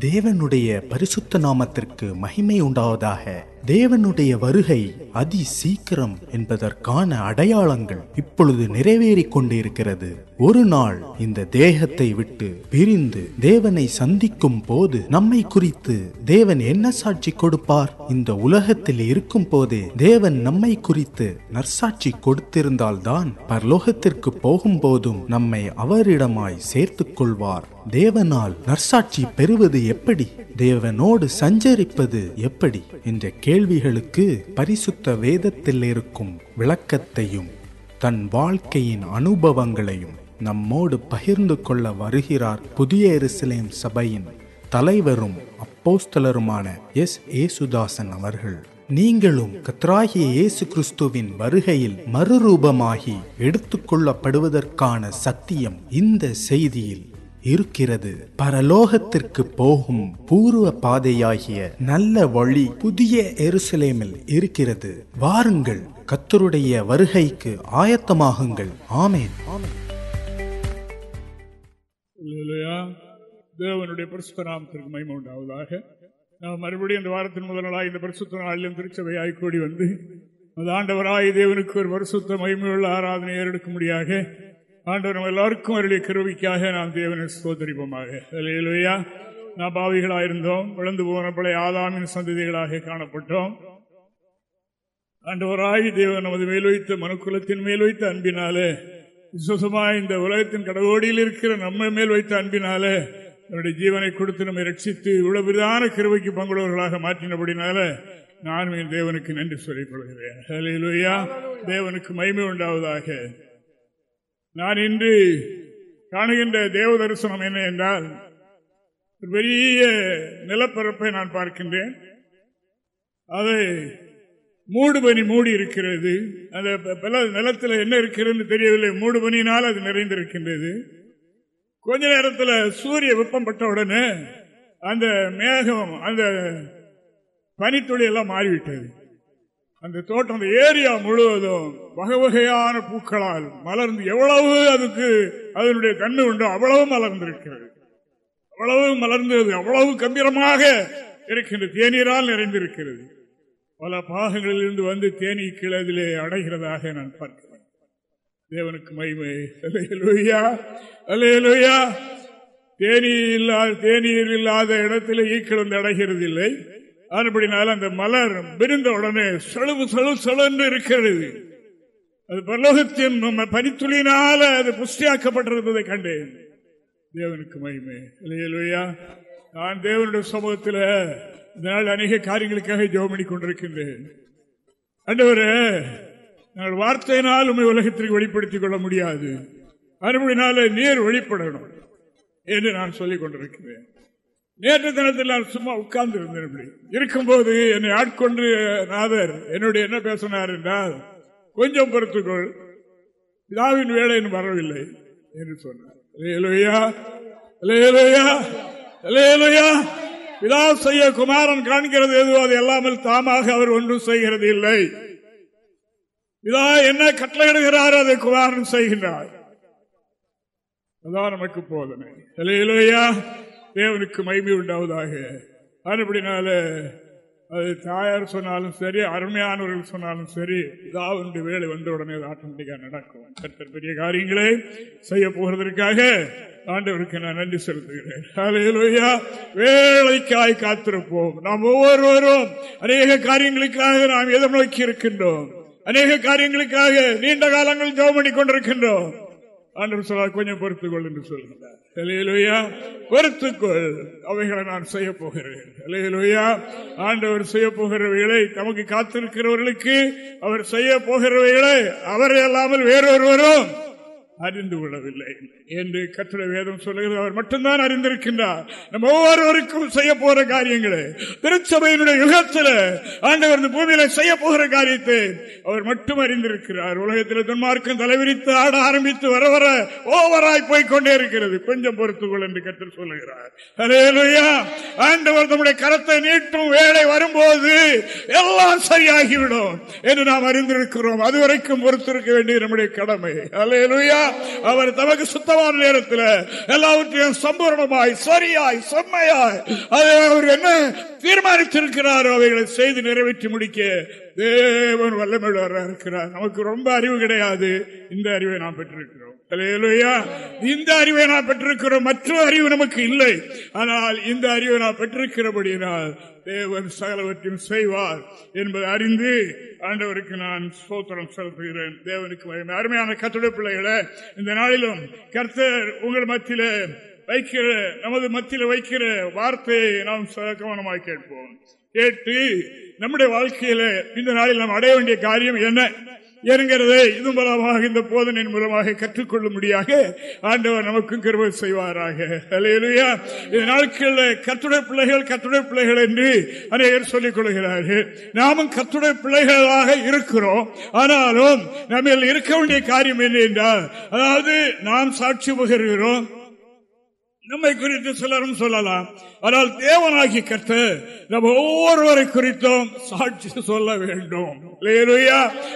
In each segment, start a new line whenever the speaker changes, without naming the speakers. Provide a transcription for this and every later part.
தேவனுடைய பரிசுத்த நாமத்திற்கு மகிமை உண்டாவதாக. தேவனுடைய வருகை அதி சீக்கிரம் என்பதற்கான அடையாளங்கள் இப்பொழுது நிறைவேறிக் கொண்டிருக்கிறது. ஒரு நாள் இந்த தேகத்தை விட்டு பிரிந்து தேவனை சந்திக்கும் போது நம்மை குறித்து தேவன் என்ன சாட்சி கொடுப்பார்? இந்த உலகத்தில் இருக்கும் போதே தேவன் நம்மை குறித்து நற்சாட்சி கொடுத்திருந்தால்தான் பரலோகத்திற்கு போகும்போதும் நம்மை அவரிடமாய் சேர்த்துக் கொள்வார். தேவனால் நற்சாட்சி பெறுவது எப்படி? தேவனோடு சஞ்சரிப்பது எப்படி? என்ற கேள்விகளுக்கு பரிசுத்த வேதத்தில் இருக்கும் விளக்கத்தையும் தன் வாழ்க்கையின் அனுபவங்களையும் நம்மோடு பகிர்ந்து கொள்ள வருகிறார் புதிய எருசலேம் சபையின் தலைவரும் அப்போஸ்தலருமான எஸ். ஏசுதாசன் அவர்கள். நீங்களும் கத்ராகிய இயேசு கிறிஸ்துவின் வருகையில் மறுரூபமாகி எடுத்துக்கொள்ளப்படுவதற்கான சத்தியம் இந்த செய்தியில் இருக்கிறது. பரலோகத்திற்கு போகும் பூர்வ பாதையாகிய நல்ல வழி புதிய எருசலேமில் இருக்கிறது. வாருங்கள் கத்தருடைய வருகைக்கு ஆயத்தமாகுங்கள். ஆமேன்.
தேவனுடைய பரிசுத்தராமத்திற்கு நாமத்திற்கு உண்டாவதாக. நாம் மறுபடியும் இந்த வாரத்தின் முதல் நாளாக இந்த பரிசுத்த நாளிலும் திருச்சபையாய் கூடி வந்து அந்த ஆண்டவராய் தேவனுக்கு ஒரு பரிசுத்த மகிமையுள்ள ஆராதனை ஏறெடுக்கும்படியாக ஆண்டவர் நம்ம எல்லாருக்கும் அவருடைய கருவிக்காக நாம் தேவனை சோதரிப்போமாக இல்லையா நாம் பாவிகளாயிருந்தோம் விழுந்து போன பழைய ஆதாமின் சந்ததிகளாக காணப்பட்டோம். ஆண்டவராய் தேவன் நமது மேல் வைத்த மனுக்குலத்தின் மேல் வைத்த அன்பினாலே விசுவசமாய் இந்த உலகத்தின் கடவோடியில் இருக்கிற நம்ம மேல் வைத்த அன்பினாலே நம்முடைய ஜீவனை கொடுத்து நம்மை ரட்சித்து இவ்வளவு விதான கிருவைக்கு பங்குள்ளவர்களாக மாற்றினபடினால நானும் என் தேவனுக்கு நன்றி சொல்லிக் கொள்கிறேன். தேவனுக்கு மய்மை உண்டாவதாக. நான் இன்று காணுகின்ற தேவ தரிசனம் என்ன என்றால் ஒரு பெரிய நிலப்பரப்பை நான் பார்க்கின்றேன். அதை மூடு பனி மூடி இருக்கிறது. அந்த பல நிலத்தில் என்ன இருக்கிறதுன்னு தெரியவில்லை. மூடு பனியினால் அது நிறைந்திருக்கின்றது. கொஞ்ச நேரத்தில் சூரிய வெப்பம் பட்ட உடனே அந்த மேகம் அந்த பனித்துளி எல்லாம் மாறிவிட்டது. அந்த தோட்டம் அந்த ஏரியா முழுவதும் வகை வகையான பூக்களால் மலர்ந்து எவ்வளவு அதுக்கு அதனுடைய கண்ணு உண்டோ அவ்வளவு மலர்ந்திருக்கிறது. அவ்வளவு மலர்ந்தது அவ்வளவு கம்பீரமாக இருக்கின்ற தேநீரால் நிறைந்திருக்கிறது. பல பாகங்களில் இருந்து வந்து தேனீ கிழதிலே அடைகிறதாக நான் பார்க்கிறேன். தேவனுக்கு மய்மை அலையலுயா அலையலுயா தேநீர் இல்லாத தேநீர் இல்லாத இடத்திலே ஈக்கள் வந்து அடைகிறது இல்லை அதுபடினால அந்த மலர் விரிந்த உடனே செழுவு செழு செழுன்னு இருக்கிறது. அது பரலோகத்தின் நம்ம பனித்துளினால அது புஷ்டியாக்கப்பட்டிருப்பதை கண்டேன். தேவனுக்கு மகிமை. இல்லையா நான் தேவனுடைய சமூகத்தில் இதனால் அநேக காரியங்களுக்காக ஜோமணி கொண்டிருக்கின்றேன். அண்டவரே நாங்கள் வார்த்தையினால் உண்மை உலகத்திற்கு வெளிப்படுத்திக் கொள்ள முடியாது. அறுபடினால நீர் வெளிப்படணும் என்று நான் சொல்லிக் கொண்டிருக்கிறேன். நேற்று தினத்தில் நான் சும்மா உட்கார்ந்து இருந்தேன் இப்படி. இருக்கும்போது என்னை ஆட்கொண்டு நாதர் என்னுடைய என்ன பேசினார் என்றால் கொஞ்சம் பொறுத்துக்கொள் பிதாவின் வேலை இன்னும் வரவில்லை என்று சொன்னார். பிதா செய்ய குமாரன் காண்கிறது எதுவோ அது எல்லாமல் தாமாக அவர் ஒன்றும் செய்கிறது இல்லை. பிதா என்ன கட்டளையிடுகிறார்? அதை குமாரன் செய்கின்றார். அதான் நமக்கு போதனை. அல்லேலூயா. தேவனுக்கு மகிமை உண்டாவதாக. அதுபடினால அது தாயார் சொன்னாலும் சரி அருமையானவர்கள் சொன்னாலும் சரி இதாவது வேலை வந்த உடனே ஆட்டோமேட்டிக்காக நடக்கும். கர்த்தர் பெரிய காரியங்களை செய்ய போகிறதற்காக ஆண்டவருக்கு நான் நன்றி செலுத்துகிறேன். வேலைக்காய் காத்திருப்போம். நாம் ஒவ்வொருவரும் அநேக காரியங்களுக்காக நாம் எதிர்நோக்கி இருக்கின்றோம் அநேக காரியங்களுக்காக நீண்ட காலங்கள் ஜோம் பண்ணி கொண்டிருக்கின்றோம் ஆண்டவர் சொல்ல கொஞ்சம் பொறுத்துக்கொள் என்று சொல்கிறார் ஹalleluya. பொறுத்துக்கொள் அவைகளை நான் செய்ய போகிறேன் ஹalleluya. ஆண்டவர் செய்ய போகிறவைகளை நமக்கு காத்திருக்கிறவர்களுக்கு அவர் செய்ய போகிறவைகளை அவரை அல்லாமல் வேறொருவரும் அறிந்து கொள்ளவில்லை என்று கத்திர வேதம் சொல்லுகிறது. அவர் மட்டும்தான் அறிந்திருக்கின்றார். நம்ம ஒவ்வொருவருக்கும் செய்ய போகிற காரியங்களை திருச்சபையினுடைய யுகத்தில் ஆண்டவர் இந்த பூமியில செய்ய போகிற காரியத்தை அவர் மட்டும் அறிந்திருக்கிறார். உலகத்தில் துன்மார்க்கம் தலைவிரித்து ஆட ஆரம்பித்து வர வர ஓவராய் போய்கொண்டே இருக்கிறது. கொஞ்சம் பொறுத்துக்கொள் என்று கற்று சொல்லுகிறார். ஹalleluya. ஆண்டவர் நம்முடைய கரத்தை நீட்டும் வேலை வரும்போது எல்லாம் சரியாகிவிடும் என்று நாம் அறிந்திருக்கிறோம். அதுவரைக்கும் பொறுத்திருக்க வேண்டிய நம்முடைய கடமை. அலையலுயா அவர் தமக்கு சுத்தமான நேரத்தில் எல்லாவற்றையும் சம்பூர்ணமாய் சரியாய் செம்மையாய் அதை அவர் என்ன தீர்மானித்திருக்கிறாரோ அவைகளை செய்து நிறைவேற்றி முடிக்க தேவன் வல்லமையுள்ளவராக இருக்கிறார். நமக்கு ரொம்ப அறிவு கிடையாது. இந்த அறிவை நாம் பெற்றிருக்கிறோம். இந்த அறிவை நாம் பெற்றிருக்கிறோம் மற்ற அறிவு நமக்கு இல்லை. ஆனால் இந்த அறிவை நாம் பெற்றிருக்கிறபடியினால் தேவன் சகலவற்றையும் செய்வார் என்பதை அறிந்து ஆண்டவருக்கு நான் ஸ்தோத்திரம் செலுத்துகிறேன். தேவனுக்கு அருமையான கத்துடைய பிள்ளைகளை இந்த நாளிலும் கர்த்தர் உங்கள் மத்தியில வைக்கிற நமது மத்தியில வைக்கிற வார்த்தையை நாம் கவனமாக கேட்போம். கேட்டு நம்முடைய வாழ்க்கையில இந்த நாளில் நாம் அடைய வேண்டிய காரியம் என்ன? என்கிறதை இது மூலமாக இந்த போதனையின் மூலமாக கற்றுக்கொள்ளும்படியாக ஆண்டவர் நமக்கும் கிருபை செய்வாராக. அல்லேலூயா இந்த நாட்களில் கத்துடைய பிள்ளைகள் கத்துடைய பிள்ளைகள் என்று அநேகர் சொல்லிக் கொள்கிறார்கள். நாமும் கத்துடைய பிள்ளைகளாக இருக்கிறோம். ஆனாலும் நம்ம இருக்க வேண்டிய காரியம் என்ன என்றால் அதாவது நாம் சாட்சி பகிர்கிறோம். நம்மை குறித்து சிலரும் சொல்லலாம். ஆனால் தேவனாகி கற்று நம்ம ஒவ்வொருவரை குறித்தும் சாட்சி சொல்ல வேண்டும்.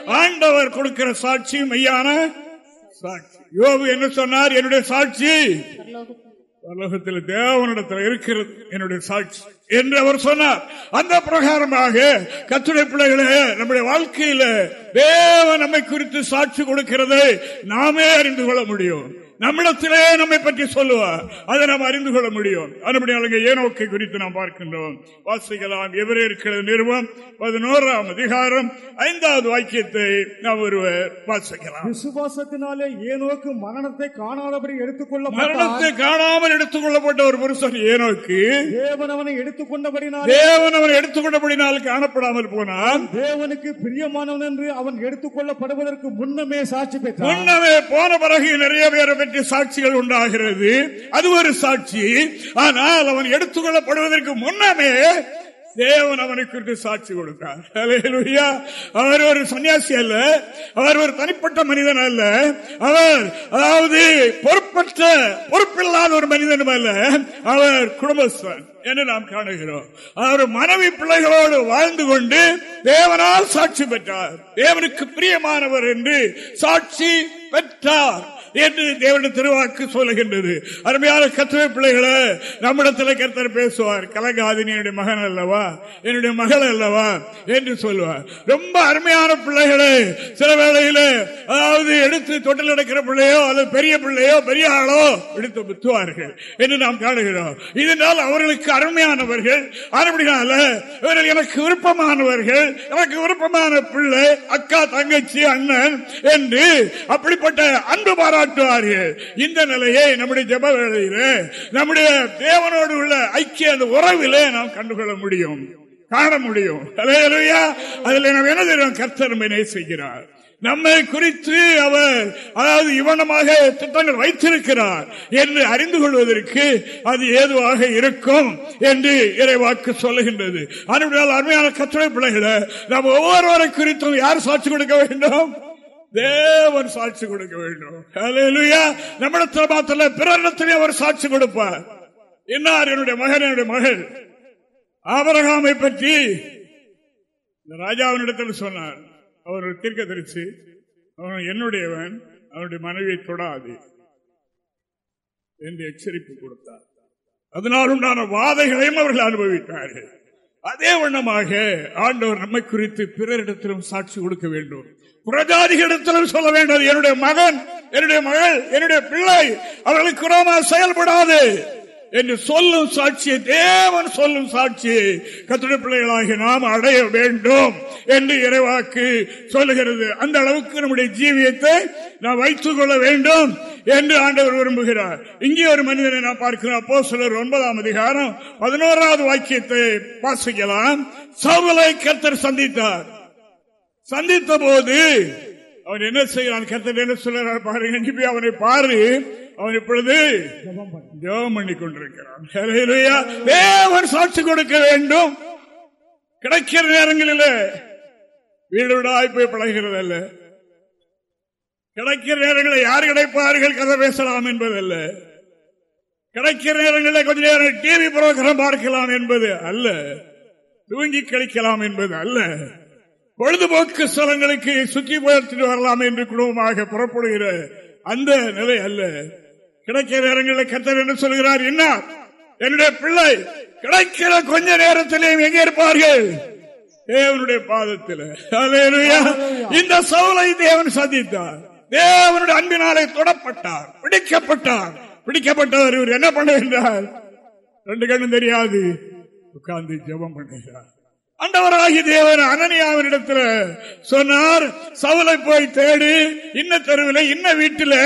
ஆண்டவர் கொடுக்கிற சாட்சி மெய்யான சாட்சி. யோபு என்ன சொன்னார்? என்னுடைய சாட்சி. உலகத்தில் தேவனிடத்தில் இருக்கிறது. என்னுடைய சாட்சி. என்று அவர் சொன்னார். அந்த பிரகாரமாக கத்துடைய பிள்ளைகளே நம்முடைய வாழ்க்கையில தேவன் நம்மை குறித்து சாட்சி கொடுக்கிறதை நாமே அறிந்து கொள்ள முடியும். நம்மிடத்திலே நம்மை பற்றி சொல்லுவார். அதை நாம் அறிந்து கொள்ள முடியும். அதுபடியால் ஏனோக்கை குறித்து நாம் பார்க்கின்றோம். வாசிக்கலாம். எவரே இருக்கிற நிறுவம் பதினோராம் அதிகாரம் ஐந்தாவது வாக்கியத்தை நாம் ஒருவர் வாசிக்கலாம்.
விசுவாசத்தினாலே ஏனோக்கு மரணத்தை காணாதபடி எடுத்துக்கொள்ளப்பட்டார்.
மரணத்தை காணாமல் எடுத்துக் கொள்ளப்பட்ட ஒரு புருஷன் ஏனோக்கு.
தேவன் அவனை எடுத்துக்கொண்டபடினாலே
தேவன் அவன் எடுத்துக்கொண்டபடினால் காணப்படாமல் போனான்.
தேவனுக்கு பிரியமானவன் என்று அவன் எடுத்துக்கொள்ளப்படுவதற்கு முன்னமே சாட்சி பெற்றான்.
முன்னமே போன பிறகு நிறைய பேரை பற்றி சாட்சிகள் உண்டாகிறது. அது ஒரு சாட்சி. ஆனால் அவன் எடுத்துக்கொள்ளப்படுவதற்கு முன்னமே தேவன் அவனை குறித்து சாட்சி கொடுத்தார் அல்லேலூயா. அவர் ஒரு சன்னியாசி அல்ல. அவர் ஒரு தனிப்பட்ட மனிதன் அல்ல. அவர் அதாவது பொறுப்பற்ற பொறுப்பில்லாத ஒரு மனிதனும் அல்ல. அவர் குடும்பஸ்தன் என்று நாம் காணுகிறோம். அவர் மனைவி பிள்ளைகளோடு வாழ்ந்து கொண்டு தேவனால் சாட்சி பெற்றார். தேவனுக்கு பிரியமானவர் என்று சாட்சி பெற்றார். என்று தேவனுடைய திருவாக்கு சொல்லுகின்றது. அருமையான கத்துவை பிள்ளைகளை நம்மிடத்தில் கர்த்தர் பேசுவார். கலங்காது என்னுடைய மகன் அல்லவா? என்னுடைய மகள் அல்லவா? என்று சொல்லுவார். ரொம்ப அருமையான பிள்ளைகளை சில வேளையில அதாவது எடுத்து தொட்டில் நடக்கிற பிள்ளையோ அல்லது பெரிய பிள்ளையோ பெரிய ஆளோ எடுத்து முத்துவார்கள் என்று நாம் காணுகிறோம். இதனால் அவர்களுக்கு அருமையானவர்கள் அருமையால இவர்கள் எனக்கு விருப்பமானவர்கள் எனக்கு விருப்பமான பிள்ளை அக்கா தங்கச்சி அண்ணன் என்று அப்படிப்பட்ட அன்பு பாராட்டுவார்கள் இந்த நிலையை நம்முடைய ஜப வேளையிலே நம்முடைய தேவனோடு உள்ள ஐக்கிய அந்த உறவிலே நாம் கண்டுகொள்ள முடியும் காண முடியும். அதுல நம்ம நாம் என்ன தெரியும் கர்த்தர் நம்மை நேசிக்கிறார் நம்மை குறித்து அவர் அதாவது இவனமாக திட்டங்கள் வைத்திருக்கிறார் என்று அறிந்து கொள்வதற்கு அது ஏதுவாக இருக்கும் என்று இறைவாக்கு சொல்லுகின்றது. அனுப்பினால் அருமையான கற்றலை பிள்ளைகளை நாம் ஒவ்வொருவரை குறித்தும் யார் சாட்சி கொடுக்க வேண்டும்? தேவன் சாட்சி கொடுக்க வேண்டும். அல்லேலூயா. நம்மிடத்தில் மாத்திர பிறரிடத்திலே அவர் சாட்சி கொடுப்பார். என்னார் என்னுடைய மகன் என்னுடைய மகள். ஆபரகாமை பற்றி இந்த ராஜாவினிடத்தில் சொன்னார். அவர் தீர்க்க தரிச்சு அவன் என்னுடையவன் அவனுடைய மனைவியை தொடாது என்று எச்சரிப்பு கொடுத்தார். அதனால் உண்டான வாதைகளையும் அவர்கள் அனுபவித்தார்கள். அதே வண்ணமாக ஆண்டவர் நம்மை குறித்து பிறரிடத்திலும் சாட்சி கொடுக்க வேண்டும். புறஜாதிகளிடத்திலும் சொல்ல வேண்டும். என்னுடைய மகன் என்னுடைய மகள் என்னுடைய பிள்ளை அவர்களுக்கு குரோமா செயல்படாது. என்று சொல்லும் சாட்சியை தேவன் சொல்லும் சாட்சியை கத்துடைய பிள்ளைகளாகி நாம் அடைய வேண்டும் என்று இறைவாக்கு சொல்லுகிறது. அந்த அளவுக்கு நம்முடைய ஜீவியத்தை நாம் வைத்துக் கொள்ள வேண்டும் என்று ஆண்டவர் விரும்புகிறார். இங்கே ஒரு மனிதனை நான் பார்க்கிறோம். அப்போ சிலர் ஒன்பதாம் அதிகாரம் பதினோராவது வாக்கியத்தை வாசிக்கலாம். சவுலை கத்தர் சந்தித்தார். சந்தித்த போது அவன் என்ன செய்யறான் கர்த்தர் என்ன சொல்றான் பாரு நீ போய் அவனை பாரு. அவன் இப்பொழுது ஜெபம் பண்ணி கொண்டிருக்கிறான். சாட்சி கொடுக்க வேண்டும். கிடைக்கிற நேரங்களில் வீடு விடாய் போய் பழகிறது அல்ல கிடைக்கிற நேரங்களில் யார் கிடைப்பார்கள்? கதை பேசலாம் என்பதல்ல. கிடைக்கிற நேரங்களில் கொஞ்ச நேரம் டிவி புரோகிராம் பார்க்கலாம் என்பது அல்ல. தூங்கி கழிக்கலாம் என்பது அல்ல. பொழுதுபோக்கு ஸ்தலங்களுக்கு சுற்றி பார்த்துட்டு வரலாம் என்று குடும்பமாக புறப்படுகிற அந்த நிலை அல்ல. கிடைக்கிற நேரங்களில் கத்தர் என்ன சொல்கிறார்? என்ன? என்னுடைய பிள்ளை கிடைக்கிற கொஞ்ச நேரத்திலே எங்கே இருப்பார்கள்? தேவனுடைய பாதத்தில். இந்த சவுலை தேவன் சந்தித்தார். தேவனுடைய அன்பினாலே தொடப்பட்டார் பிடிக்கப்பட்டார். பிடிக்கப்பட்டவர் இவர் என்ன பண்ணுகின்றார்? ரெண்டு கண்ணும் தெரியாது. உட்கார்ந்து ஜெபம் பண்ணுகிறார். அண்டவராகி தேவன் அனனியாவினிடத்தில் சொன்னார் சவுலை போய் தேடி. இன்ன தெருவில் இன்ன வீட்டில்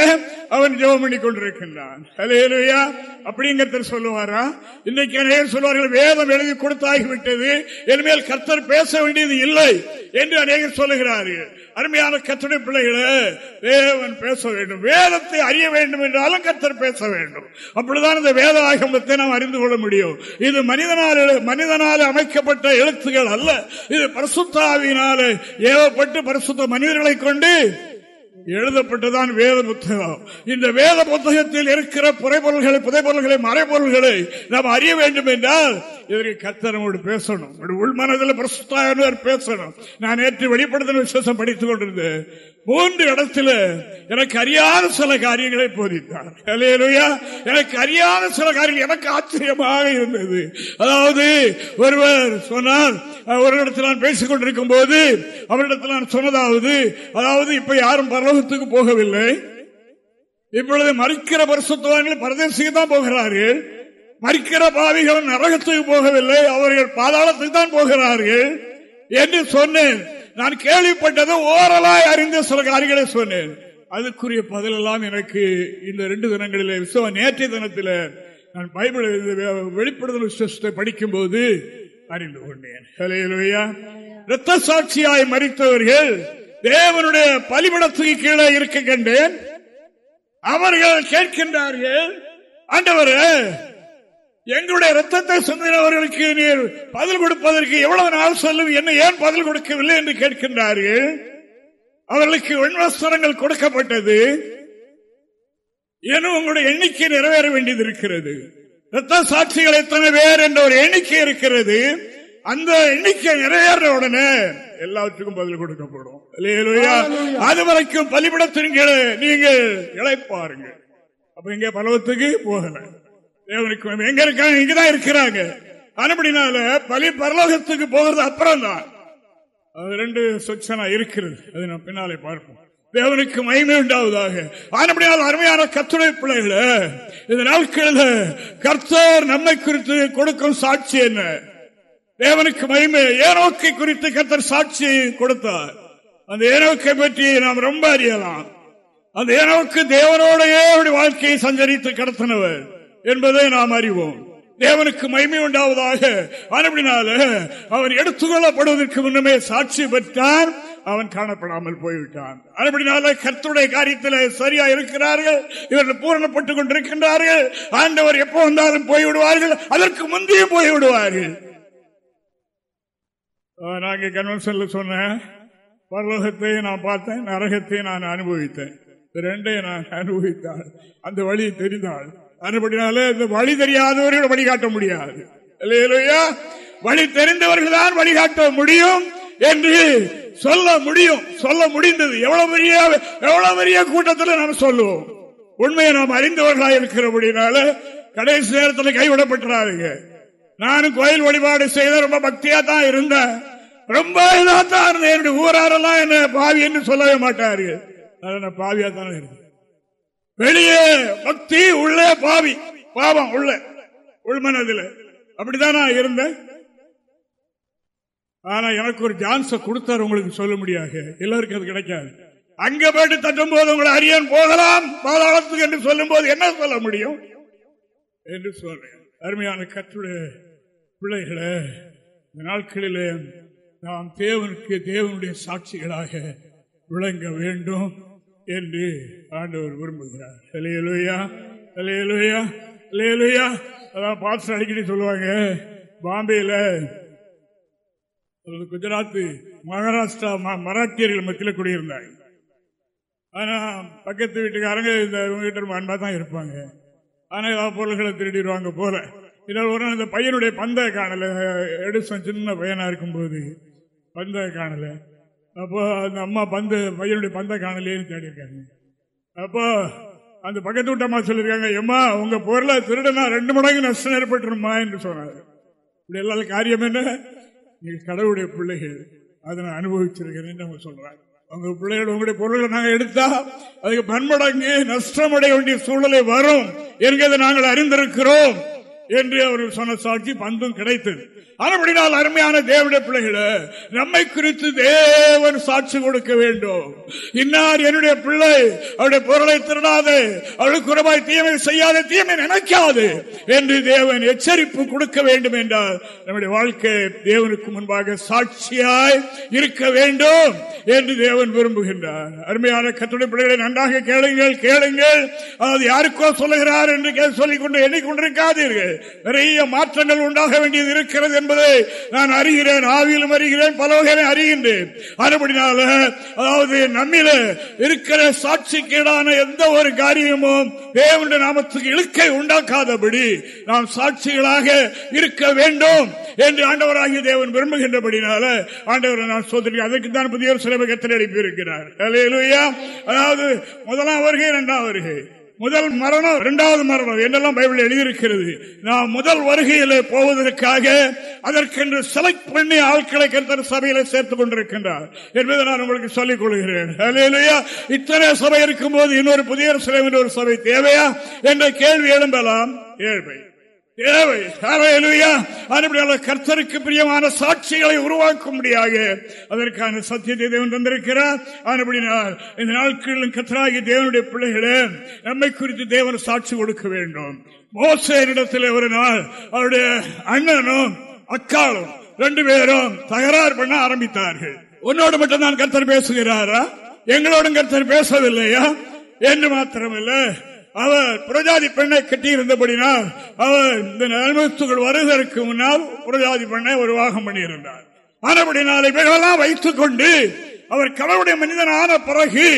அவன் ஜெபம் பண்ணி கொண்டிருக்கின்றான் ஹalleluya. அப்படிங்கிறத சொல்லுவாரா? இன்னைக்கு அநேகர் சொல்வார்கள் வேதம் எழுதி கொடுத்தாகிவிட்டது. என்மேல் கர்த்தர் பேச வேண்டியது இல்லை என்று அநேகர் சொல்லுகிறார்கள். அருமையான கத்தனை பிள்ளைகளே தேவன் பேச வேண்டும். வேதத்தை அறிய வேண்டும் என்றாலும் கத்தர் பேச வேண்டும். அப்படிதான் இந்த வேத ஆகமத்தை நாம் அறிந்து கொள்ள முடியும். இது மனிதனால் எழு- மனிதனால் அமைக்கப்பட்ட எழுத்துக்கள் அல்ல. இது பரிசுத்தாவினாலே ஏவப்பட்டு பரிசுத்த மனிதர்களை கொண்டு எழுதப்பட்டதான் வேத புத்தகம். இந்த வேத புத்தகத்தில் இருக்கிற புறைபொருள்களை புதைபொருள்களை மறைபொருள்களை நாம் அறிய வேண்டும் என்றால் இதற்கு கத்தனோடு பேசணும். நம்முடைய உள்மனதில் பிரசுத்தாயனர் பேசணும். நான் நேற்று வெளிப்படுத்தின விசேஷம் படித்துக் கொண்டிருந்தேன். மூன்று இடத்துல எனக்கு அறியாத சில காரியங்களை போதித்தார். எனக்கு அறியாத சில காரியங்கள் எனக்கு ஆச்சரியமாக இருந்தது. அதாவது ஒருவர் சொன்னார் ஒரு இடத்தில் நான் பேசிக் கொண்டிருக்கும் போது அவரிடத்தில் நான் சொன்னதாவது அதாவது இப்ப யாரும் பரலோகத்துக்கு போகவில்லை. இப்பொழுது மறிக்கிற பரிசுத்தவான்கள் பரதேசிக்கு தான் போகிறார்கள். மறிக்கிற பாவிகள் நரகத்துக்கு போகவில்லை. அவர்கள் பாதாளத்துக்கு தான் போகிறார்கள். என்று சொன்னேன். நான் கேள்விப்பட்டதை ஓரலாய் அறிந்து சில காரியங்களை சொன்னேன். அதுக்குரிய பதிலெல்லாம் எனக்கு இந்த ரெண்டு தினங்களில் விசுவ நேற்றைய தினத்தில் நான் பைபிள் வெளிப்படுதல் விசேஷத்தை படிக்கும் போது அறிந்து கொண்டேன். ரத்த சாட்சியாய் மறித்தவர்கள் தேவனுடைய பலிபடத்துக்கு கீழே இருக்க கண்டேன். அவர்கள் கேட்கின்றார்கள் ஆண்டவரே எங்களுடைய ரத்தத்தை சிந்தினவர்களுக்கு நீர் பதில் கொடுப்பதற்கு எவ்வளவு நாள் சொல்லும்? என்ன ஏன் பதில் கொடுக்கவில்லை என்று கேட்கின்றார்கள்? அவர்களுக்கு வெண்வஸ்திரங்கள் கொடுக்கப்பட்டது. ஏனும் உங்களுடைய எண்ணிக்கை நிறைவேற வேண்டியது இருக்கிறது. ரத்த சாட்சிகள் எத்தனை பேர் என்ற ஒரு எண்ணிக்கை இருக்கிறது. அந்த எண்ணிக்கை நிறைவேற உடனே எல்லாத்துக்கும் பதில் கொடுக்கப்படும். அது வரைக்கும் பலிபடத்தின் நீங்கள் இழைப்பாருங்க அப்ப இங்க பலவத்துக்கு போகல. தேவனுக்கு எங்க இருக்காங்க இங்கதான் இருக்கிறாங்க. அதுபடினால பலி பரலோகத்துக்கு போகிறது அப்புறம் தான் அது ரெண்டு சொச்சனா இருக்கிறது. அது நான் பின்னாலே பார்ப்போம். தேவனுக்கு மகிமை உண்டாவதாக. ஆனபடியால் அருமையான கத்துணை பிள்ளைகள இந்த நாட்களில் கர்த்தர் நம்மை குறித்து கொடுக்கும் சாட்சி என்ன? தேவனுக்கு மகிமை. ஏனோக்கை குறித்து கர்த்தர் சாட்சி கொடுத்தார். அந்த ஏனோக்கை பற்றி நாம் ரொம்ப அறியலாம். அந்த ஏனோக்கு தேவனோடையே வாழ்க்கையை சஞ்சரித்து கடத்தினவர். என்பதை நாம் அறிவோம். தேவனுக்கு மய்மை உண்டாவதாக அப்படினால அவன் எடுத்துக்கொள்ளப்படுவதற்கு முன்னமே சாட்சி பெற்றான். அவன் காணப்படாமல் போய்விட்டான். அப்படினால கர்த்துடைய காரியத்தில் சரியா இருக்கிறார்கள். இவர்கள் பூரணப்பட்டுக் கொண்டிருக்கின்றார்கள். ஆண்டவர் எப்போ வந்தாலும் போய்விடுவார்கள். அதற்கு முந்தைய போய்விடுவார்கள். நாங்க கன்வென்ஷன்ல சொன்னேன். பரலோகத்தை நான் பார்த்தேன் நரகத்தை நான் அனுபவித்தேன். ரெண்டையும் நான் அனுபவித்தாள் அந்த வழி தெரிந்தாள் அதுபடினாலே இந்த வழி தெரியாதவர்கள் வழிகாட்ட முடியாது. இல்லையா வழி தெரிந்தவர்கள் தான் வழிகாட்ட முடியும் என்று சொல்ல முடியும். சொல்ல முடிந்தது. எவ்வளவு பெரிய எவ்வளவு பெரிய கூட்டத்தில் நாம் சொல்லுவோம். உண்மையை நாம் அறிந்தவர்களாக இருக்கிறபடினால கடைசி நேரத்தில் கைவிடப்பட்டுறாருங்க நானும் கோயில் வழிபாடு செய்த ரொம்ப பக்தியா தான் இருந்தேன். ரொம்ப இதாக தான் இருந்தேன். என்னுடைய ஊராரெல்லாம் என்ன பாவி என்று சொல்லவே மாட்டார்கள். நான் பாவியா தானே இருந்தேன். வெளியே பக்தி உள்ளே பாவி. பாவம் உள்ள. உள்மனதில் அப்படிதான் நான் இருந்தேன்? ஆனா எனக்கு ஒரு சான்ஸ கொடுத்தாரு உங்களுக்கு சொல்ல முடியாது. எல்லாருக்கும் அது கிடைக்காது. அங்க போயிட்டு தட்டும் போது உங்களை அரியன் போகலாம் பாதாளத்துக்கு என்று சொல்லும் போது என்ன சொல்ல முடியும்? என்று சொல்றேன். அருமையான கற்றுடைய பிள்ளைகளே இந்த நாட்களிலே நாம் தேவனுக்கு தேவனுடைய சாட்சிகளாக விளங்க வேண்டும். என்று ஆண்டவர் விரும்புகிறார். இலையலுயா இலையலுயா இலையலுயா அதான் பாஸ்டர் அடிக்கடி சொல்லுவாங்க. பாம்பேயில் குஜராத் மகாராஷ்டிரா ம- மராட்டியர்கள் மத்தியில் குடியிருந்தாங்க. ஆனா பக்கத்து வீட்டுக்காரங்க இந்த இவங்க அன்பாக அன்பா தான் இருப்பாங்க. ஆனா ஏதாவது பொருள்களை திருடிடுவாங்க போல. இதனால் ஒரு நாள் இந்த பையனுடைய பந்த காணல. எடுசன் சின்ன பையனா இருக்கும்போது பந்த காணலை. அப்போ அந்த அம்மா பந்து பையனுடைய பந்தை காணலேன்னு தேடி இருக்காங்க அப்போ அந்த பக்கத்து விட்டம்மா சொல்லியிருக்காங்க எம்மா உங்க பொருளை திருடனா ரெண்டு மடங்கு நஷ்டம் ஏற்பட்டுருமா என்று சொன்னார். இப்படி எல்லாரும் காரியம் என்ன? நீங்க கடவுளுடைய பிள்ளைகள். அதை நான் அனுபவிச்சிருக்கிறேன் அவங்க சொல்றாங்க. உங்க பிள்ளைகள் உங்களுடைய பொருள்களை நாங்கள் எடுத்தா அதுக்கு பன்மடங்கு நஷ்டமடைய வேண்டிய சூழலை வரும் என்கிறதை நாங்கள் அறிந்திருக்கிறோம். என்று அவர்கள் சொன்ன சாட்சி பந்தும் கிடைத்தது. அதுபடினால் அருமையான தேவட பிள்ளைகளை நம்மை குறித்து தேவன் சாட்சி கொடுக்க வேண்டும். இன்னார் என்னுடைய பிள்ளை அவருடைய பொருளை திருடாது அவளுக்கு குறைவாய் தீமை செய்யாத தீமை நினைக்காது என்று தேவன் எச்சரிப்பு கொடுக்க வேண்டும் என்றால் நம்முடைய வாழ்க்கை தேவனுக்கு முன்பாக சாட்சியாய் இருக்க வேண்டும் என்று தேவன் விரும்புகின்றார். அருமையான கத்துடைய பிள்ளைகளை நன்றாக கேளுங்கள் கேளுங்கள். அது யாருக்கோ சொல்லுகிறார் என்று சொல்லிக் கொண்டு எண்ணிக்கொண்டிருக்காதீர்கள். நிறைய மாற்றங்கள் உண்டாக வேண்டியது இருக்கிறது என்பதை நான் அறிகிறேன் ஆவியிலும் அறிகிறேன் பல வகையிலும் அறிகின்றேன் அதுபடினால அதாவது நம்மில இருக்கிற சாட்சிக்கீடான எந்த ஒரு காரியமும் தேவனுடைய நாமத்துக்கு இழுக்கை உண்டாக்காதபடி நாம் சாட்சிகளாக இருக்க வேண்டும் என்று ஆண்டவராகிய தேவன் விரும்புகின்றபடினால ஆண்டவரை நான் சோதனை அதற்கு தான் புதிய சிலவை கத்தில் எழுப்பியிருக்கிறார் அதாவது முதலாம் வருகை இரண்டாம் வருகை. முதல் மரணம் இரண்டாவது மரணம் என்றெல்லாம் பைபிள் எழுதியிருக்கிறது. நாம் முதல் வருகையிலே போவதற்காக அதற்கென்று செலக்ட் பண்ணி ஆட்களை கருத்தர் சபையில சேர்த்துக் கொண்டிருக்கின்றார். என்பதை நான் உங்களுக்கு சொல்லிக் கொள்கிறேன். இத்தனை சபை இருக்கும் போது இன்னொரு புதிய சிலை ஒரு சபை தேவையா? என்ற கேள்வி எழும்பலாம். ஏழ்மை. தேவை. கர்த்தருக்கு பிரியமான சாட்சிகளை உருவாக்கும்படியாக அதற்கான சத்தியத்தை தேவன் தந்திருக்கிறார். ஆனபடினால் இந்த நாட்களிலும் கத்தராகி தேவனுடைய பிள்ளைகளே நம்மை குறித்து தேவன் சாட்சி கொடுக்க வேண்டும். மோசனிடத்தில் ஒரு நாள் அவருடைய அண்ணனும் அக்காலும் ரெண்டு பேரும் தகராறு பண்ண ஆரம்பித்தார்கள். உன்னோடு மட்டும் தான் கர்த்தர் பேசுகிறாரா? எங்களோடும் கர்த்தர் பேசவில்லையா? என்று மாத்திரமில்லை. அவர் புரஜாதி பெண்ணை கட்டியிருந்தபடினால் அவர் இந்த நல்மத்துகள் வருவதற்கு முன்னால் புரஜாதி பெண்ணை ஒரு வாகம் பண்ணியிருந்தார். ஆனபடினால் இவைகளெல்லாம் வைத்துக் கொண்டு அவர் கடவுளுடைய மனிதனான பிறகு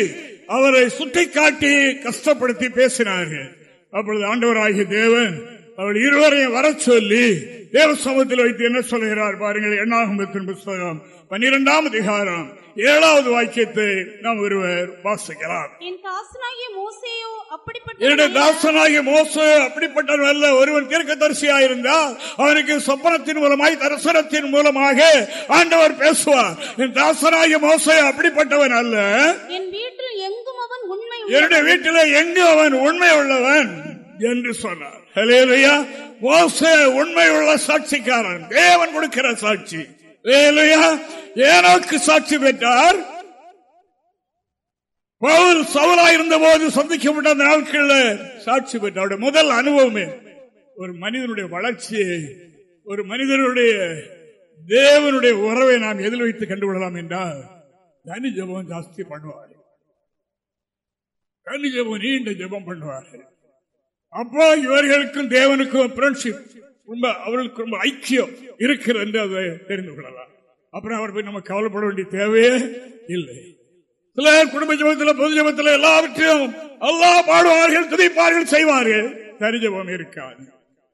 அவரை சுட்டி காட்டி கஷ்டப்படுத்தி பேசினார்கள். அப்பொழுது ஆண்டவராகிய தேவன் அவள் இருவரையும் வர சொல்லி தேவ சமூகத்தில் வைத்து என்ன சொல்கிறார்? பாருங்கள் எண்ணாகும் புத்தகம் பன்னிரெண்டாம் அதிகாரம் ஏழாவது வாக்கியத்தை நாம் ஒருவர் வாசிக்கலாம். என்னுடைய தாசனாகிய மோசோ அப்படிப்பட்டவன் அல்ல. ஒருவன் தீர்க்க இருந்தால் அவனுக்கு சொப்பனத்தின் மூலமாய் தரிசனத்தின் மூலமாக ஆண்டவர் பேசுவார். என் தாசனாகிய மோசோ அப்படிப்பட்டவன் அல்ல.
என் வீட்டில் எங்கும் அவன் உண்மை
என்னுடைய வீட்டில் எங்கு அவன் உண்மை உள்ளவன் என்று சொன்னார். மோச உண்மை உள்ள சாட்சிக்காரன். தேவன் கொடுக்கிற சாட்சி. ஏனோக்கு சாட்சி பெற்றார். பவுல் சவலா இருந்த போது சந்திக்கப்பட்ட அந்த நாட்களில் சாட்சி பெற்ற முதல் அனுபவமே ஒரு மனிதனுடைய வளர்ச்சியை ஒரு மனிதனுடைய தேவனுடைய உறவை நாம் எதில் வைத்து கண்டுகொள்ளலாம் என்றால் தனி ஜபம் ஜாஸ்தி பண்ணுவார்கள் தனி ஜபம் நீண்ட ஜபம் பண்ணுவார்கள் அப்போ இவர்களுக்கும் தேவனுக்கும் ஃப்ரெண்ட்ஷிப் ரொம்ப அவர்களுக்கு ரொம்ப ஐக்கியம் இருக்கிறது என்று அதை தெரிந்து கொள்ளலாம். அப்புறம் அவர் போய் நம்ம கவலைப்பட வேண்டிய தேவையே இல்லை. சில குடும்ப ஜபத்தில் பொது ஜபத்தில் எல்லாவற்றையும் எல்லா பாடுவார்கள் துதிப்பார்கள் செய்வார்கள். தனிஜபம் இருக்காது.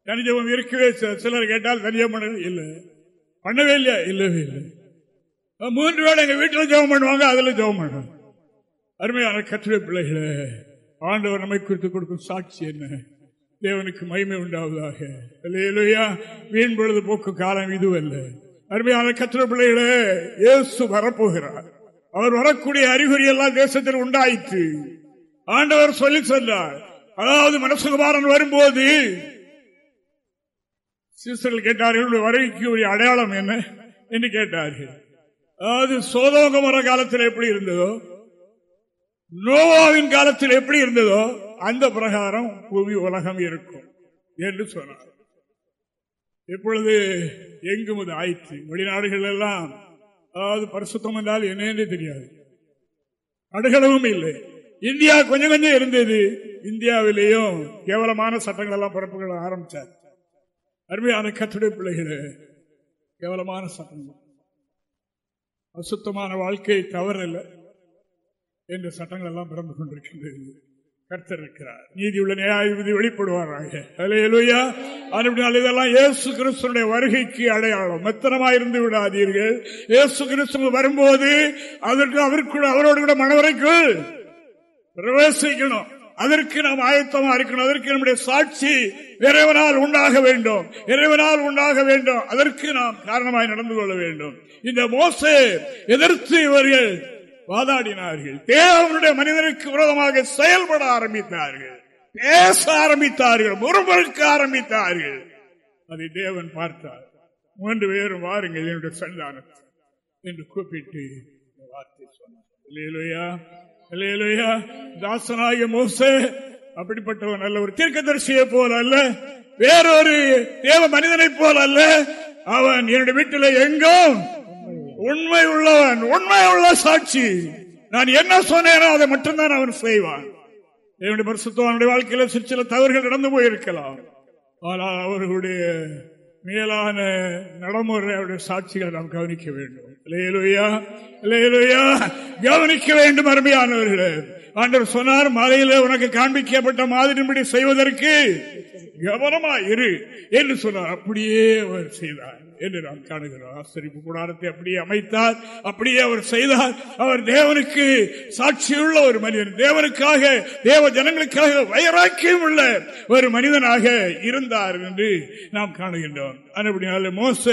தனிஜபம் இருக்கவே சிலர் கேட்டால் தனிஜபம் இல்லை. பண்ணவே இல்லையா? இல்லவே இல்லை. மூன்று வேலை எங்க வீட்டில் ஜெபம் பண்ணுவாங்க அதுல ஜெபம் பண்ணுவாங்க அருமையான கற்றுரை பிள்ளைகளே ஆண்டவர் நம்மை குறித்து கொடுக்கும் சாட்சி என்ன? தேவனுக்கு மகிமை உண்டாவதாக. வீண் பொழுது போக்கு காலம் இதுவல்ல. அருமையான கத்திர பிள்ளைகளே இயேசு வரப்போகிறார். அவர் வரக்கூடிய அறிகுறி எல்லாம் தேசத்தில் உண்டாயிற்று. ஆண்டவர் சொல்லி சொன்னார் அதாவது மனசுகுமாரன் வரும்போது சிஸ்டர்கள் கேட்டார்கள் வருகைக்கு ஒரு அடையாளம் என்ன? என்று கேட்டார்கள். அதாவது சோதோகமர காலத்தில் எப்படி இருந்ததோ நோவாவின் காலத்தில் எப்படி இருந்ததோ அந்த பிரகாரம் புவி உலகம் இருக்கும் என்று சொன்னார். இப்பொழுது எங்கும் அது ஆயிற்று. வெளிநாடுகள் எல்லாம் அதாவது பரிசுத்தம் என்றால் என்னன்னு தெரியாது. அடுகளவும் இல்லை. இந்தியா கொஞ்சம் கொஞ்சம் இருந்தது. இந்தியாவிலேயும் கேவலமான சட்டங்கள் எல்லாம் பிறப்புகள் ஆரம்பிச்சார். அருமையான கட்டுரை பிள்ளைகள் கேவலமான சட்டங்கள். அசுத்தமான வாழ்க்கை தவறில்லை. என்ற சட்டங்கள் எல்லாம் பிறந்து கொண்டிருக்கின்றது. கர்த்தர் இருக்கிறார். நீதி உள்ள நியாயபதி வெளிப்படுவாராக இதெல்லாம் இயேசு கிறிஸ்துடைய வருகைக்கு அடையாளம். மெத்தனமாக இருந்து விடாதீர்கள். இயேசு கிறிஸ்து வரும்போது அதற்கு அவருக்கு அவரோடு கூட மனவரைக்குள் பிரவேசிக்கணும். அதற்கு நாம் ஆயத்தமா இருக்கணும். அதற்கு நம்முடைய சாட்சி இறைவனால் உண்டாக வேண்டும். இறைவனால் உண்டாக வேண்டும். அதற்கு நாம் காரணமாய் நடந்து கொள்ள வேண்டும். இந்த மோசே எதிர்த்து இவர்கள் வாதாடினார்கள். தேவனுடைய மனிதனுக்கு விரோதமாக செயல்பட ஆரம்பித்தார்கள். பேச ஆரம்பித்தார்கள் முறுமுறுக்க ஆரம்பித்தார்கள். அதை தேவன் பார்த்தார். மூன்று பேரும் வாருங்கள் என்னுடைய சந்தானத்தை என்று கூப்பிட்டு வார்த்தை சொன்னார். இல்லையா இல்லையா தாசனாய மோசே அப்படிப்பட்டவன் அல்ல ஒரு தீர்க்கதரிசியை போல அல்ல வேறொரு தேவ மனிதனை போல அல்ல. அவன் என்னுடைய வீட்டில் எங்கும் உண்மை உள்ளவன் உண்மை உள்ள சாட்சி. நான் என்ன சொன்னேனோ அதை மட்டும்தான் அவன் செய்வான். என்னுடைய பரிசுத்தவனுடைய வாழ்க்கையில சில தவறுகள் நடந்து போயிருக்கலாம். ஆனால் அவர்களுடைய மேலான நடைமுறை அவருடைய சாட்சிகளை நாம் கவனிக்க வேண்டும். இல்லையா இல்லையா கவனிக்க வேண்டும் அருமையானவர்களே. ஆண்டவர் சொன்னார் மலையில உனக்கு காண்பிக்கப்பட்ட மாதிரிபடி செய்வதற்கு கவனமா இரு என்று சொன்னார். அப்படியே அவர் செய்தார். என்று நாம் காணுகிறோம் ஆசிரிப்பு கூடாரத்தை அப்படியே அமைத்தார். அப்படியே அவர் செய்தார். அவர் தேவனுக்கு சாட்சியுள்ள ஒரு மனிதன். தேவனுக்காக தேவ ஜனங்களுக்காக வைராக்கியம் உள்ள ஒரு மனிதனாக இருந்தார் என்று நாம் காணுகின்றோம். அப்படினால மோச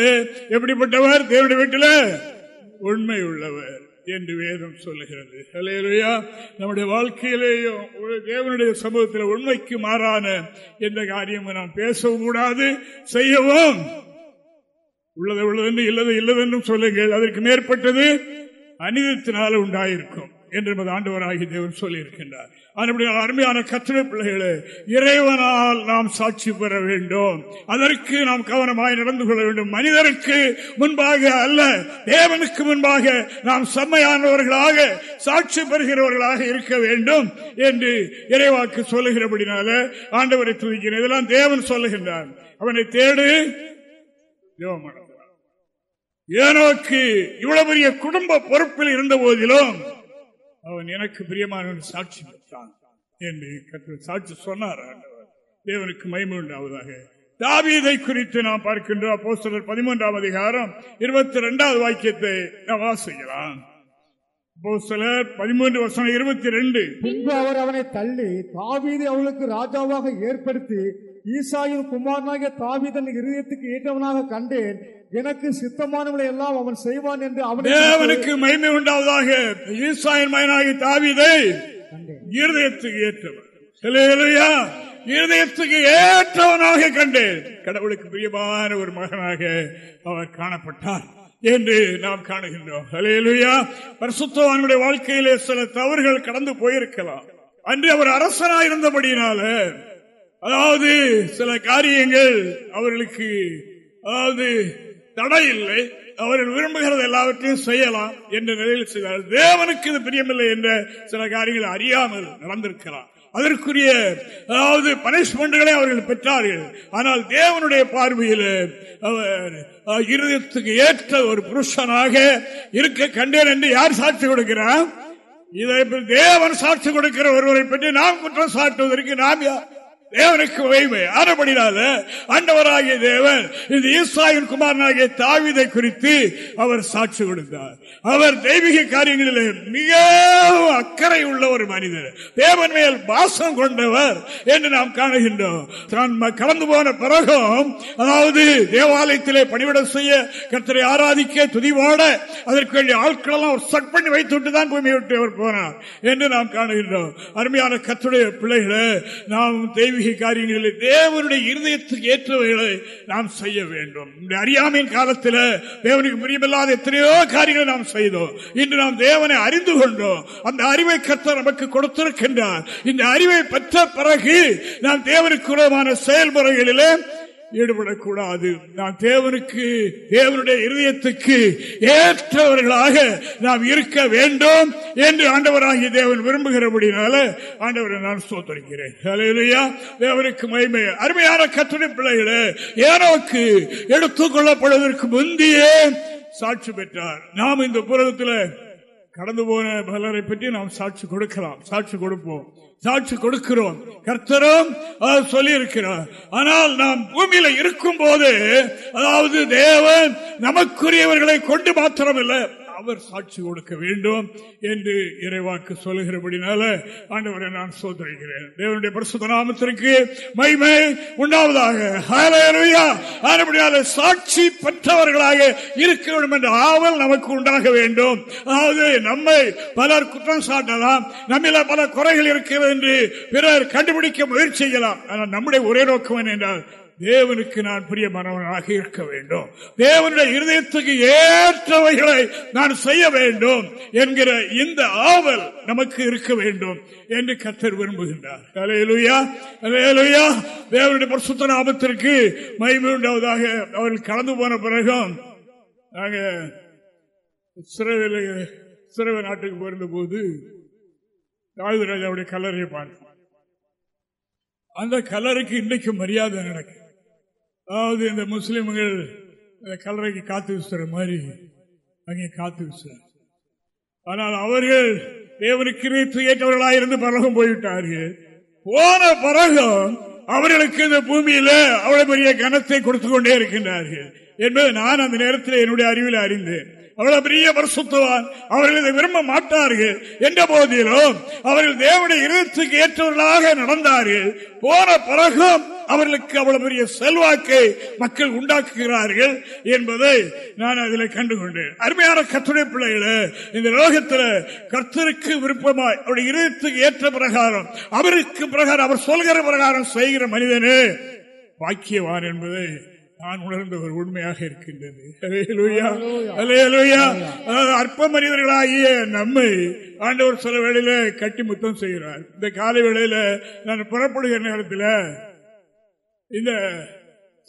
எப்படிப்பட்டவர்? தேவனுடைய வீட்டில் உண்மை உள்ளவர் என்று வேதம் சொல்லுகிறது. அலையலையா நம்முடைய வாழ்க்கையிலேயும் தேவனுடைய சமூகத்தில் உண்மைக்கு மாறான எந்த காரியமும் நாம் பேசவும் கூடாது செய்யவும் உள்ளது உள்ளதென்று இல்லது இல்லதென்றும் சொல்லுங்கள். அதற்கு மேற்பட்டது அனிதத்தினால உண்டாயிருக்கும் என்று நமது ஆண்டவராகி தேவன் சொல்லியிருக்கின்றார். அருமையான கத்திர பிள்ளைகளே இறைவனால் நாம் சாட்சி பெற வேண்டும். அதற்கு நாம் கவனமாய் நடந்து கொள்ள வேண்டும். மனிதருக்கு முன்பாக அல்ல தேவனுக்கு முன்பாக நாம் செம்மையானவர்களாக சாட்சி பெறுகிறவர்களாக இருக்க வேண்டும் என்று இறைவாக்கு சொல்லுகிறபடினால ஆண்டவரை துதிக்கிறேன். இதெல்லாம் தேவன் சொல்லுகின்றான் அவனை தேடு ஏனோக்கு இவ்வளவு பெரிய குடும்ப பொறுப்பில் இருந்த போதிலும் அவன் எனக்கு பிரியமான சாட்சி பெற்றான் என்று சாட்சி சொன்னார். தேவனுக்கு மைமை உண்டாவதாக. தாவீதை குறித்து நாம் பார்க்கின்ற அப்போ சிலர் பதிமூன்றாம் அதிகாரம் இருபத்தி இரண்டாவது வாக்கியத்தை நாம் வாசிக்கலாம். பதிமூன்று வருஷம் இருபத்தி ரெண்டு.
பின்பு அவர் அவனை தள்ளி தாவீதை அவளுக்கு ராஜாவாக ஏற்படுத்தி ஈசாயின் குமாரனாகிய தாவீதன் இருதயத்துக்கு ஏற்றவனாக கண்டேன். எனக்கு சித்தமானவளை எல்லாம் அவன் செய்வான் என்று அவன்
தேவனுக்கு மகிமை உண்டாவதாக ஈசாயின் மகனாகி தாவிதை இருதயத்துக்கு ஏற்றவன். இருதயத்துக்கு ஏற்றவனாக கண்டேன். கடவுளுக்கு பிரியமான ஒரு மகனாக அவர் காணப்பட்டார் என்று நாம் காணுகின்றோம். அலையலுயா பரிசுத்தவானுடைய வாழ்க்கையிலே சில தவறுகள் கடந்து போயிருக்கலாம். அன்று அவர் அரசனாக இருந்தபடியினால அதாவது சில காரியங்கள் அவர்களுக்கு அதாவது தடை இல்லை. அவர்கள் விரும்புகிறது எல்லாவற்றையும் செய்யலாம் என்ற நிலையில் செய்தார் தேவனுக்கு இது பிரியமில்லை என்ற சில காரியங்கள் அறியாமல் நடந்திருக்கிறார். அதற்குரிய அதாவது பனிஷ்மெண்ட்களை அவர்கள் பெற்றார்கள். ஆனால் தேவனுடைய பார்வையில் அவர் இருதயத்துக்கு ஏற்ற ஒரு புருஷனாக இருக்க கண்டேன் என்று யார் சாட்சி கொடுக்கிறார்? இதை தேவன் சாட்சி கொடுக்கிற ஒருவரை பற்றி நாம் குற்றம் சாட்டுவதற்கு நாம் யார் தேவனுக்கு வைமை ஆனபடினால ஆண்டவராகிய தேவன் இந்த ஈசாயின் குமாரனாகிய தாவிதை குறித்து அவர் சாட்சி கொடுத்தார். அவர் தெய்வீக காரியங்களிலே மிகவும் அக்கறை உள்ள ஒரு மனிதர். தேவன் மேல் பாசம் கொண்டவர் என்று நாம் காணுகின்றோம். தான் கலந்து போன பிறகும் அதாவது தேவாலயத்திலே பணிவிட செய்ய கத்தரை ஆராதிக்க துதிவாட அதற்கு வேண்டிய ஆட்களெல்லாம் ஒரு சட் பண்ணி வைத்து தான் பூமி விட்டு அவர் போனார் என்று நாம் காணுகின்றோம். அருமையான கத்துடைய பிள்ளைகளை நாம் தெய்வீக தெய்வீக காரியங்களில் தேவனுடைய இருதயத்துக்கு ஏற்றவைகளை நாம் செய்ய வேண்டும். இந்த அறியாமையின் காலத்தில் தேவனுக்கு பிரியமில்லாத எத்தனையோ காரியங்களை நாம் செய்தோம். இன்று நாம் தேவனை அறிந்து கொண்டோம். அந்த அறிவை கத்த நமக்கு கொடுத்திருக்கின்றார். இந்த அறிவை பெற்ற பிறகு நாம் தேவனுக்கு செயல்முறைகளிலே ஈடுபடக்கூடாது. நாம் தேவனுக்கு தேவனுடைய இருதயத்துக்கு ஏற்றவர்களாக நாம் இருக்க வேண்டும் என்று ஆண்டவராகிய தேவன் விரும்புகிறபடினால ஆண்டவரை நான் சோத்தரிக்கிறேன் தேவனுக்கு மகிமை. அருமையான கத்துணை பிள்ளைகளை ஏனோக்கு எடுத்துக் கொள்ளப்படுவதற்கு முந்தையே சாட்சி பெற்றார். நாம் இந்த புரதத்தில் கடந்து போன பலரை பற்றி நாம் சாட்சி கொடுக்கலாம். சாட்சி கொடுப்போம். சாட்சி கொடுக்கிறோம். கர்த்தரும் சொல்லி இருக்கிறார் ஆனால் நாம் பூமியில இருக்கும் போது அதாவது தேவன் நமக்குரியவர்களை கொண்டு மாத்திரம் இல்லை அவர் சாட்சி கொடுக்க வேண்டும் என்று இறைவாக்கு சொல்லுகிறபடினால ஆண்டவரை நான் சோதரிக்கிறேன் தேவனுடைய பரிசுத்த நாமத்திற்கு மகிமை உண்டாவதாக. ஆனபடியால சாட்சி பெற்றவர்களாக இருக்க வேண்டும் என்ற ஆவல் நமக்கு உண்டாக வேண்டும். அதாவது நம்மை பலர் குற்றம் சாட்டலாம் நம்மள பல குறைகள் இருக்கிறது என்று பிறர் கண்டுபிடிக்க முயற்சி செய்யலாம். ஆனால் நம்முடைய ஒரே நோக்கம் என்ன என்றால் தேவனுக்கு நான் பிரியமானவனாக இருக்க வேண்டும். தேவனுடைய இருதயத்துக்கு ஏற்றவைகளை நான் செய்ய வேண்டும் என்கிற இந்த ஆவல் நமக்கு இருக்க வேண்டும் என்று கத்தர் விரும்புகின்றார். அலையலுயா அலையலுயா தேவனுடைய பரிசுத்த ஆபத்திற்கு மைமூண்டாவதாக உண்டாவதாக அவர்கள் கலந்து போன பிறகும் நாங்க சிறவில் சிறவ நாட்டுக்கு போயிருந்த போது ராஜாவுடைய கல்லறையை பார்த்தோம். அந்த கலருக்கு இன்றைக்கு மரியாதை நடக்கும் அதாவது இந்த முஸ்லீம்கள் இந்த கல்லறைக்கு காத்து வீசுற மாதிரி அங்கே காத்து வீசுறாங்க. ஆனால் அவர்கள் தேவனுக்கு ஏற்றவர்களாக இருந்து பரலகம் போய்விட்டார்கள். போன பரகம் அவர்களுக்கு இந்த பூமியில அவ்வளவு பெரிய கனத்தை கொடுத்து கொண்டே இருக்கின்றார்கள். என்பதை நான் அந்த நேரத்தில் என்னுடைய அறிவில் அறிந்தேன். அவ்வளவு பெரிய பரிசுத்தவான். அவர்கள் இதை விரும்ப மாட்டார்கள். என்ற போதிலும் அவர்கள் தேவனுடைய இருதயத்துக்கு ஏற்றவர்களாக நடந்தார்கள். போன பிறகும் அவர்களுக்கு அவ்வளவு பெரிய செல்வாக்கை மக்கள் உண்டாக்குகிறார்கள் என்பதை நான் அதில் கண்டுகொண்டேன். அருமையான கத்துணை பிள்ளைகள இந்த லோகத்தில் கர்த்தருக்கு விருப்பமாய் அவருடைய இருதயத்துக்கு ஏற்ற பிரகாரம் அவருக்கு பிரகாரம் அவர் சொல்கிற பிரகாரம் செய்கிற மனிதனே பாக்கியவான் என்பதை நான் உணர்ந்த ஒரு உண்மையாக இருக்கின்றது. அற்ப மனிதர்களாகிய நம்மை ஆண்டவர் சில வேளையில கட்டி முத்தம் செய்கிறார். இந்த காலை வேளையில நான் புறப்படுகிற நேரத்தில் இந்த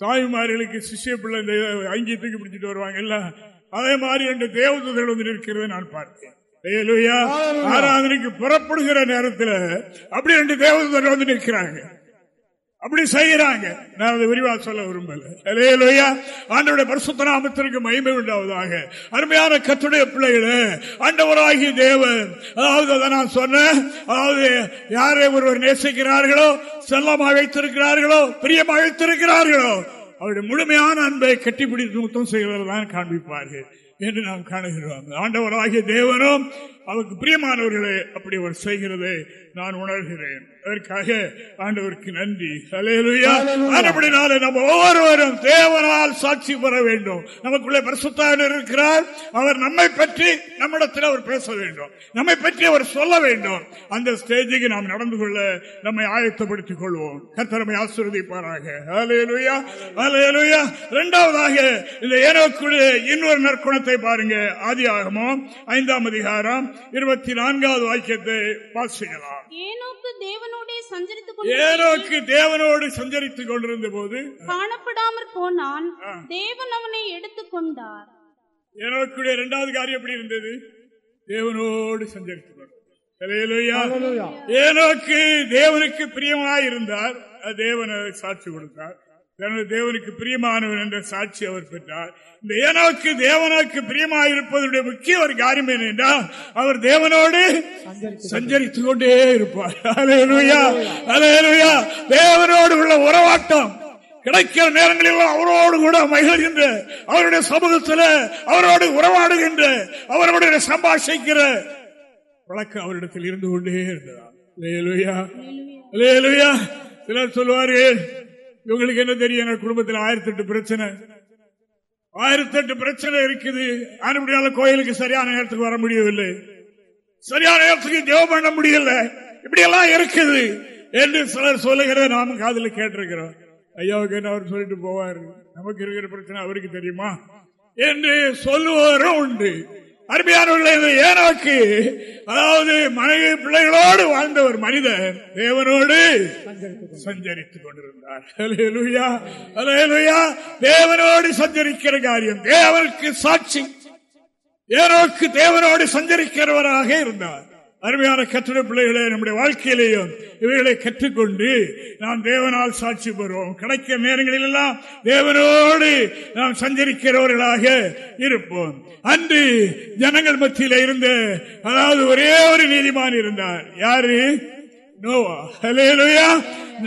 சாய்மார்களுக்கு சிஷ்ய பிள்ளை இந்த அங்கி தூக்கி பிடிச்சிட்டு வருவாங்க எல்லாம் அதே மாதிரி ரெண்டு தேவதூதர்கள் வந்து இருக்கிறத நான் பார்த்தேன். ஆராதனைக்கு புறப்படுகிற நேரத்தில் அப்படி ரெண்டு தேவதூதர்கள் வந்து நிற்கிறாங்க. அப்படி செய்கிறாங்க. நான் அதை விரிவா சொல்ல விரும்பல. ஆண்டோட பரிசுத்த நாமத்திற்கு மகிமை உண்டாவதாக. அருமையான கத்துடைய பிள்ளைகளே ஆண்டவராகிய தேவன். அதாவது அதை நான் சொன்னேன். அதாவது யாரை ஒருவர் நேசிக்கிறார்களோ செல்லமாக வைத்திருக்கிறார்களோ பிரியமாக வைத்திருக்கிறார்களோ அவருடைய முழுமையான அன்பை கட்டிப்பிடித்து முத்தம் செய்வதில் காண்பிப்பார்கள் என்று நாம் காணுகிறோம். ஆண்டவராகிய தேவனும் அவருக்கு பிரியமானவர்களே அப்படி அவர் செய்கிறதை நான் உணர்கிறேன். அதற்காக ஆண்டவருக்கு நன்றி. அப்படினாலே நம்ம ஒவ்வொருவரும் தேவனால் சாட்சி பெற வேண்டும். நமக்குள்ளே பரிசுத்தான் இருக்கிறார். அவர் நம்மை பற்றி நம்மிடத்தில் அவர் பேச வேண்டும். நம்மை பற்றி அவர் சொல்ல வேண்டும். அந்த ஸ்டேஜுக்கு நாம் நடந்து கொள்ள நம்மை ஆயத்தப்படுத்திக் கொள்வோம். கத்தனமை இரண்டாவதாக இந்த ஏனோக்குழு இன்னொரு நற்குணத்தை பாருங்க. ஆதி ஆகமும் ஐந்தாம் அதிகாரம் இருபத்தி நான்காவது வாக்கியத்தை
தேவனோடே சஞ்சரித்துக்
ஏனோக்கு தேவனோடு சஞ்சரித்துக் கொண்டிருந்த போது
காணப்படாமற் போனான். தேவன் அவனை எடுத்துக் கொண்டார்.
ஏனோக்குடைய இரண்டாவது காரியம் எப்படி இருந்தது? தேவனோடு சஞ்சரித்துக் கொண்டார். ஏனோக்கு தேவனுக்கு பிரியமாய் இருந்தார். தேவன் சாட்சி கொடுத்தார். தனது தேவனுக்கு பிரியமானவன் என்ற சாட்சி அவர் பெற்றார். இந்த ஏனோக்கு தேவனுக்கு பிரியமாயிருப்பதனுடைய முக்கிய ஒரு காரியம் என்னென்றால் அவர் தேவனோடு சஞ்சரித்துக் கொண்டே இருப்பார் தேவனோடு உள்ள உறவாட்டம் கிடைக்கிற நேரங்களில் அவரோடு கூட மகிழ்கின்ற அவருடைய சமூகத்தில் அவரோடு உறவாடுகின்ற அவரோட சம்பாஷிக்கிற வழக்கம் அவரிடத்தில் இருந்து கொண்டே இருந்தார் சிலர் சொல்வார்கள் இவங்களுக்கு என்ன தெரியும்? எங்க குடும்பத்தில் ஆயிரத்தி எட்டு பிரச்சனை. ஆயிரத்தி எட்டு பிரச்சனை இருக்குது. அனுப்படியால கோயிலுக்கு சரியான நேரத்துக்கு வர முடியவில்லை. சரியான நேரத்துக்கு ஜெபம் பண்ண முடியல. இப்படி எல்லாம் இருக்குது என்று சிலர் சொல்லுகிற நாம காதல கேட்டிருக்கிறோம். ஐயாவுக்கு என்ன அவர் சொல்லிட்டு போவார்? நமக்கு இருக்கிற பிரச்சனை அவருக்கு தெரியுமா? என்று சொல்லுவோரும் உண்டு. அருமையானவர்களை ஏனோக்கு? அதாவது மனைவி பிள்ளைகளோடு வாழ்ந்த ஒரு மனிதர். தேவனோடு சஞ்சரித்துக் கொண்டிருந்தார். தேவனோடு சஞ்சரிக்கிற காரியம் தேவனுக்கு சாட்சி. ஏனோக்கு தேவனோடு சஞ்சரிக்கிறவராக இருந்தார். அருமையான கட்டிட பிள்ளைகளே நம்முடைய வாழ்க்கையிலேயும் இவைகளை கற்றுக்கொண்டு நாம் தேவனால் சாட்சி பெறுவோம். கிடைக்க நேரங்களில் எல்லாம் தேவனோடு நாம் சஞ்சரிக்கிறவர்களாக இருப்போம். அன்று ஜனங்கள் மத்தியில் இருந்த அதாவது ஒரே ஒரு நீதிமான் இருந்தார். யாரு? நோவா.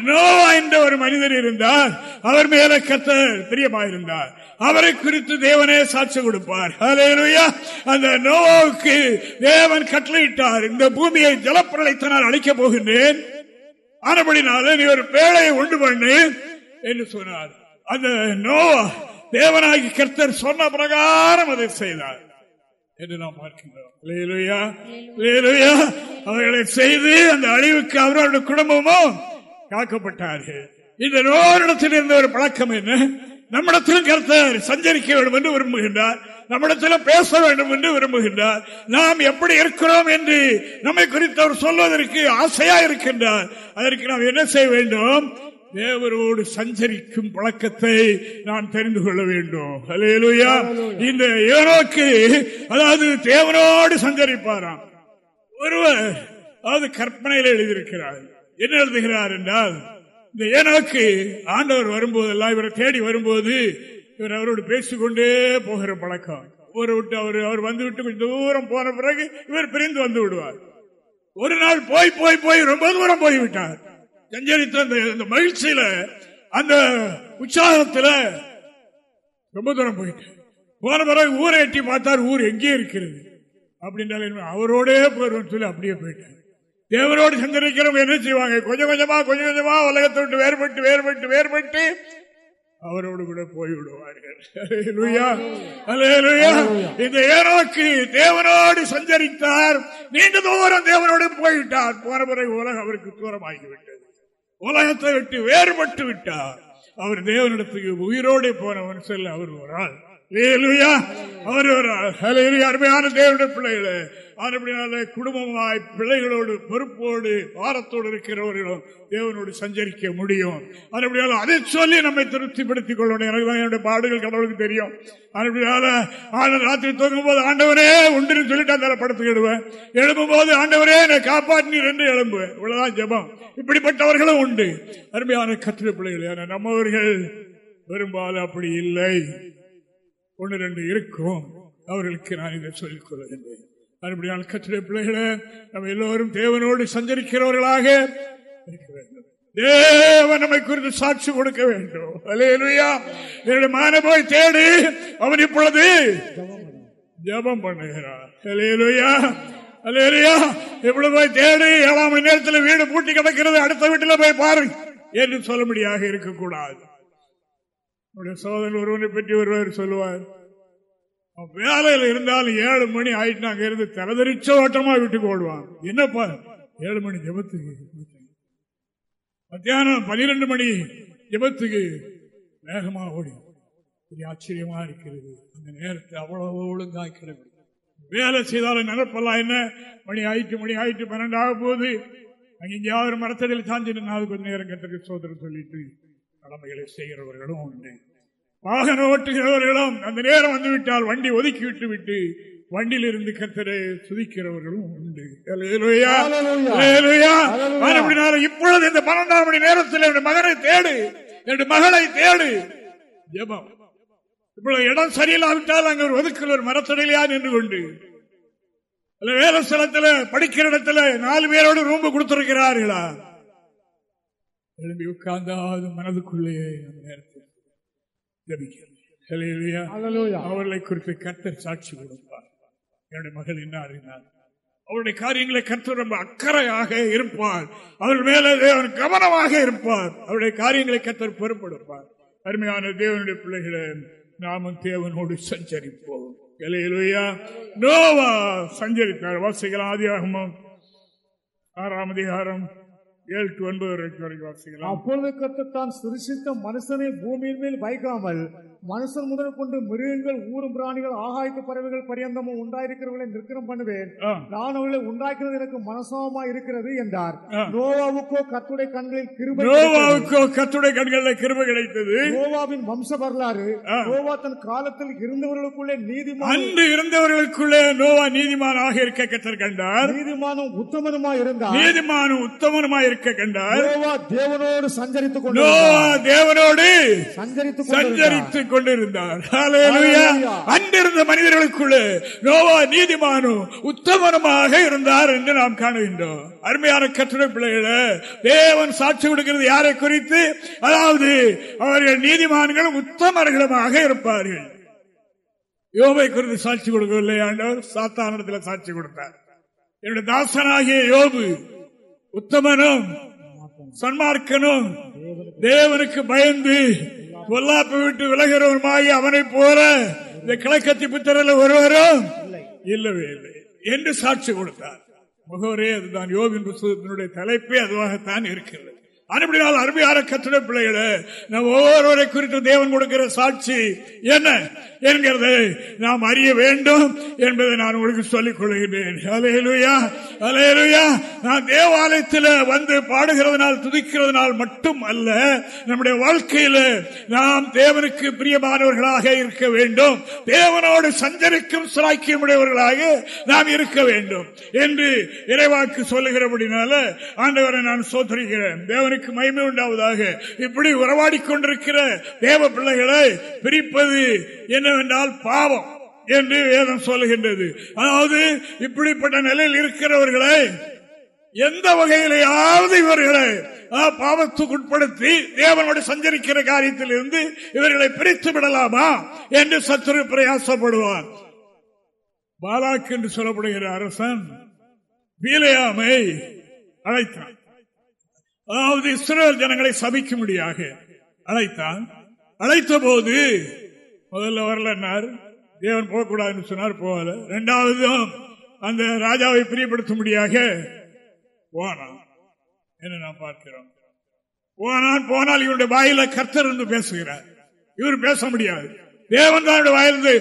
நோவா என்ற ஒரு மனிதர் இருந்தார். அவர் மேல கத்த பிரியமாயிருந்தார். அவரை குறித்து தேவனே சாட்சி கொடுப்பார். அந்த நோவுக்கு தேவன் கட்டளையிட்டார். இந்த பூமியை ஜலப்பிரளயத்தினால் அழிக்கப் போகின்றேன். ஆனபடினால நீ ஒரு பேழையை உண்டு பண்ணு என்று சொன்னார். அந்த நோவா தேவனாகி கர்த்தர் சொன்ன பிரகாரம் அதை செய்தார் என்று நாம் பார்க்கின்றோம். அவர்களை செய்து அந்த அழிவுக்கு அவரோட குடும்பமும் காக்கப்பட்டார்கள். இந்த நோரிடத்தில் இருந்த ஒரு பழக்கம் என்ன? நம்மிடத்திலும் கருத்தர் சஞ்சரிக்க வேண்டும் என்று விரும்புகின்றார். நம்மிடத்திலும் பேச வேண்டும் என்று விரும்புகின்றார். நாம் எப்படி இருக்கிறோம் என்று நம்மை குறித்து அவர் சொல்வதற்கு ஆசையா இருக்கின்றார். அதற்கு நாம் என்ன செய்ய வேண்டும்? தேவரோடு சஞ்சரிக்கும் பழக்கத்தை நாம் தெரிந்து கொள்ள வேண்டும். அல்லேலூயா இந்த ஏனோக்கு அதாவது தேவனோடு சஞ்சரிப்பாராம். ஒருவர் அதாவது கற்பனையில் எழுதியிருக்கிறார். என்ன எழுதுகிறார் என்றால் இந்த ஏனோக்கு ஆண்டவர் வரும்போதெல்லாம் இவரை தேடி வரும்போது இவர் அவரோடு பேசிக்கொண்டே போகிற பழக்கம். ஒரு விட்டு அவர் அவர் வந்து விட்டு கொஞ்சம் தூரம் போன பிறகு இவர் பிரிந்து வந்து விடுவார். ஒரு நாள் போய் போய் போய் ரொம்ப தூரம் போய்விட்டார். சஞ்சரித்த அந்த அந்த மகிழ்ச்சியில அந்த உற்சாகத்துல ரொம்ப தூரம் போயிட்டார். போன பிறகு ஊரை எட்டி பார்த்தார் ஊர் எங்கே இருக்கிறது? அப்படின்றால் அவரோடே போயிருவோம் சொல்லி அப்படியே போயிட்டார். தேவனோடு சந்தரிக்கிறவங்க என்ன செய்வாங்க? கொஞ்சம் கொஞ்சமா கொஞ்சம் கொஞ்சமா உலகத்தை விட்டு வேறுபட்டு வேறுபட்டு வேறுபட்டு அவரோடு கூட போய்விடுவார்கள். இந்த ஏனோக்கு தேவனோடு சஞ்சரித்தார். நீண்ட தூரம் தேவனோடு போய்விட்டார். போன பிறகு உலகம் அவருக்கு தூரமாகிவிட்டது. உலகத்தை விட்டு வேறுபட்டு விட்டார். அவர் தேவனிடத்துக்கு உயிரோடு போனவன் செல்ல அவர் ஒரு ஆள். அவர் ஒரு அருமையான தேவனுடைய பிள்ளைகளே ஆனப்படினால குடும்பமாய் பிள்ளைகளோடு பொறுப்போடு வாரத்தோடு இருக்கிறவர்களும் தேவனோடு சஞ்சரிக்க முடியும். அதுபடியால அதை சொல்லி நம்மை திருப்திப்படுத்திக் கொள்ளணும். எனக்கு தான் என்னுடைய பாடுகள் கடவுளுக்கு தெரியும். அதுபடியால ஆனால் ராத்திரி தூங்கும் போது ஆண்டவரே உண்டுன்னு சொல்லிட்டு அந்த படுத்துக்கிடுவேன் எழும்பும் போது ஆண்டவரே என்னை காப்பாற்றினீர் என்று எழும்புவேன். இவ்வளவுதான் ஜெபம். இப்படிப்பட்டவர்களும் உண்டு. அருமையான கத்திர பிள்ளைகள் ஆனா நம்மவர்கள் பெரும்பாலும் அப்படி இல்லை. ஒன்று ரெண்டு இருக்கும். அவர்களுக்கு நான் இதை சொல்லிக் கொள்கின்றேன் மறுபடியும் கத்திர பிள்ளைகளை நம்ம எல்லோரும் தேவனோடு சஞ்சரிக்கிறவர்களாக இருக்க வேண்டும். தேவன் நம்மை குறித்து சாட்சி கொடுக்க வேண்டும். அல்லேலூயா என்னுடைய மான போய் தேடு அவன் இப்பொழுது ஜெபம் பண்ணுகிறார். அல்லேலூயா அல்லேலூயா இப்பொழுது போய் தேடு ஏழாம் மணி நேரத்தில் வீடு பூட்டி கிடக்கிறது அடுத்த வீட்டில் போய் பாரு. என்று சொல்லும்படியாக இருக்கக்கூடாது. உடைய சோதனை ஒருவனை பற்றி ஒருவர் சொல்லுவார். வேலையில் இருந்தாலும் ஏழு மணி ஆயிட்டு அங்க இருந்து தலைதறிச்ச ஓட்டமா வீட்டுக்கு ஓடுவான். என்னப்பா? ஏழு மணி ஜெபத்துக்கு. மத்தியானம் பனிரெண்டு மணி ஜெபத்துக்கு வேகமா ஓடி. பெரிய ஆச்சரியமா இருக்கிறது. அந்த நேரத்தை அவ்வளவு ஒழுங்கா கிளம்பி வேலை செய்தாலும் நினைப்பெல்லாம் என்ன? மணி ஆயிட்டு மணி ஆயிட்டு பன்னெண்டு ஆக போகுது. அங்க எங்கேயாவது மரத்தடியில் சாஞ்சிட்டு நாள் கொஞ்ச நேரம் கத்திரிக்க சோதனை சொல்லிட்டு கடமைகளை செய்கிறவர்களும் உண்டு. வாகனம் ஓட்டுகிறவர்களும் அந்த நேரம் வந்துவிட்டால் வண்டி ஒதுக்கி விட்டு விட்டு வண்டியில் இருந்து கத்தரை சுதிக்கிறவர்களும் உண்டு இப்பொழுது இந்த பன்னெண்டாம் மணி நேரத்தில் என்னுடைய மகனை தேடு. என்னுடைய மகளை தேடு. ஜெபம். இப்பொழுது இடம் சரியில்லாவிட்டால் அங்க ஒரு ஒதுக்கல் ஒரு மரத்தடையிலையா நின்று கொண்டு. அல்ல வேலை ஸ்தலத்துல படிக்கிற இடத்துல நாலு பேரோடு ரூம்பு கொடுத்திருக்கிறார்களா? எழும்பி உட்கார்ந்தாவது மனதுக்குள்ளே அந்த நேரத்தில். அவர்களை குறித்து கர்த்தர் சாட்சி கொடுப்பார். என்னுடைய மகள் என்ன அறினார் அவருடைய காரியங்களை கர்த்தர் ரொம்ப அக்கறையாக இருப்பார். அவர்கள் மேலே தேவன் கவனமாக இருப்பார். அவருடைய காரியங்களை கர்த்தர் பொறுப்படுப்பார் அருமையான தேவனுடைய பிள்ளைகளை நாமும் தேவனோடு சஞ்சரிப்போம். நோவா சஞ்சரித்தார் வாசிக்கலாம். ஆதியாகமம். ஆறாம் அதிகாரம். ஏழு டு ஒன்பது வரைக்கும் வரைக்கும் வாசிக்கலாம்.
அப்பொழுது கர்த்தர் தான் சிருஷித்த மனுஷனை பூமியின் மேல் வைக்காமல் மனுஷன் முதல் கொண்டு மிருகங்கள் ஊரும் பிராணிகள் ஆகாயத்து பறவைகள் பரியந்தமும் உண்டாயிருக்கிறவர்களை நிற்கரம் பண்ணுவேன்.
நான்
அவர்களை உண்டாக்கிறது எனக்கு மனசாமா இருக்கிறது என்றார். நோவாவுக்கோ கர்த்தருடைய கண்களில் கிருபை.
நோவாவுக்கோ கத்துடைய கண்களில் கிருபை கிடைத்தது
நோவாவின் வம்ச வரலாறு. நோவா தன் காலத்தில் இருந்தவர்களுக்குள்ளே நீதிமான்
அன்று இருந்தவர்களுக்குள்ளே நோவா நீதிமானாக இருக்க கத்தர் கண்டார்
நீதிமானும் உத்தமனுமாய் இருந்தார்
நீதிமானும் உத்தமனுமாய் இருக்க கண்டார்
நோவா தேவனோடு சஞ்சரித்துக் கொண்டிருந்தார்
தேவனோடு
சஞ்சரித்துக் கொண்டிருந்தார்
சஞ்சரித்துக் கொண்டிருந்தார். அன்றிருந்த மனிதர்களுக்குள்ள நோவா நீதிமானும் உத்தமனுமாக இருந்தார் என்று நாம் காணுகின்றோம். அருமையான கட்டுரை பிள்ளைகள தேவன் சாட்சி கொடுக்கிறது யாரை குறித்து? அதாவது அவர்கள் நீதிமான்களும் உத்தமர்களுமாக இருப்பார்கள். யோபை குறித்து சாட்சி கொடுக்கவில்லை ஆண்டவர் சாத்தானிடத்தில் சாட்சி கொடுத்தார். என்னுடைய தாசனாகிய யோபு உத்தமனும் சன்மார்க்கனும் தேவனுக்கு பயந்து பொல்லாப்பு விட்டு விலகிறவருமாகி அவனைப் போல இந்த கிழக்கத்தி புத்தரில் ஒருவரும் இல்லவே இல்லை. என்று சாட்சி கொடுத்தார். முகவரே அதுதான் யோகின் புத்தகத்தினுடைய தலைப்பே அதுவாகத்தான் இருக்கிறது. அனுப்பினால் அருமையான கத்திர பிள்ளைகளே நம் ஒவ்வொருவரை குறித்து தேவன் கொடுக்கிற சாட்சி என்ன என்கிறதை? நாம் அறிய வேண்டும் என்பதை நான் உங்களுக்கு சொல்லிக் கொள்கிறேன். அலையலுயா அலையலுயா நான் தேவாலயத்தில் வந்து பாடுகிறதுனால் துதிக்கிறதுனால் மட்டும் அல்ல நம்முடைய வாழ்க்கையில நாம் தேவனுக்கு பிரியமானவர்களாக இருக்க வேண்டும். தேவனோடு சஞ்சரிக்கும் சிலாக்கியமுடையவர்களாக நாம் இருக்க வேண்டும் என்று இறைவாக்கு சொல்லுகிறபடினால ஆண்டவரை நான் சோதரிக்கிறேன். தேவனுக்கு மகிமை உண்டாவதாக. இப்படி உறவாடி கொண்டிருக்கிற தேவ பிள்ளைகளை பிரிப்பது என்னவென்றால் பாவம் என்று வேதம் சொல்லுகின்றது. அதாவது இப்படிப்பட்ட நிலையில் இருக்கிறவர்களை எந்த வகையிலேயாவது இவர்களை பாவத்துக்கு உட்படுத்தி தேவனோடு சஞ்சரிக்கிற காரியத்தில் இருந்து இவர்களை பிரித்து விடலாமா என்று சத்துரு பிரயாசப்படுவார். பாலாக் என்று சொல்லப்படுகிற அரசன் பீலையாமை அழைத்தான். அதாவது இஸ்ரேல் ஜனங்களை சபிக்கும்படியாக அழைத்தான். அழைத்த போது முதல்ல வரலன்னார் தேவன் போகக்கூடாதுன்னு சொன்னார் போகல. ரெண்டாவதும் அந்த ராஜாவை பிரியப்படுத்தும்படியாக போனான். என்று நாம் பார்க்கிறோம். போனான் போனால் இவருடைய வாயில கர்த்தர் என்று பேசுகிறார். இவர் பேச முடியாது. தேவன் தான் வாயிலிருந்து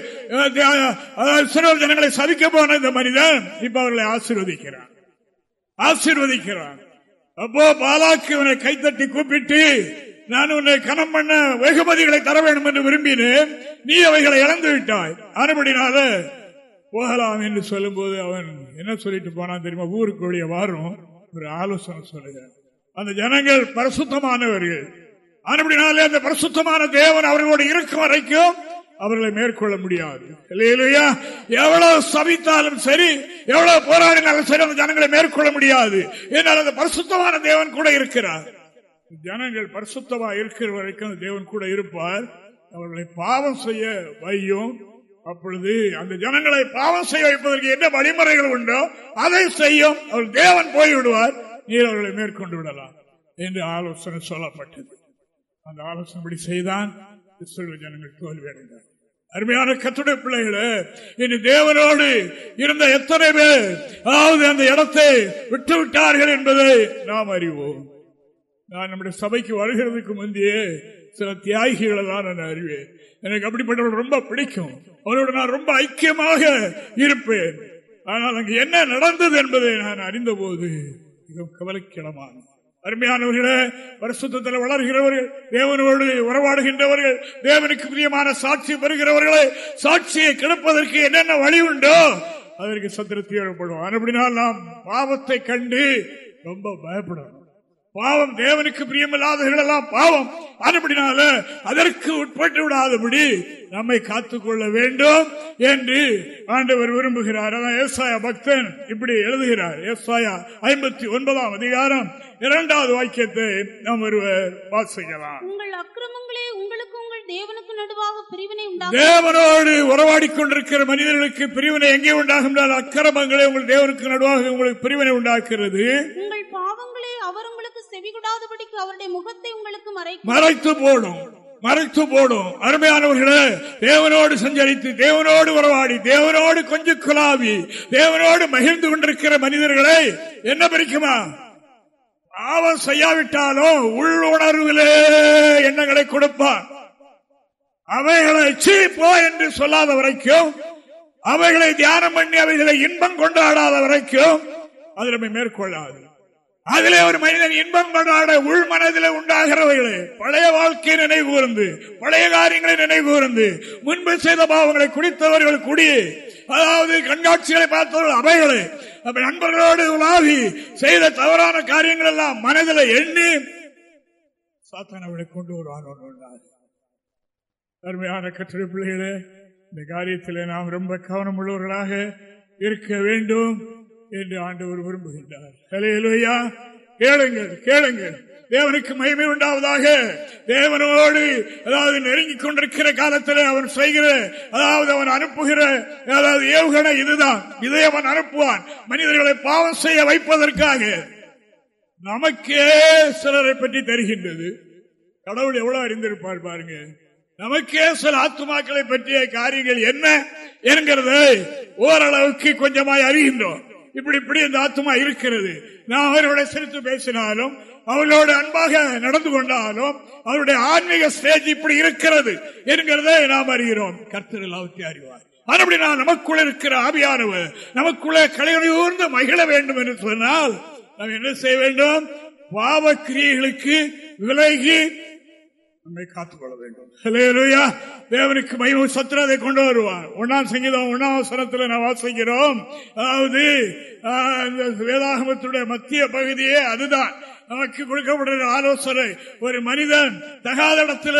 சிறுவர் ஜனங்களை சதிக்க போன இந்த மனிதன் இப்ப அவர்களை ஆசிர்வதிக்கிறான். ஆசீர்வதிக்கிறான். அப்போ பாலாக்கு இவனை கைத்தட்டி கூப்பிட்டு நான் உன்னை கனம் பண்ண வெகுமதிகளை தர வேண்டும் என்று விரும்பினேன். நீ அவைகளை இழந்து விட்டாய். அனுபடினால போகலாம் என்று சொல்லும் போது அவன் என்ன சொல்லிட்டு போனான் தெரியுமா? ஊருக்கு வெளியே வாரும். ஒரு ஆலோசனை சொல்லுகிறார். அந்த ஜனங்கள் பரிசுத்தமானவர்கள். அதுபடினாலே அந்த பரிசுத்தமான தேவன் அவர்களோடு இருக்கும் வரைக்கும் அவர்களை மேற்கொள்ள முடியாது. எவ்வளவு சபித்தாலும் சரி எவ்வளவு போராடினாலும் சரி அந்த ஜனங்களை மேற்கொள்ள முடியாது. என்றால் அந்த பரிசுத்தமான தேவன் கூட இருக்கிறார். ஜனங்கள் பரிசுத்தமா இருக்கிற வரைக்கும் தேவன் கூட இருப்பார். அவர்களை பாவம் செய்ய வையும். அப்பொழுது அந்த ஜனங்களை பாவம் செய்ய வைப்பதற்கு என்ன வழிமுறைகள் உண்டோ அதை செய்யும் அவர் தேவன் போய்விடுவார். நீர் அவர்களை மேற்கொண்டு விடலாம் என்று ஆலோசனை சொல்லப்பட்டது. அந்த ஆலோசனைப்படி செய்தான். ஜனங்கள் தோல்வி அடைந்தார் அருமையான கத்துடைய பிள்ளைகளே இனி தேவனோடு இருந்த எத்தனை பேர் அதாவது அந்த இடத்தை விட்டு விட்டார்கள் என்பதை நாம் அறிவோம். நான் நம்முடைய சபைக்கு வருகிறதுக்கு முந்தையே சில தியாகிகளை தான் நான் அறிவேன். எனக்கு அப்படிப்பட்டவர்கள் ரொம்ப பிடிக்கும். அவரோடு நான் ரொம்ப ஐக்கியமாக இருப்பேன். ஆனால் அங்கு என்ன நடந்தது என்பதை நான் அறிந்த போது மிகவும் கவலைக்கிடமான அருமையானவர்களே பரிசுத்தத்தில் வளர்கிறவர்கள் தேவனோடு உறவாடுகின்றவர்கள் தேவனுக்கு பிரியமான சாட்சி வருகிறவர்களே சாட்சியை கிடப்பதற்கு என்னென்ன வழி உண்டோ அதற்கு சத்திரத்தை ஏற்படும் அப்படினால் நாம் பாவத்தை கண்டு ரொம்ப பயப்படணும். பாவம் தேவனுக்கு பிரியமில்லாதவர்கள் எல்லாம் பாவம். அதுபடினால அதற்கு உட்பட்டு விடாதபடி நம்மை காத்துக்கொள்ள வேண்டும் என்று ஆண்டவர் விரும்புகிறார். அதான் ஏசாயா பக்தன் இப்படி எழுதுகிறார். ஏசாயா ஐம்பத்தி ஒன்பதாம் அதிகாரம் இரண்டாவது வாக்கியத்தை நாம் ஒருவர் வாசிக்கலாம்.
உங்கள் அக்கிரமங்களே உங்களுக்கு உங்கள் தேவனுக்கு நடுவாக பிரிவினை
தேவனோடு உறவாடி கொண்டிருக்கிற மனிதர்களுக்கு பிரிவினை எங்கே உண்டாகும் அக்கிரமங்களே உங்கள் தேவனுக்கு நடுவாக உங்களுக்கு பிரிவினை உண்டாக்குறது
உங்கள் பாவங்களே அவர் உங்களுக்கு செவிகூடாதபடிக்கு அவருடைய முகத்தை உங்களுக்கு
மறைத்து போடும். மறைத்து போடும். அருமையானவர்களே தேவனோடு சஞ்சரித்து தேவனோடு உறவாடி தேவனோடு கொஞ்சம் குலாவி தேவனோடு மகிழ்ந்து கொண்டிருக்கிற மனிதர்களை என்ன பிரிக்குமா? பாவம் செய்யாவிட்டாலும் உள்ளுணர்விலே எண்ணங்களை கொடுப்பான். அவைகளை சீப்போ என்று சொல்லாத வரைக்கும் அவைகளை தியானம் பண்ணி அவைகளை இன்பம் கொண்டாடாத வரைக்கும் அது நம்மை மேற்கொள்ளாது. அதிலே ஒரு மனிதன் இன்பம் கொண்டாட உள் மனதில் உண்டாகிறவைகளே பழைய வாழ்க்கையை நினைவு கூர்ந்து பழைய காரியங்களை நினைவு கூர்ந்து முன்பு செய்த பாவங்களை குடித்தவர்கள் குடி அதாவது கண்காட்சிகளை பார்த்தவர்கள் அவைகளை நண்பர்களோடு உலாவி செய்த தவறான காரியங்கள் எல்லாம் மனதில் எண்ணி சாத்தானவர்களை கொண்டு வருவான் அருமையான கட்டுரை பிள்ளைகளே இந்த காரியத்தில் நாம் ரொம்ப கவனம் உள்ளவர்களாக இருக்க வேண்டும். என்று ஆண்டவர் விரும்புகின்றார். ஹலேலுயா கேளுங்கள் கேளுங்கள். தேவனுக்கு மகிமை உண்டாவதாக. தேவனோடு அதாவது நெருங்கிக் கொண்டிருக்கிற காலத்தில் அவன் செய்கிற அதாவது அவன் அனுப்புகிற அதாவது ஏவுகணை இதுதான். இதை அவன் அனுப்புவான். மனிதர்களை பாவம் செய்ய வைப்பதற்காக. நமக்கே சிலரை பற்றி தருகின்றது. கடவுள் எவ்வளவு அறிந்திருப்பார் பாருங்க. நமக்கே சில ஆத்துமாக்களை பற்றிய காரியங்கள் என்ன என்கிறது ஓரளவுக்கு கொஞ்சமாய் அறிகின்றோம். இப்படி இப்படி இந்த ஆத்மா இருக்கிறது. நான் அவர்களோட சிரித்து பேசினாலும் அவர்களோட அன்பாக நடந்து கொண்டாலும் அவருடைய ஆன்மீக ஸ்டேஜ் இப்படி இருக்கிறது என்கிறதை நாம் அறிகிறோம். கர்த்தர் எல்லாவற்றையும் அறிவார். மறுபடி நான் நமக்குள்ள இருக்கிற ஆவியானவர் நமக்குள்ள கலையூர்ந்து மகிழ வேண்டும் என்று சொன்னால் நாம் என்ன செய்ய வேண்டும்? பாவ கிரியைகளுக்கு விலகி நம்மை காத்துக்கொள்ள வேண்டும் தேவனுக்கு மகிமை அதை கொண்டு வருவார். ஒன்னாம் சங்கீதம் ஒன்னாம் சனத்தில் நாம் வாசிக்கிறோம். அதாவது இந்த வேதாகமத்துடைய மத்திய பகுதியே அதுதான். நமக்கு கொடுக்கப்படுகிற ஆலோசனை ஒரு மனிதன் தகாத இடத்துல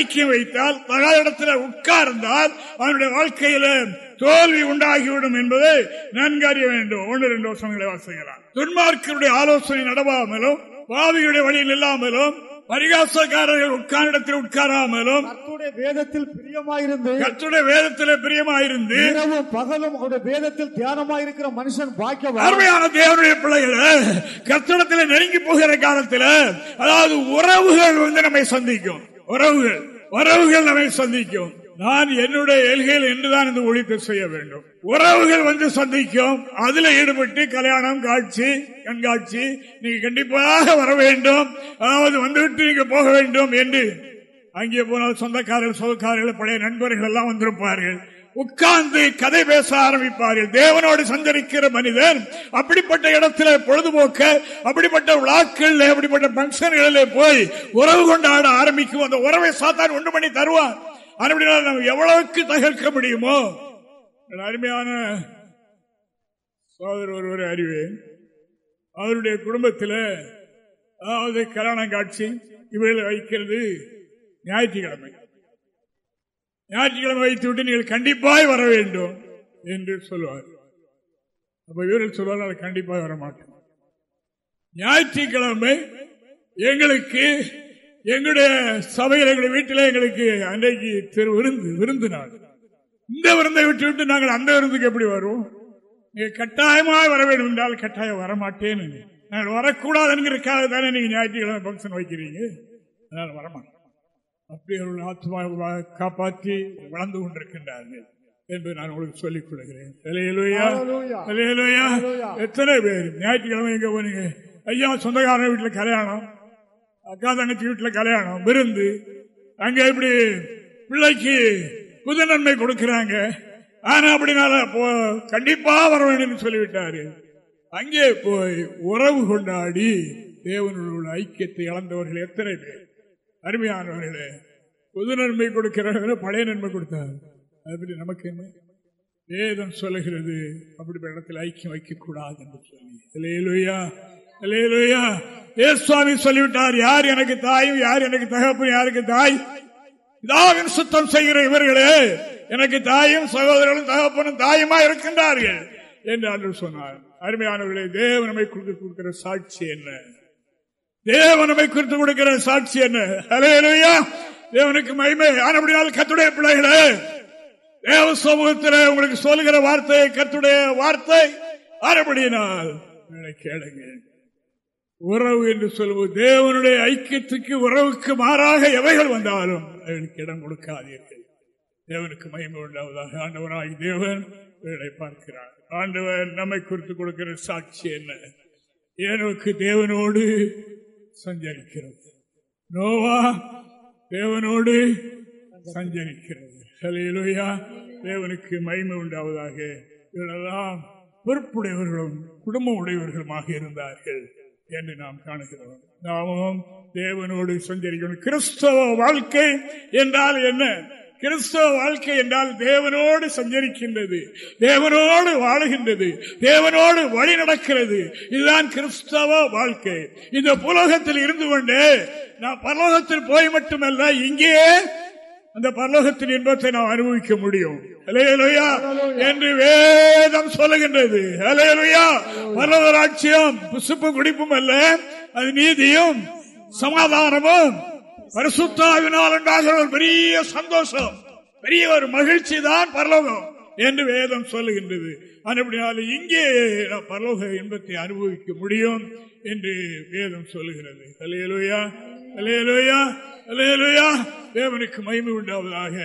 ஐக்கியம் வைத்தால் தகாத இடத்துல உட்கார்ந்தால் அவனுடைய வாழ்க்கையில தோல்வி உண்டாகிவிடும் என்பதை நன்கு அறிய வேண்டும். ஒன்று ரெண்டு வருஷங்களை வாசிக்கிறான் துன்மார்க்கருடைய ஆலோசனை நடவாமலும் பாவியுடைய வழியில் இல்லாமலும் பரிகாசக்காரர்கள் உட்காரிடத்தில் உட்காராமலும்
கத்துடைய வேதத்தில் பிரியமாயிருந்து
கத்துடைய வேதத்தில் பிரியமாயிருந்து
இரவும் பகலும் அவருடைய வேதத்தில் தியானமாயிருக்கிற மனுஷன் பாக்கியவான்.
அருமையான தேவனுடைய பிள்ளைகளை கத்தடத்தில் நெருங்கி போகிற காலத்தில் அதாவது உறவுகள் வந்து நம்மை சந்திக்கும். உறவுகள் உறவுகள் நம்மை சந்திக்கும். நான் என்னுடைய எல்கையில் என்றுதான் இந்த ஒழிப்பு செய்ய வேண்டும். உறவுகள் வந்து சந்திக்கும். அதுல ஈடுபட்டு கல்யாணம் காட்சி கண்காட்சி நீங்க கண்டிப்பாக வர வேண்டும். அதாவது வந்துவிட்டு நீங்க போக வேண்டும் என்று. அங்கே போனால் சொந்தக்காரர்கள் சொந்தக்காரர்கள் பழைய நண்பர்கள் எல்லாம் வந்திருப்பார்கள். உட்கார்ந்து கதை பேச ஆரம்பிப்பார்கள். தேவனோடு சஞ்சரிக்கிற மனிதன் அப்படிப்பட்ட இடத்துல பொழுதுபோக்க அப்படிப்பட்ட விழாக்கள் அப்படிப்பட்ட பங்கன்களில் போய் உறவு கொண்டாட ஆரம்பிக்கும். அந்த உறவை சாத்தான் ஒன்று பண்ணி தருவான் அப்படினால் நம்ம எவ்வளவுக்கு தகர்க்க முடியுமோ? அருமையான சோதரர் ஒருவரை அறிவேன். அவருடைய குடும்பத்தில் அதாவது கல்யாணம் காட்சி இவர்களை வைக்கிறது ஞாயிற்றுக்கிழமை. ஞாயிற்றுக்கிழமை வைத்து விட்டு நீங்கள் கண்டிப்பாய் வர வேண்டும் என்று சொல்லுவார் அப்ப இவர்கள் சொல்வார் கண்டிப்பாக வர மாட்டோம் ஞாயிற்றுக்கிழமை எங்களுக்கு எங்களுடைய சபையில் எங்களுடைய வீட்டில் எங்களுக்கு அன்றைக்கு திரு விருந்து விருந்து நாள். இந்த விருந்தை விட்டு விட்டு நாங்கள் அந்த விருந்துக்கு எப்படி வருவோம்? நீங்க கட்டாயமாக வர வேண்டும் என்றால் கட்டாயம் வரமாட்டேன்னு நாங்கள் வரக்கூடாது என்கிறதுக்காக தானே நீங்க ஞாயிற்றுக்கிழமை பங்கன் வைக்கிறீங்க. அதனால வரமாட்டேன் அப்படி அவர்கள் ஆத்மா காப்பாற்றி வளர்ந்து கொண்டிருக்கின்றார்கள் என்று நான் உங்களுக்கு சொல்லிக் கொள்கிறேன். எத்தனை பேர் ஞாயிற்றுக்கிழமை எங்க போனீங்க? ஐயா சொந்தக்காரன் வீட்டில் கல்யாணம். அக்கா தங்கச்சி வீட்டில் கல்யாணம் விருந்து. அங்க இப்படி பிள்ளைக்கு புது நன்மை கொடுக்கிறாங்க. ஆனா அப்படினால கண்டிப்பா வர வேண்டும் சொல்லிவிட்டாரு. அங்கே போய் உறவு கொண்டாடி தேவனுடைய ஐக்கியத்தை இழந்தவர்கள் எத்தனை பேர்? அருமையானவர்களே புது நன்மை கொடுக்கிறார்கள் பழைய நன்மை கொடுத்தார். அது நமக்கு என்ன? வேதம் சொல்லுகிறது அப்படிப்பட்ட இடத்தில் ஐக்கியம் வைக்கக்கூடாது என்று சொல்லி. சுவாமி சொல்லிவிட்டார் யார் எனக்கு தாயும் யார் எனக்கு தகப்பு யாருக்கு தாய்? இதாவின் சுத்தம் செய்கிற இவர்களே எனக்கு தாயும் சகோதரர்களும் தகப்பனும் தாயுமா இருக்கின்றார்கள்? என்று அன்று சொன்னார். அருமையானவர்களே தேவனமை குறித்து கொடுக்கிற சாட்சி என்ன? தேவனமை குறித்து கொடுக்கிற சாட்சி என்ன? அலையலையா தேவனுக்கு மகிமை. ஆனபடியால் கத்துடைய பிள்ளைகளே தேவ சமூகத்தில் உங்களுக்கு சொல்லுகிற வார்த்தை கத்துடைய வார்த்தை. ஆனபடியினால் கேளுங்க உறவு என்று சொல்வது தேவனுடைய ஐக்கியத்துக்கு உறவுக்கு மாறாக எவைகள் வந்தாலும் அவனுக்கு இடம் கொடுக்காதீர்கள். தேவனுக்கு மகிமை உண்டாவதாக ஆண்டவராகி தேவன் இவர்களை பார்க்கிறார். ஆண்டவர் நம்மை குறித்து கொடுக்கிற சாட்சி என்ன? ஏனோக்கு தேவனோடு சஞ்சரிக்கிறது. நோவா தேவனோடு சஞ்சரிக்கிறது. தேவனுக்கு மகிமை உண்டாவதாக இவரெல்லாம் பொறுப்புடையவர்களும் குடும்ப உடையவர்களுமாக இருந்தார்கள். என்று நாம் காணுகிறோம். நாமும் தேவனோடு சஞ்சரிக்கணும். கிறிஸ்தவ வாழ்க்கை என்றால் என்ன? கிறிஸ்தவ வாழ்க்கை என்றால் தேவனோடு சஞ்சரிக்கின்றது தேவனோடு வாழுகின்றது தேவனோடு வழி நடக்கிறது. இதுதான் கிறிஸ்தவ வாழ்க்கை. இந்த புலோகத்தில் இருந்து கொண்டு நான் பரலோகத்தில் போய் மட்டுமல்ல இங்கே அந்த பரலோகத்தின் இன்பத்தை நாம் அனுபவிக்க முடியும். அலையலுயா என்று வேதம் சொல்லுகின்றது. அலையலுயா பரலோகராட்சியம் புசுப்பு குடிப்பும் அல்ல. அது நீதியும் சமாதானமும் பரிசுத்தாவினால் உண்டாகிற ஒரு பெரிய சந்தோஷம். பெரிய ஒரு மகிழ்ச்சி தான் பரலோகம் என்று வேதம் சொல்லுகின்றது. அப்படினாலும் இங்கே பரலோக இன்பத்தை அனுபவிக்க முடியும் என்று வேதம் சொல்லுகிறது. அலையலுயா அலையலுயா தேவனுக்கு மயிமை உண்டாவதாக.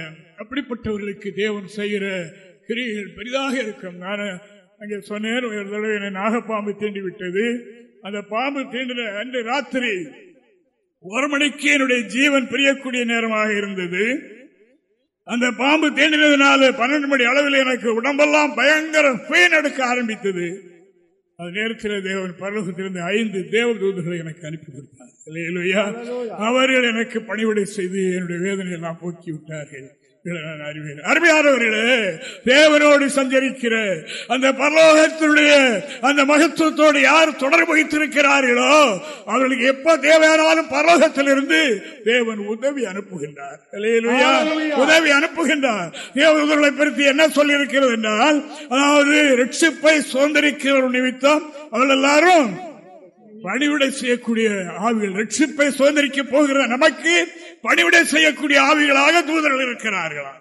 அப்படிப்பட்டவர்களுக்கு தேவன் செய்கிற கிரிகள் பெரிதாக இருக்கும். நான் அங்கே சொன்னேன் ஒரு தடவை என்னை நாகப்பாம்பு தீண்டி விட்டது. அந்த பாம்பு தீண்டின அன்று ராத்திரி ஒரு மணிக்கு என்னுடைய ஜீவன் பிரியக்கூடிய நேரமாக இருந்தது. அந்த பாம்பு தீண்டினதுனால பன்னெண்டு மணி அளவில் எனக்கு உடம்பெல்லாம் பயங்கர பெயின் எடுக்க ஆரம்பித்தது. அது நேரத்தில் தேவன் பரலோகத்திலிருந்து ஐந்து தேவ தூதர்களை எனக்கு அனுப்பி கொடுத்தார். அவர்கள் எனக்கு பணிவிடை செய்து என்னுடைய வேதனை எல்லாம் போக்கி விட்டார்கள் அருமையானவர்களே தேவனோடு சஞ்சரிக்கிற அந்த பரலோகத்தினுடைய அந்த மகத்துவத்தோடு யார் தொடர்பு வைத்திருக்கிறார்களோ அவர்களுக்கு எப்ப தேவையானாலும் பரலோகத்திலிருந்து தேவன் உதவி அனுப்புகின்றார். உதவி அனுப்புகின்றார். தேவதூர்களை பற்றி என்ன சொல்லி இருக்கிறது என்றால் அதாவது ரிட்சிப்பை சுதந்திரிக்கிற நிமித்தம் அவர்கள் எல்லாரும் பணிவிடை செய்யக்கூடிய ஆவிகள் ரட்சிப்பை சுதந்திரிக்க போகிற நமக்கு பணிவிடை செய்யக்கூடிய ஆவிகளாக தூதர்கள் இருக்கிறார்களா?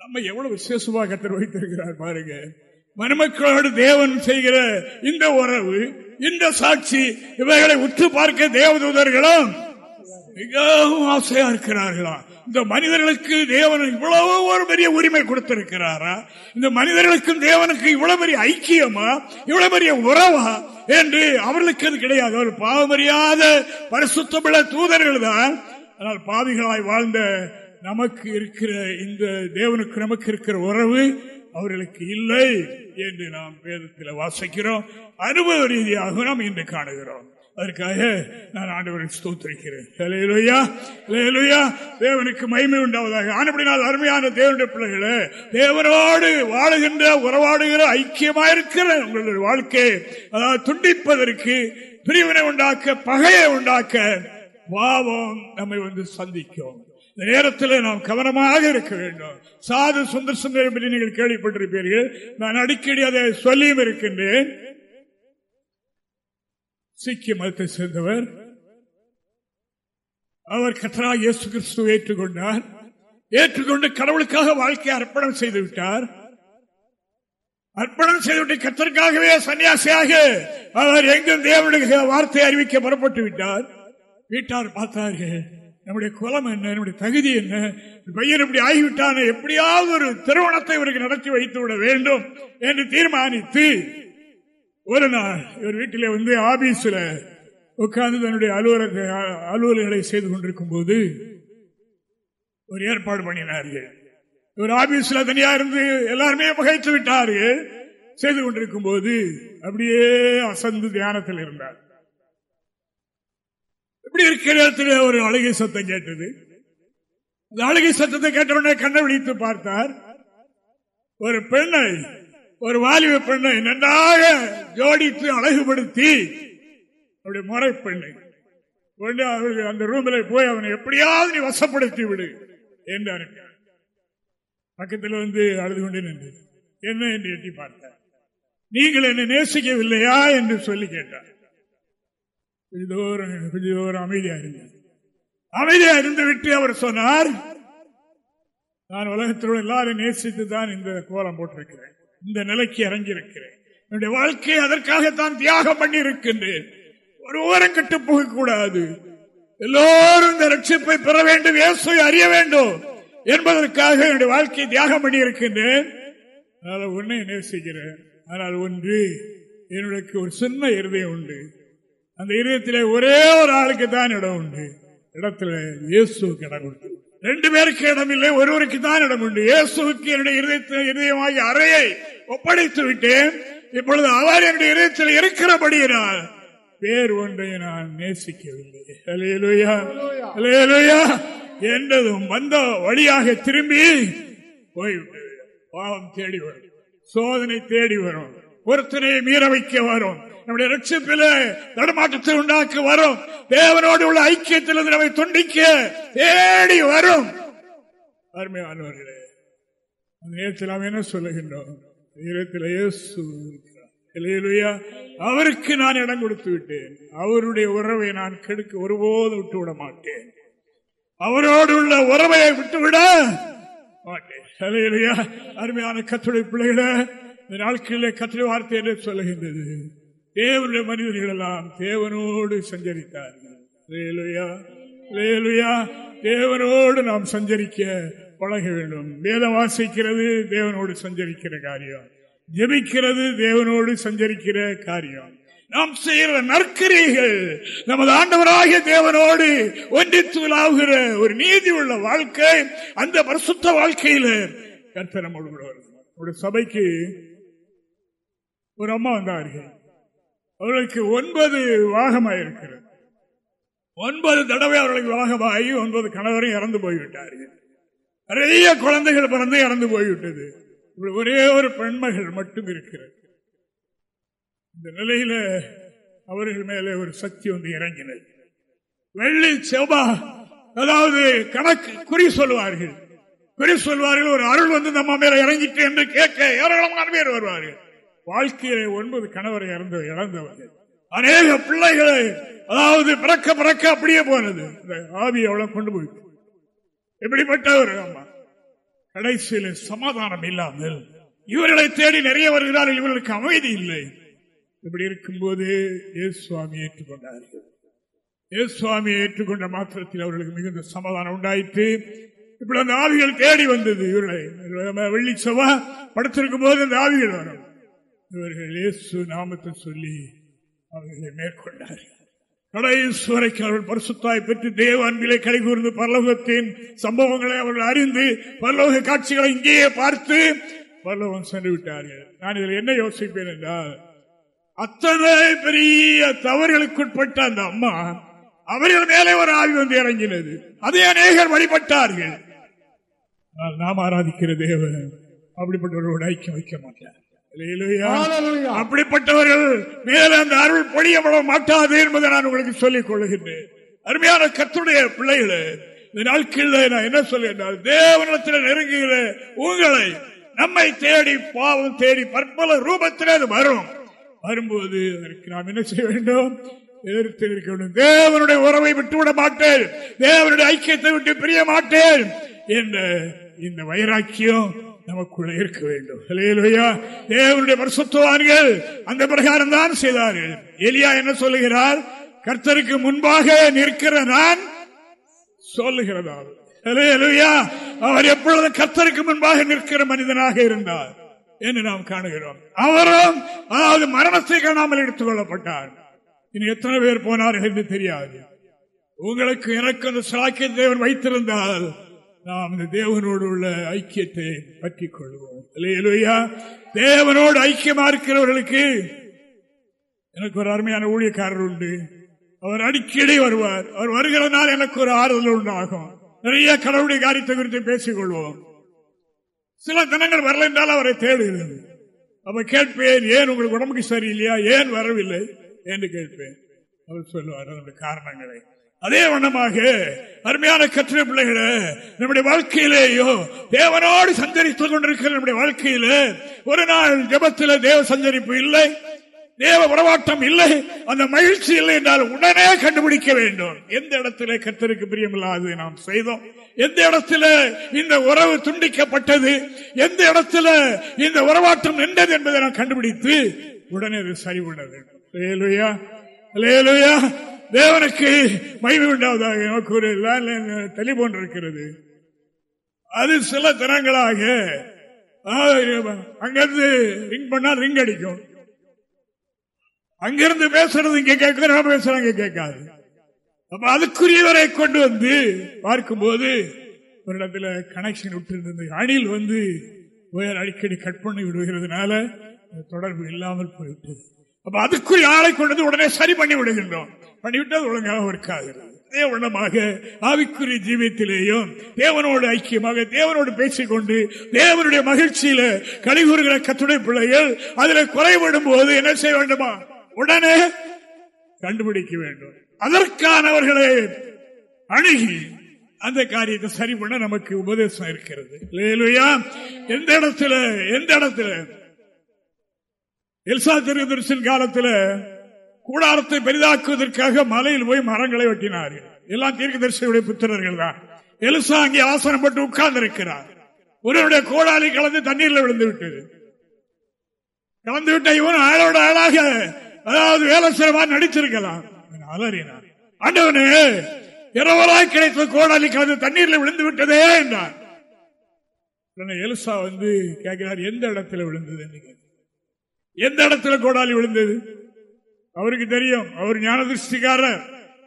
நம்ம எவ்வளவு விசேஷமாக கத்தர் வைத்திருக்கிறார் பாருங்க. மருமக்களோடு தேவன் செய்கிற இந்த உறவு இந்த சாட்சி இவைகளை உற்று பார்க்க தேவதூதர்களும் மிகவும் ஆசையா இருக்கிறார்களா? இந்த மனிதர்களுக்கு தேவன் இவ்வளவு ஒரு பெரிய உரிமை கொடுத்திருக்கிறாரா? இந்த மனிதர்களுக்கும் தேவனுக்கு இவ்வளவு பெரிய ஐக்கியமா? இவ்வளவு பெரிய உறவா? என்று அவர்களுக்கு அது கிடையாது. அவர் பாவமறியாத பரிசுத்தமிழ தூதர்கள் தான் ஆனால் பாவிகளாய் வாழ்ந்த நமக்கு இருக்கிற இந்த தேவனுக்கு நமக்கு இருக்கிற உறவு அவர்களுக்கு இல்லை என்று நாம் வேதத்தில் வாசிக்கிறோம். அனுபவ ரீதியாக நாம் இன்று காணுகிறோம். அதற்காக நான் ஆண்டவரை ஸ்தோத்திருக்கிறேன். தேவனுக்கு மகிமை உண்டாவதாக. ஆனப்படினால் அருமையான தேவனுடைய பிள்ளைகளே தேவனோடு வாழுகின்ற உறவாடுகிற ஐக்கியமாயிருக்கிற உங்களுடைய வாழ்க்கை அதாவது துண்டிப்பதற்கு பிரிவினை உண்டாக்க பகையை உண்டாக்க பாவம் நம்மை வந்து சந்திக்கும். இந்த நேரத்தில் நாம் கவனமாக இருக்க வேண்டும். சாது சுந்தர் சுந்தரம் என்று நீங்கள் கேள்விப்பட்டிருப்பீர்கள். நான் அடிக்கடி அதை சொல்லியும் இருக்கின்றேன். சீக்கிய மதத்தை சேர்ந்தவர். அவர் கத்ரா இயேசு கிறிஸ்து ஏற்றுக்கொண்டார். ஏற்றுக்கொண்டு கடவுளுக்காக வாழ்க்கையை அர்ப்பணம் செய்து விட்டார். அர்ப்பணம் செய்துவிட்டு கத்தருக்காகவே சன்னியாசியாக அவர் எங்கும் தேவனுடைய வார்த்தை அறிவிக்க புறப்பட்டு விட்டார். வீட்டார் பார்த்தார்கள். நம்முடைய குலம் என்ன? நம்முடைய தகுதி என்ன? பையன் இப்படி ஆகிவிட்டான? எப்படியாவது ஒரு திருமணத்தை இவருக்கு நடத்தி வைத்து விட வேண்டும் என்று தீர்மானித்து ஒரு நாள் இவர் வீட்டிலே வந்து ஆபீஸ்ல உட்கார்ந்து தன்னுடைய அலுவலக அலுவலர்களை செய்து கொண்டிருக்கும் போது ஒரு ஏற்பாடு பண்ணினார்கள். இவர் ஆபீஸ்ல தனியா இருந்து எல்லாருமே பகைத்து விட்டார்கள். செய்து கொண்டிருக்கும் போது அப்படியே அசந்து தியானத்தில் இருந்தார். இப்படி இருக்கிற இடத்துல ஒரு அழுகை சத்தம் கேட்டது. அந்த அழகை சத்தத்தை கேட்டவுடனே கண்ணை விழித்து பார்த்தார். ஒரு பெண்ணை ஒரு வாலிப பெண்ணை நன்றாக ஜோடித்து அழகுபடுத்தி அப்படி முறை பெண்ணை. அந்த ரூமில் போய் அவனை எப்படியாவது நீ வசப்படுத்தி விடு என்றார். பக்கத்தில் வந்து அழுது கொண்டு நின்று என்ன என்று எட்டி பார்த்தார். நீங்கள் என்னை நேசிக்கவில்லையா என்று சொல்லி கேட்டார். கொஞ்சம் அமைதியா இருங்க. அமைதியா இருந்து விட்டு அவர் சொன்னார் நான் உலகத்தோடு எல்லாரும் நேசித்து தான் இந்த கோலம் போட்டிருக்கிறேன். இந்த நிலைக்கு இறங்கியிருக்கிறேன். என்னுடைய வாழ்க்கையை அதற்காகத்தான் தியாகம் பண்ணி இருக்கின்றேன் ஒரு ஓரம் கட்டு போக கூடாது எல்லோரும் இந்த ரட்சிப்பை பெற வேண்டும் இயேசு அறிய வேண்டும் என்பதற்காக என்னுடைய வாழ்க்கையை தியாகம் பண்ணி இருக்கின்றேன் அதனால உன்னை நேசிக்கிறேன். ஆனால் ஒன்று என்னுடைய ஒரு சின்ன இருதயம் உண்டு. அந்த இருதயத்திலே ஒரே ஒரு ஆளுக்கு தான் இடம் உண்டு. இடத்துல இயேசுக்கு இடம் உண்டு. ரெண்டு பேருக்கு இடம் இல்லை ஒருவருக்கு தான் இடம் உண்டு. இயேசுக்கு என்னுடைய இருதயத்தில் இருதயமாகி அறையை ஒப்படைத்து விட்டேன். இப்பொழுது அவர் என்னுடைய இருதயத்தில் இருக்கிறபடியினால் பேர் ஒன்றை நான் நேசிக்கவில்லை. என்றதும் வந்த வழியாக திரும்பி போய்விட்டது. பாவம் தேடி வரும். சோதனை தேடி வரும். ஒருத்தனை மீற வைக்க வரும். நம்முடைய ரட்சிப்பில நடமாட்டத்தை உண்டாக்க வரும். தேவனோடு உள்ள ஐக்கியத்திலிருந்து நம்மை துண்டிக்க தேடி வரும். அருமையானவர்களே அந்த நேரத்தில் நாம் என்ன சொல்லுகின்றோம்? நேரத்தில் அவருக்கு நான் இடம் கொடுத்து விட்டேன். அவருடைய உறவை நான் கெடுக்க ஒருபோது விட்டு விட மாட்டேன். அவரோடு உள்ள உறவை விட்டுவிட மாட்டேன். அருமையான கத்துடைய பிள்ளைகளை இந்த நாட்களிலே கத்திரி வார்த்தை என்று சொல்லுகின்றது? தேவனுடைய மனிதர்கள் எல்லாம் தேவனோடு சஞ்சரித்தார்கள் அல்லேலூயா. அல்லேலூயா. தேவனோடு நாம் சஞ்சரிக்க பழக வேண்டும் வேதம் வாசிக்கிறது தேவனோடு சஞ்சரிக்கிற காரியம் ஜெபிக்கிறது தேவனோடு சஞ்சரிக்கிற காரியம் நாம் செய்கிற நற்கரிகள் நமது ஆண்டவராகிய தேவனோடு ஒன்றித்துலாவுகிற ஒரு நீதி உள்ள வாழ்க்கை அந்த பரிசுத்த வாழ்க்கையில கர்த்தர் நம்மோடு வருது. ஒரு சபைக்கு ஒரு அம்மா வந்தார்கள் அவர்களுக்கு ஒன்பது வாகமாயிருக்கிறது. ஒன்பது தடவை அவர்களுக்கு வாகமாகி ஒன்பது கணவரும் இறந்து போய்விட்டார்கள். நிறைய குழந்தைகள் பிறந்து இறந்து போய்விட்டது. இப்படி ஒரே ஒரு பெண்மகள் மட்டும் இருக்கிறது. இந்த நிலையில அவர்கள் மேலே ஒரு சக்தி வந்து இறங்கினது. வெள்ளி செவ்வா அதாவது கணக்கு குறி சொல்வார்கள் குறி சொல்வார்கள் ஒரு அருள் வந்து நம்ம மேல இறங்கிட்டு என்று கேட்க ஏராளமான பேர் வருவார்கள். வாழ்க்கையிலே ஒன்பது கணவரை இறந்து இறந்தவர். அநேக பிள்ளைகளை அதாவது பிறக்க பிறக்க அப்படியே போனது. இந்த ஆவி அவ்வளவு கொண்டு போயிட்டு. எப்படிப்பட்டவர் அம்மா கடைசியில் சமாதானம் இல்லாமல் இவர்களை தேடி நிறைய வருகிறார்கள் இவர்களுக்கு அமைதி இல்லை. இப்படி இருக்கும்போது சுவாமி ஏற்றுக்கொண்டார்கள். ஏசுவாமி ஏற்றுக்கொண்ட மாத்திரத்தில் அவர்களுக்கு மிகுந்த சமாதானம் உண்டாயிற்று. இப்படி அந்த ஆவிகள் தேடி வந்தது. இவர்களை வெள்ளி செவ்வா படுத்திருக்கும் போது அந்த ஆவிகள் வரும். இவர்கள் இயேசு நாமத்தை சொல்லி அவர்களை மேற்கொண்டார். கடைசி வரைக்கும் அவர்கள் பரிசுத்தாய் பெற்று தேவ அன்பிலே கடை பரலோகத்தின் சம்பவங்களை அவர்கள் அறிந்து பரலோக காட்சிகளை இங்கேயே பார்த்து பரலோகம் சென்று விட்டார்கள். நான் இதில் என்ன யோசிப்பேன் என்றால் அத்தனை பெரிய தவறுகளுக்குட்பட்ட அந்த அம்மா அவர்கள் மேலே ஒரு ஆவி வந்து இறங்கினது. அதை அநேகர் வழிபட்டார்கள். நாம் ஆராதிக்கிற தேவன் அப்படிப்பட்டவர்களோடு ஐக்கியம் வைக்க மாட்டார். அப்படிப்பட்டவர்கள் மேல அந்த அருள் பொழியப்பட மாட்டாது என்பதை நான் உங்களுக்கு சொல்லிக் கொள்ளுகின்றேன். அருமையான கத்துடைய பிள்ளைகளே இந்த நாட்களில் நான் என்ன சொல்லுகின்றால் தேவனத்தில் நெருங்குகிற உங்களை நம்மை தேடி பாவம் தேடி பற்பல ரூபத்தில் அது வரும். வரும்போது அதற்கு நாம் என்ன செய்ய வேண்டும்? எதிர்த்து இருக்க வேண்டும். தேவனுடைய உறவை விட்டுவிட மாட்டேன். தேவனுடைய ஐக்கியத்தை விட்டு பிரிய மாட்டேன். என்ற இந்த வைராக்கியம் நமக்குள்ளே இருக்க வேண்டும். தேவனுடைய பரிசுத்தவான்கள் அந்த பிரகாரம் தான் செய்தார்கள். எலியா என்ன சொல்லுகிறார்? கர்த்தருக்கு முன்பாக நிற்கிற நான் சொல்லுகிறதாவது அவர் எப்பொழுதும் கர்த்தருக்கு முன்பாக நிற்கிற மனிதனாக இருந்தார் என்று நாம் காணுகிறோம். அவரும் அதாவது மரணத்தை காணாமல் எடுத்துக் கொள்ளப்பட்டார் இனி எத்தனை பேர் போனார்கள் என்று தெரியாது. உங்களுக்கு எனக்கு அந்த சாக்கிய தேவன் வைத்திருந்தால் நாம் இந்த தேவனோடு உள்ள ஐக்கியத்தை பற்றிக் கொள்வோம் இல்லையா தேவனோடு ஐக்கியமா இருக்கிறவர்களுக்கு எனக்கு ஒரு அருமையான ஊழியக்காரர் உண்டு. அவர் அடிக்கடி வருவார். அவர் வருகிறதுனால எனக்கு ஒரு ஆறுதல் உண்டாகும். நிறைய கடவுளுடைய காரியத்தை குறித்து பேசிக் கொள்வோம் சில தினங்கள் வரல என்றால் அவரை தேடுகிறது அப்ப கேட்பேன் ஏன் உங்களுக்கு உடம்புக்கு சரியில்லையா? ஏன் வரவில்லை? என்று கேட்பேன். அவர் சொல்லுவார் அதனுடைய காரணங்களை அதே வண்ணமாக அருமையான கற்ற பிள்ளைகளே நம்முடைய வாழ்க்கையிலேயோ தேவனோடு சஞ்சரித்துக் கொண்டிருக்கிற நம்முடைய வாழ்க்கையிலே ஒரு நாள் ஜெபத்தில் தேவ சஞ்சரிப்பு இல்லை தேவ உறவாட்டம் இல்லை அந்த மகிழ்ச்சி இல்லை என்றால் உடனே கண்டுபிடிக்க வேண்டும். எந்த இடத்திலே கத்தருக்கு பிரியமில்லாது நாம் செய்தோம். எந்த இடத்துல இந்த உறவு துண்டிக்கப்பட்டது எந்த இடத்துல இந்த உறவாட்டம் நின்றது என்பதை நாம் கண்டுபிடித்து உடனே அது சரி பண்ண வேண்டும் தேவனுக்கு மகிமை உண்டாவதாக நமக்கு ஒரு டெலிபோன் இருக்கிறது அது சில தினங்களாக அங்கிருந்து ரிங் பண்ணா ரிங் அடிக்கும். அங்கிருந்து பேசுறது இங்க கேட்குது நான் பேசுறேன் கேட்காது. அப்ப அதுக்குரியவரை கொண்டு வந்து பார்க்கும்போது ஒரு இடத்துல கனெக்ஷன் விட்டு அணில் வந்து உயர் அடிக்கடி கட் பண்ணி விடுகிறதுனால தொடர்பு இல்லாமல் போயிட்டது அப்ப அதுக்குரிய ஆளை கொண்டு வந்து உடனே சரி பண்ணி விடுகின்றோம். பண்ணிவிட்டால் ஒழுங்காக இருக்காது அதே வண்ணமாக ஆவிக்குரிய ஜீவியத்திலேயும் தேவனோடு ஐக்கியமாக தேவனோடு பேசிக்கொண்டு தேவனுடைய மகிழ்ச்சியில கழிவுறுகிற கத்துடைய பிள்ளைகள் அதுல குறைபடும் போது என்ன செய்ய வேண்டுமா? உடனே கண்டுபிடிக்க வேண்டும். அதற்கானவர்களை அணுகி அந்த காரியத்தை சரி பண்ண நமக்கு உபதேசம் இருக்கிறது. எந்த இடத்துல எந்த இடத்துல? எல்சா திருதர்சன் காலத்தில் கூடாரத்தை பெரிதாக்குவதற்காக மலையில் போய் மரங்களை வெட்டினார்கள். எல்லாம் தீர்க்கதரிசியுடைய புத்திரர்கள் தான் எலுசா அங்கே ஆசனம் பட்டு உட்கார்ந்து இருக்கிறார் ஒருவருடைய கோடாலி கலந்து தண்ணீர்ல விழுந்து விட்டது கலந்து விட்ட இவன் ஆளோட ஆளாக அதாவது வேலை சிறமா நடிச்சிருக்கலாம் அலறினார் அண்டவனு இரவராய் கிடைத்த கோடாலி கலந்து தண்ணீர்ல விழுந்து விட்டதே என்றார் எலுசா வந்து கேட்கிறார் எந்த இடத்துல விழுந்தது? எந்த இடத்துல கோடாலி விழுந்தது? அவருக்கு தெரியும். அவர் ஞான திருஷ்டிக்காரர்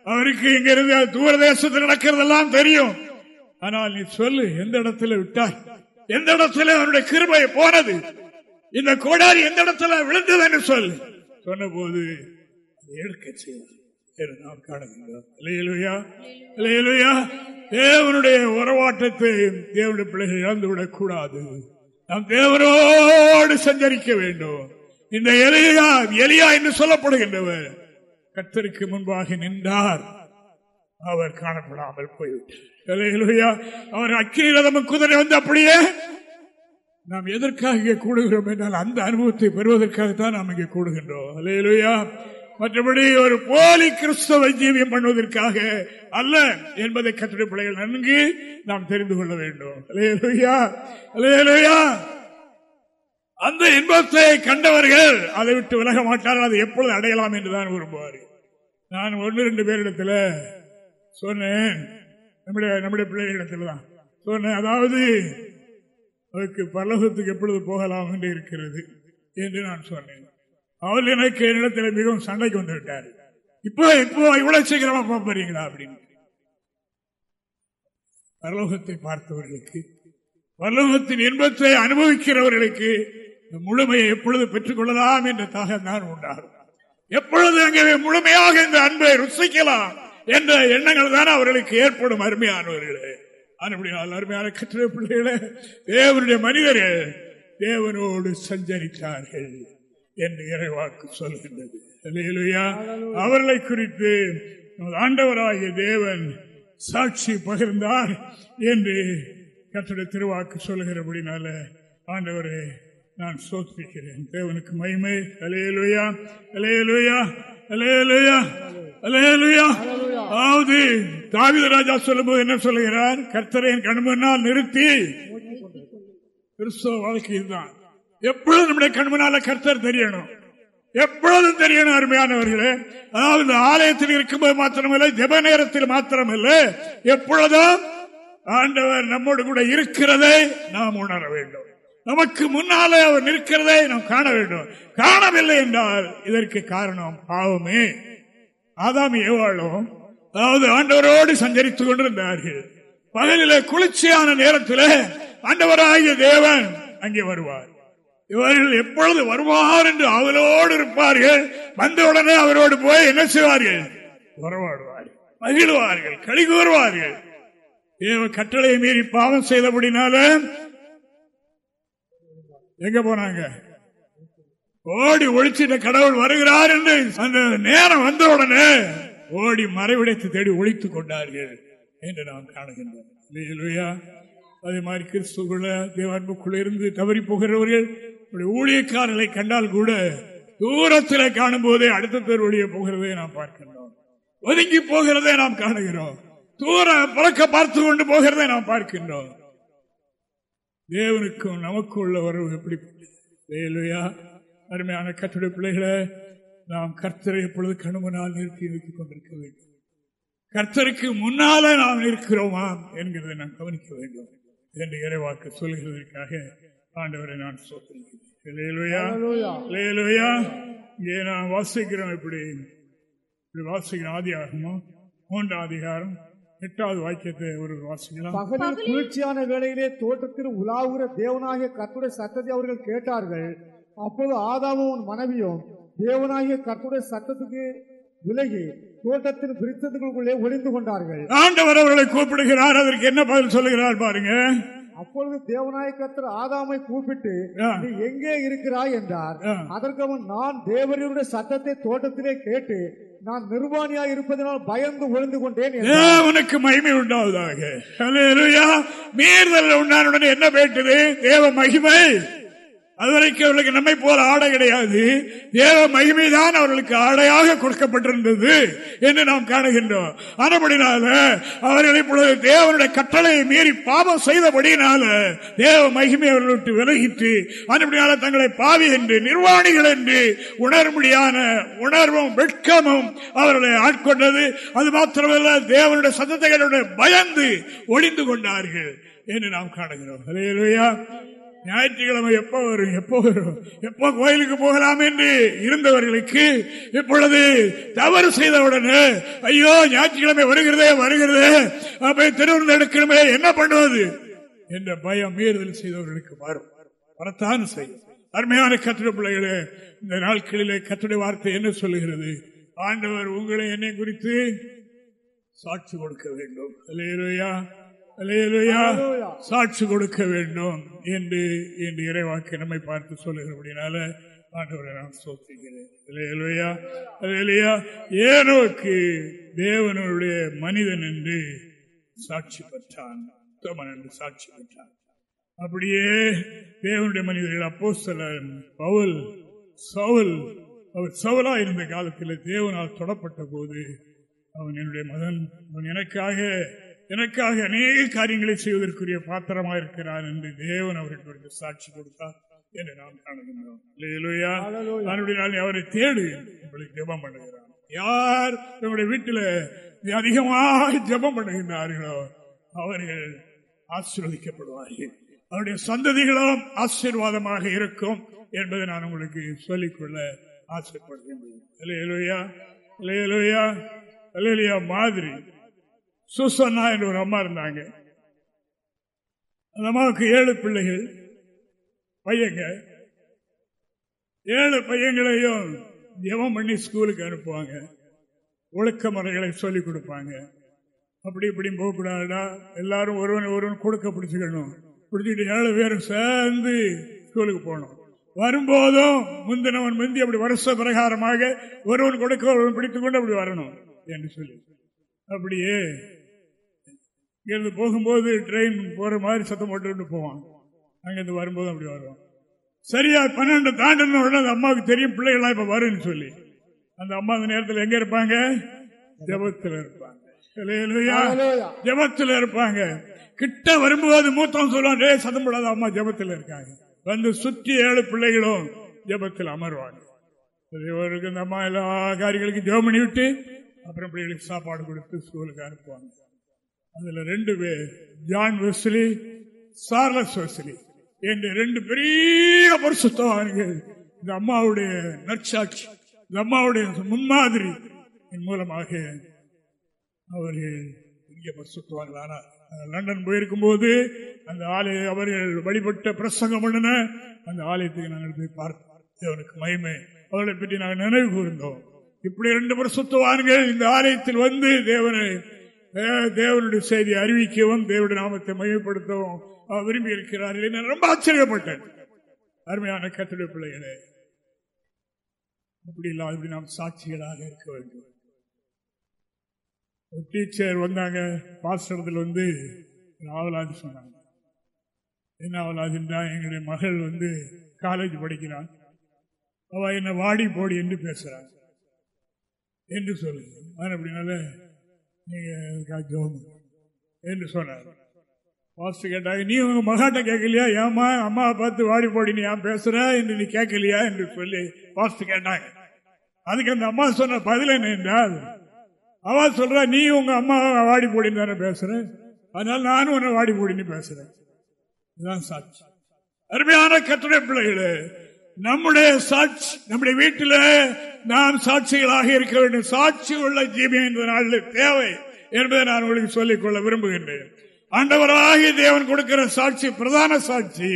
அவருக்கு இங்க இருந்து தூர தேசத்தில் நடக்கிறதெல்லாம் தெரியும். ஆனால் நீ சொல்லு எந்த இடத்துல விட்டாய்? எந்த இடத்துல அவருடைய கிருபை போனது? இந்த கோடாரி எந்த இடத்துல விழுந்தது என்று சொல்லு. சொன்ன போது எடுக்க செய்வார். தேவனுடைய உறவாட்டத்தை தேவனுடைய பிள்ளைகள் இழந்துவிடக் கூடாது நாம் தேவனோடு சஞ்சரிக்க வேண்டும். இந்த எலியா எலியா என்று சொல்லப்படுகின்றவர். கத்தருக்கு முன்பாக நின்றார். அவர் காணப்படாமல் போய்விட்டார். அவர் அக்கினி ரதமும் குதிரை வந்து அப்படியே நாம் எதற்காக இங்கே கூடுகிறோம் என்றால் அந்த அனுபவத்தை பெறுவதற்காகத்தான் நாம் இங்கே கூடுகின்றோம். அலையலுயா மற்றபடி ஒரு போலி கிறிஸ்தவ ஜீவியம் பண்ணுவதற்காக அல்ல என்பதை கற்றுடைய பிள்ளைகள் நன்கு நாம் தெரிந்து கொள்ள வேண்டும். அலையலுயா அலையலுயா அந்த இன்பத்தை கண்டவர்கள் அதை விட்டு விலக மாட்டார்கள். அதை எப்பொழுது அடையலாம் என்றுதான் விரும்புவார். நான் ஒன்று ரெண்டு பேரிடத்தில் சொன்னேன். நம்முடைய நம்முடைய பிள்ளைகளிடத்தில் தான் சொன்னேன். அதாவது அதுக்கு பல்லகத்துக்கு எப்பொழுது போகலாம் என்று இருக்கிறது என்று நான் சொன்னேன். அவர் எனக்கு என்னிடத்தில் மிகவும் சண்டைக்கு வந்து விட்டார். இப்போ இப்போ இவ்வளவு சீக்கிரமா போறீங்களா அப்படின்னு. பரலோகத்தை பார்த்தவர்களுக்கு பரலோகத்தின் இன்பத்தை அனுபவிக்கிறவர்களுக்கு முழுமையை எப்பொழுது பெற்றுக் கொள்ளலாம் என்ற தாகம் தான் உண்டாகும். எப்பொழுது அங்கே முழுமையாக இந்த அன்பை ருசிக்கலாம் என்ற எண்ணங்கள் தான் அவர்களுக்கு ஏற்படும் அருமையானவர்களே. அருமையான கற்ற பிள்ளைகளே தேவனுடைய மனிதர்கள் தேவனோடு சஞ்சரித்தார்கள் என்று இறைவாக்கு சொல்கின்றது. அவர்களை குறித்து ஆண்டவராகிய தேவன் சாட்சி பகிர்ந்தார் என்று கற்றுடைய திருவாக்கு சொல்கிறபடினால ஆண்டவரே நான் சோத்திருக்கிறேன். தேவனுக்கு மகிமை. அலையலுயா அலையலுயா அலையலுயா அலையலுயா அதாவது தாவித ராஜா சொல்லும் போது என்ன சொல்லுகிறார்? கர்த்தரையின் கண்மனால் நிறுத்தி. கிறிஸ்தவ வாழ்க்கை இதுதான். எப்பொழுதும் நம்முடைய கண்மனால கர்த்தர் தெரியணும். எப்பொழுதும் தெரியணும் அருமையானவர்களே. அதாவது இந்த ஆலயத்தில் இருக்கும்போது மாத்திரமில்லை ஜப நேரத்தில் மாத்திரமில்ல. எப்பொழுதும் ஆண்டவர் நம்மோடு கூட இருக்கிறதை நாம் உணர வேண்டும். நமக்கு முன்னாலே அவர் நிற்கிறதை நாம் காண வேண்டும். காணவில்லை என்றால் இதற்கு காரணம் பாவமே. ஆதாம் ஏவாளும் அதாவது ஆண்டவரோடு சஞ்சரித்துக் கொண்டிருந்தார்கள். பகலில குளிர்ச்சியான நேரத்தில் ஆண்டவராகிய தேவன் அங்கே வருவார். இவர்கள் எப்பொழுது வருவார் என்று அவளோடு இருப்பார்கள். வந்தவுடனே அவரோடு போய் என்ன செய்வார்கள்? உறவாடுவார்கள். மகிழ்வார்கள் கழி கூறுவார்கள் கட்டளை மீறி பாவம் செய்தபடினால எங்க போனாங்க? ஓடி ஒழிச்சிட்ட கடவுள் வருகிறார் என்று அந்த நேரம் வந்த உடனே ஓடி மறைவிடத்தை தேடி ஒழித்துக் கொண்டார்கள் என்று நாம் காணுகின்றோம். அதே மாதிரி கிறிஸ்துக்குள்ள தேவான்புக்குள்ள இருந்து தவறி போகிறவர்கள் ஊழியக்காரர்களை கண்டால் கூட தூரத்தில் காணும் போதே அடுத்த பேர் ஒழிய போகிறதை நாம் பார்க்கின்றோம். ஒதுங்கி போகிறதை நாம் காணுகிறோம். தூர பறக்க பார்த்து கொண்டு போகிறதை நாம் பார்க்கின்றோம். தேவனுக்கும் நமக்கு உள்ள உறவு எப்படிப்பட்டது அருமையான கட்டுரை பிள்ளைகளை நாம் கர்த்தரை எப்பொழுது கணுமனால் நிறுத்தி வைத்துக் கொண்டிருக்க வேண்டும். கர்த்தருக்கு முன்னால நாம் இருக்கிறோமா என்கிறதை நாம் கவனிக்க வேண்டும். என்று இறைவாக்கு சொல்கிறதற்காக ஆண்டவரை நான் இங்கே நான் வாசிக்கிறோம் இப்படி இப்படி வாசிக்கிறோம் ஆதி ஆகமோ மூன்றாம் அதிகாரம் எட்டாவது வாக்கியத்தை ஒரு வாசிக்கலாம்.
பகலில் குளிர்ச்சியான வேளையிலே தோட்டத்தில் உலாவுகிற தேவனாகிய கத்துடைய சத்தத்தை அவர்கள் கேட்டார்கள். அப்போது ஆதாமும் மனைவியும் தேவனாகிய கத்துடைய சத்தத்துக்கு விலகி தோட்டத்தின் பிரித்ததுக்குள்ளே ஒளிந்து கொண்டார்கள்.
ஆண்டவர் அவர்களை கூப்பிடுகிறார். அதற்கு என்ன பதில் சொல்லுகிறார் பாருங்க.
அப்பொழுது தேவனாய ஆதாமை கூப்பிட்டு. நீ எங்கே இருக்கிறாய் என்றார். அதற்கு அவன் நான் தேவனுடைய சத்தத்தை தோட்டத்திலே கேட்டு நான் நிர்வாணியாய் இருப்பதனால் பயந்து ஒளிந்து கொண்டேன்.
தேவனுக்கு மகிமை உண்டாவதாக. மீறுதல் உண்டான என்ன பேட்டது தேவ மகிமை அதுவரைக்கும் அவர்களுக்கு நம்மை போல ஆடை கிடையாது. தேவ மகிமைதான் அவர்களுக்கு ஆடையாக கொடுக்கப்பட்டிருந்தது என்று நாம் காணுகின்றோம். ஆனபடினால அவர்கள் இப்பொழுது தேவனுடைய கட்டளையை மீறி பாவம் செய்தபடினால தேவ மகிமை அவர்களை விட்டு விலகிட்டு ஆனபடினால தங்களை பாவி என்று நிர்வாணிகள் என்று உணர்முடியான உணர்வும் வெட்கமும் அவர்களை ஆட்கொண்டது. அது மாத்திரமல்ல தேவனுடைய சத்தத்தைகளுடைய பயந்து ஒளிந்து கொண்டார்கள் என்று நாம் காணுகிறோம். ஞாயிற்றுக்கிழமை எப்போ வரும்? எப்போ வரும்? எப்போ கோயிலுக்கு போகலாம் என்று இருந்தவர்களுக்கு இப்பொழுது தவறு செய்தவுடனே ஐயோ ஞாயிற்றுக்கிழமை வருகிறதே வருகிறதே அப்ப திருவிழா என்ன பண்ணுவது? என்ற பயம் மீறுதல் செய்தவர்களுக்கு மாறும் வரத்தான் செய்யும். அருமையான கத்திர பிள்ளைகளே இந்த நாட்களிலே கத்துடைய வார்த்தை என்ன சொல்லுகிறது? ஆண்டவர் உங்களை என்னை குறித்து சாட்சி கொடுக்க வேண்டும்.
இல்லையா
சாட்சி கொடுக்க வேண்டும் என்று என்று இறைவாக்கு நம்மை பார்த்து சொல்லுகிறபடினால ஆண்டவரை நான் அல்லேலூயா ஏனோக்கு தேவனுடைய மனிதன் என்று சாட்சி பெற்றான். உத்தமன் என்று சாட்சி பெற்றான். அப்படியே தேவனுடைய மனிதர்கள் அப்போஸ்தலன் பவுல் சவுல் அவர் சவுலா இருந்த காலத்தில் தேவனால் தொடப்பட்ட போது அவன் என்னுடைய மகன் அவன் எனக்காக எனக்காக அநேக காரியங்களை செய்வதற்குரிய பாத்திரமா இருக்கிறான் என்று தேவன் அவருக்கு ஒரு சாட்சி கொடுத்தார் என்று நாம் காணுகின்றோம். அதனுடைய நாள் அவரை தேடு உங்களுக்கு ஜெபம் பண்ணுகிறான் யார் நம்முடைய வீட்டில் அதிகமாக ஜெபம் பண்ணுகின்றார்களோ அவர்கள் ஆசீர்வதிக்கப்படுவார்கள். அவருடைய சந்ததிகளும் ஆசீர்வாதமாக இருக்கும் என்பதை நான் உங்களுக்கு சொல்லிக்கொள்ள ஆசைப்படுகின்றேன். மாதிரி. சுசன்னா என்ற ஒரு அம்மா இருந்தாங்க. அந்த அம்மாவுக்கு ஏழு பிள்ளைகள் பையங்க ஏழு பையங்களையும் ஜெபம் பண்ணி ஸ்கூலுக்கு அனுப்புவாங்க. ஒழுக்க முறைகளை சொல்லிக் கொடுப்பாங்க. அப்படி இப்படி போகக்கூடாதுடா. எல்லாரும் ஒருவன் ஒருவன் கொடுக்க பிடிச்சுக்கணும். பிடிச்சிட்டு ஏழு பேரும் சேர்ந்து ஸ்கூலுக்கு போகணும். வரும்போதும் முந்தினவன் முந்தி அப்படி வருஷ பிரகாரமாக ஒருவன் கொடுக்க ஒருவன் பிடித்துக்கொண்டு அப்படி வரணும் என்று சொல்லி. அப்படியே இங்கிருந்து போகும்போது ட்ரெயின் போற மாதிரி சத்தம் போட்டு போவான். அங்கிருந்து வரும்போது அப்படி வருவான். சரியா பன்னெண்டு தாண்டின உடனே அந்த அம்மாவுக்கு தெரியும் பிள்ளைகள்லாம் இப்ப வரும்னு சொல்லி. அந்த அம்மா அந்த நேரத்தில் எங்க இருப்பாங்க? ஜபத்தில் இருப்பாங்க. ஜபத்தில் இருப்பாங்க. கிட்ட வரும்போது மூத்தவன் சொல்லுவான் டேய் சத்தம் போடாத அம்மா ஜபத்தில் இருக்காங்க. வந்து சுற்றி ஏழு பிள்ளைகளும் ஜபத்தில் அமர்வாங்க. இவருக்கு இந்த அம்மா எல்லா காரியங்களுக்கும் ஜெபம் பண்ணி விட்டு அப்புறம் பிள்ளைகளுக்கு சாப்பாடு கொடுத்து ஸ்கூலுக்கு அனுப்புவாங்க. அதுல ரெண்டு பேர் ஜான் வெஸ்லி சார்லஸ் வெஸ்லி என்று ரெண்டு பெரிய பரிசுத்தவான்கள். இந்த அம்மாவுடைய நற்சாட்சி இந்த அம்மாவுடைய முன்மாதிரி. என் மூலமாக அவர்கள் பெரிய பரிசுத்தவான்களானார் லண்டன் போயிருக்கும் போது அந்த ஆலய அவர்கள் வழிபட்ட பிரசங்கம் பண்ணின அந்த ஆலயத்துக்கு நாங்கள் போய் பார்த்தோம் தேவனுக்கு மகிமை. அவர்களை பற்றி நாங்கள் நினைவு கூர்ந்தோம். இப்படி ரெண்டு பரிசுத்தவான்கள் இந்த ஆலயத்தில் வந்து தேவனை தேவனுடைய செய்தி அறிவிக்கவும் தேவனுடைய நாமத்தை மையப்படுத்தவும் விரும்பி இருக்கிறார்கள் நான் ரொம்ப ஆச்சரியப்பட்டேன். அருமையான கத்திர பிள்ளைகளே அப்படி இல்லாத இப்படி நாம் சாட்சிகளாக இருக்க வேண்டும். ஒரு டீச்சர் வந்தாங்க பாஸ்டரத்தில் வந்து ஆவலாதி சொன்னாங்க. என்ன ஆவலாதுன்றா எங்களுடைய மகள் வந்து காலேஜ் படிக்கிறான் அவ என்ன வாடி போடி என்று பேசுறான் என்று சொல்லுங்க அது என்று சொன்னார். பாஸ்டர் கேட்டாங்க நீ உங்க மகாட்ட கேட்கலையா? ஏமா அம்மாவை பார்த்து வாடி போடி நீ ஏன் பேசுற? என்று நீ கேட்கலையா? என்று சொல்லி பாஸ்டர் கேட்டாங்க. அதுக்கு அந்த அம்மா சொன்ன பதில் என்ன என்றால் அவ சொல்ற நீ உங்க அம்மா வாடி போடின்னு தானே பேசுற? அதனால நானும் உன்னை வாடி போடின்னு பேசுறேன். இதுதான் சாட்சி. அருமையான கட்டுரை பிள்ளைகளே நம்முடைய சாட்சி நம்முடைய வீட்டில் நாம் சாட்சிகளாக இருக்க வேண்டும். சாட்சி உள்ள ஜீவியம் இந்த நாளில் தேவை என்பதை நான் உங்களுக்கு சொல்லிக் கொள்ள விரும்புகின்றேன். ஆண்டவராகிய தேவன் கொடுக்கிற சாட்சி பிரதான சாட்சி.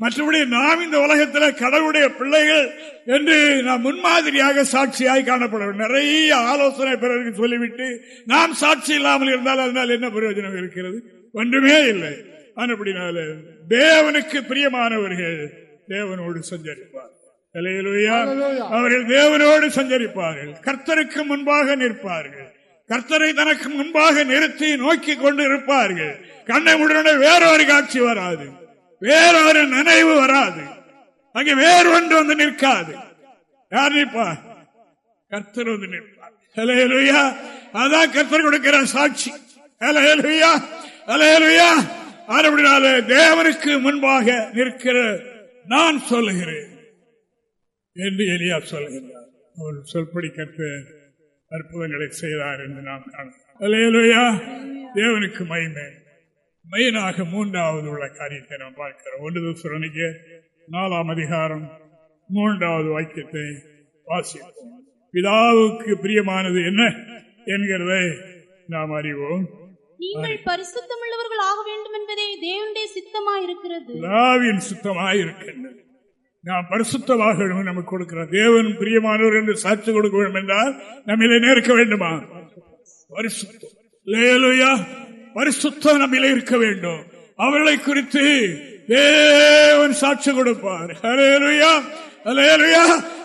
மற்றபடி நாம் இந்த உலகத்தில் கடவுளுடைய பிள்ளைகள் என்று நாம் முன்மாதிரியாக சாட்சியாய் காணப்பட வேண்டும். நிறைய ஆலோசனை பிறருக்கு சொல்லிவிட்டு நாம் சாட்சி இல்லாமல் இருந்தால் அதனால் என்ன பிரயோஜனம் இருக்கிறது? ஒன்றுமே இல்லை. அப்படினால தேவனுக்கு பிரியமானவர்கள் தேவனோடு சஞ்சரிப்பார். அவர்கள் தேவனோடு சஞ்சரிப்பார்கள். கர்த்தருக்கு முன்பாக நிற்பார்கள். கர்த்தரை தனக்கு முன்பாக நிறுத்தி நோக்கி கொண்டு இருப்பார்கள். கண்ணை உடனே வேறொரு காட்சி வராது. வேறொரு நினைவு வராது. அங்கே வேறு ஒன்று வந்து நிற்காது. யார் நிற்பார் கர்த்தர் வந்து நிற்பார். ஹalleluya. அதான் கர்த்தர் கொடுக்கிற சாட்சி. ஹalleluya. ஹalleluya. அப்படினாலே தேவனுக்கு முன்பாக நிற்கிற நான் சொல்லுகிறேன் என்று எலியா சொல்லுகிறார் அவர் சொல்படி கற்று அற்புதங்களை செய்தார் என்று நாம் காணலாம். தேவனுக்கு மகிமை. மெயினாக மூன்றாவது உள்ள காரியத்தை நாம் பார்க்கிறோம். ஒன்று சுரணிக்க நாலாம் அதிகாரம் மூன்றாவது வாக்கியத்தை வாசிப்போம். பிதாவுக்கு பிரியமானது என்ன என்கிறதை நாம் அறிவோம்.
நீங்கள் பரிசுத்தமுள்ளவர்கள் ஆக வேண்டும் என்பதே தேவனுடைய சித்தமாய் இருக்கிறது
பிதாவின் சுத்தமாய் இருக்கின்றது நாம் பரிசுத்தமாக நமக்கு கொடுக்கிறார் தேவன் பிரியமானவர் என்று சாட்சி கொடுக்க வேண்டும் என்றால் நம்மிலே நேர்க்க வேண்டுமா? பரிசுத்தம். பரிசுத்தம் நம்மிலே இருக்க வேண்டும். அவர்களை குறித்து தேவன் சாட்சி கொடுப்பார்.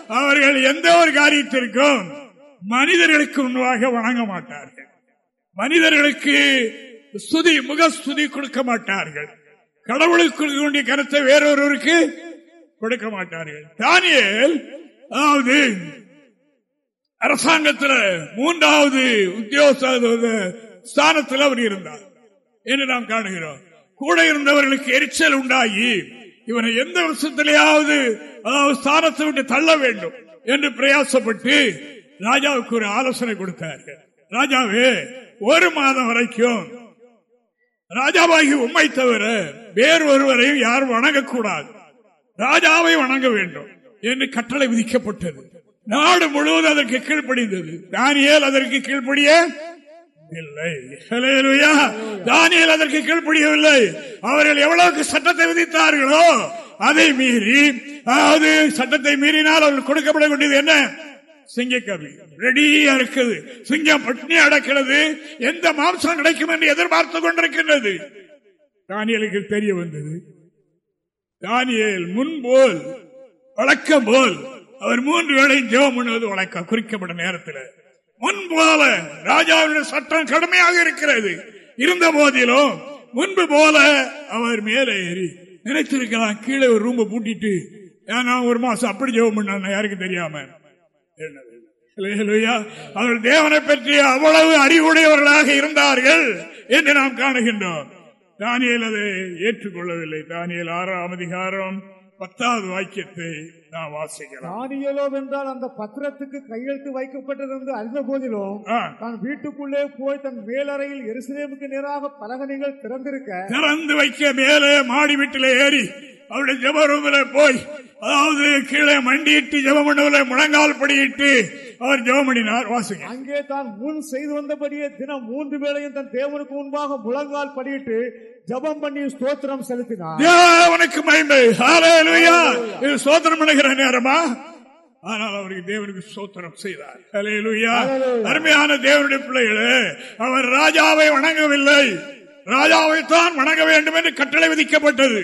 அவர்கள் எந்த ஒரு காரியத்திற்கும் மனிதர்களுக்கு முன்பாக வணங்க மாட்டார்கள் மனிதர்களுக்கு ஸ்துதி முகஸ்துதி கொடுக்க மாட்டார்கள். கடவுளுக்கு கொடுக்க வேண்டிய கருத்தை வேறொருவருக்கு கொடுக்க மாட்டார்கள். தானியல் அதாவது அரசாங்கத்தில் மூன்றாவது உத்தியோக ஸ்தானத்தில் அவர் இருந்தார். என்று நாம் காணுகிறோம். கூட இருந்தவர்களுக்கு எரிச்சல் உண்டாகி இவனை எந்த வருஷத்திலேயாவது அதாவது ஸ்தானத்தை விட்டு தள்ள வேண்டும் என்று பிரயாசப்பட்டு ராஜாவுக்கு ஒரு ஆலோசனை கொடுத்தார்கள். ராஜாவே ஒரு மாதம் வரைக்கும் ராஜாவாகி உண்மை தவிர வேறு ஒருவரையும் யாரும் வணங்கக்கூடாது. ராஜாவை வணங்க வேண்டும் என்று கட்டளை விதிக்கப்பட்டது. நாடு முழுவதும் அதற்கு கீழ்ப்படிந்தது. தானியல் அதற்கு கீழ்ப்படிய இல்லை. தானியல் அதற்கு கீழ்ப்படியவில்லை. அவர்கள் எவ்வளவுக்கு சட்டத்தை விதித்தார்களோ அதை மீறி அதாவது சட்டத்தை மீறினால் அவர்கள் கொடுக்கப்பட வேண்டியது என்ன? சிங்கக்கவி. ரெடியா இருக்குது. சிங்கம் பட்னி அடக்கிறது எந்த மாம்சம் கிடைக்கும் என்று எதிர்பார்த்து கொண்டிருக்கின்றது. தானியலுக்கு தெரிய வந்தது. தானியல் முன்போல் வழக்கம் போல் அவர் மூன்று வேளையும் ஜெபம் பண்ணுவது வழக்கம் குறிக்கப்பட்ட நேரத்தில். முன்போல ராஜாவுடைய சட்டம் கடுமையாக இருக்கிறது. இருந்த போதிலும் முன்பு போல அவர் மேலே ஏறி நினைச்சிருக்கலாம் கீழே ஒரு ரூம் பூட்டிட்டு நான் ஒரு மாசம் அப்படி ஜெபம் பண்ண யாருக்கு தெரியாம. அவர்கள் தேவனை பற்றி அவ்வளவு அறிவுடையவர்களாக இருந்தார்கள் என்று நாம் காணுகின்றோம். தானியல் அதை ஏற்றுக்கொள்ளவில்லை. தானியல் ஆறாம் அதிகாரம் பத்தாவது வாக்கியத்தை நாம் வாசிக்கலாம்.
தானியலோ வென்றால் அந்த பத்திரத்துக்கு கையெழுத்து வைக்கப்பட்டிருந்து அறிந்த போதிலும். தான் வீட்டுக்குள்ளே போய் தன் மேலறையில் எருசலேமுக்கு நேராக பலகணிகள் திறந்திருக்க
திறந்து வைக்க மேலே மாடி வீட்டிலே ஏறி அவருடைய ஜபரூமில போய் அதாவது கீழே மண்டியிட்டு ஜெபம் முழங்கால் படியிட்டு அவர் ஜெபம் பண்ணினார் வாசிங்க.
அங்கே தான் முன் செய்து வந்தபடியே தினம் மூன்று வேளையும் தன் தேவனுக்கு முன்பாக முழங்கால் படியிட்டு ஜெபம் பண்ணி ஸ்தோத்திரம் செலுத்தினார்.
தேவனுக்கு ஹalleluya. இது சோதனம் பண்ணுகிற நேரமா? ஆனால் அவருக்கு தேவனுக்கு சோத்திரம் செய்தார். அருமையான தேவனுடைய பிள்ளைகளே அவர் ராஜாவை வணங்கவில்லை. ராஜாவை தான் வணங்க வேண்டும் என்று கட்டளை விதிக்கப்பட்டது.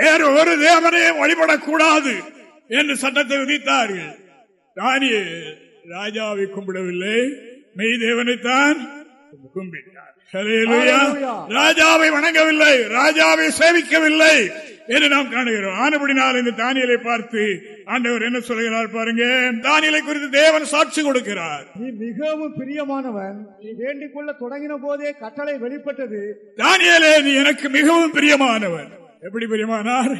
வேறு ஒரு தேவனையும் வழிபடக்கூடாது என்று சட்டத்தை விதித்தார்கள். தானியேல் ராஜாவை கும்பிடவில்லை. மெய் தேவனைத்தான் கும்பிட்டார். ராஜாவை வணங்கவில்லை. ராஜாவை சேவிக்கவில்லை என்று நாம் காணுகிறோம். ஆனபடினால் இந்த தானியலை பார்த்து ஆண்டவர் என்ன சொல்கிறார் பாருங்க. தானியலை குறித்து தேவன் சாட்சி கொடுக்கிறார்.
நீ மிகவும் பிரியமானவன். நீ வேண்டிக் கொள்ள தொடங்கின போதே கட்டளை வெளிப்பட்டது.
தானியலே நீ எனக்கு மிகவும் பிரியமானவர் எப்படி பெரியமானார்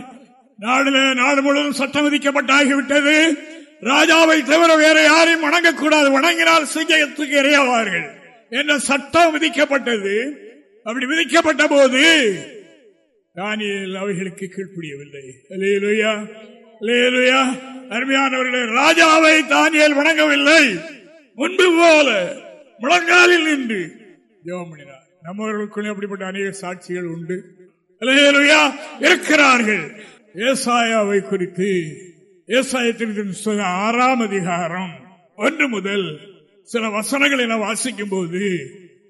நாடுல நாடு முழுவதும் சட்டம் விதிக்கப்பட்டாகிவிட்டது. ராஜாவை தவிர வேற யாரையும் வணங்கக்கூடாது. வணங்கினால் சிங்கத்துக்கு இறையாவார்கள் என்ற சட்டம் விதிக்கப்பட்டது? அப்படி விதிக்கப்பட்ட போது தானியல் அவைகளுக்கு கீழ்ப்படியவில்லை. அல்லேலூயா அல்லேலூயா. அருமையானவர்களே ராஜாவை தானியல் வணங்கவில்லை. முன்பு போல முழங்காலில் நின்று ஜெபம் பண்ணினார். நம்மவர்களுக்குள்ளே அப்படிப்பட்ட அநேக சாட்சிகள் உண்டு. இருக்கிறார்கள். ஏசாயாவை குறித்து ஏசாயத்தின் சொன்ன ஆறாம் அதிகாரம் ஒன்று முதல் சில வசனங்களை நான் வாசிக்கும் போது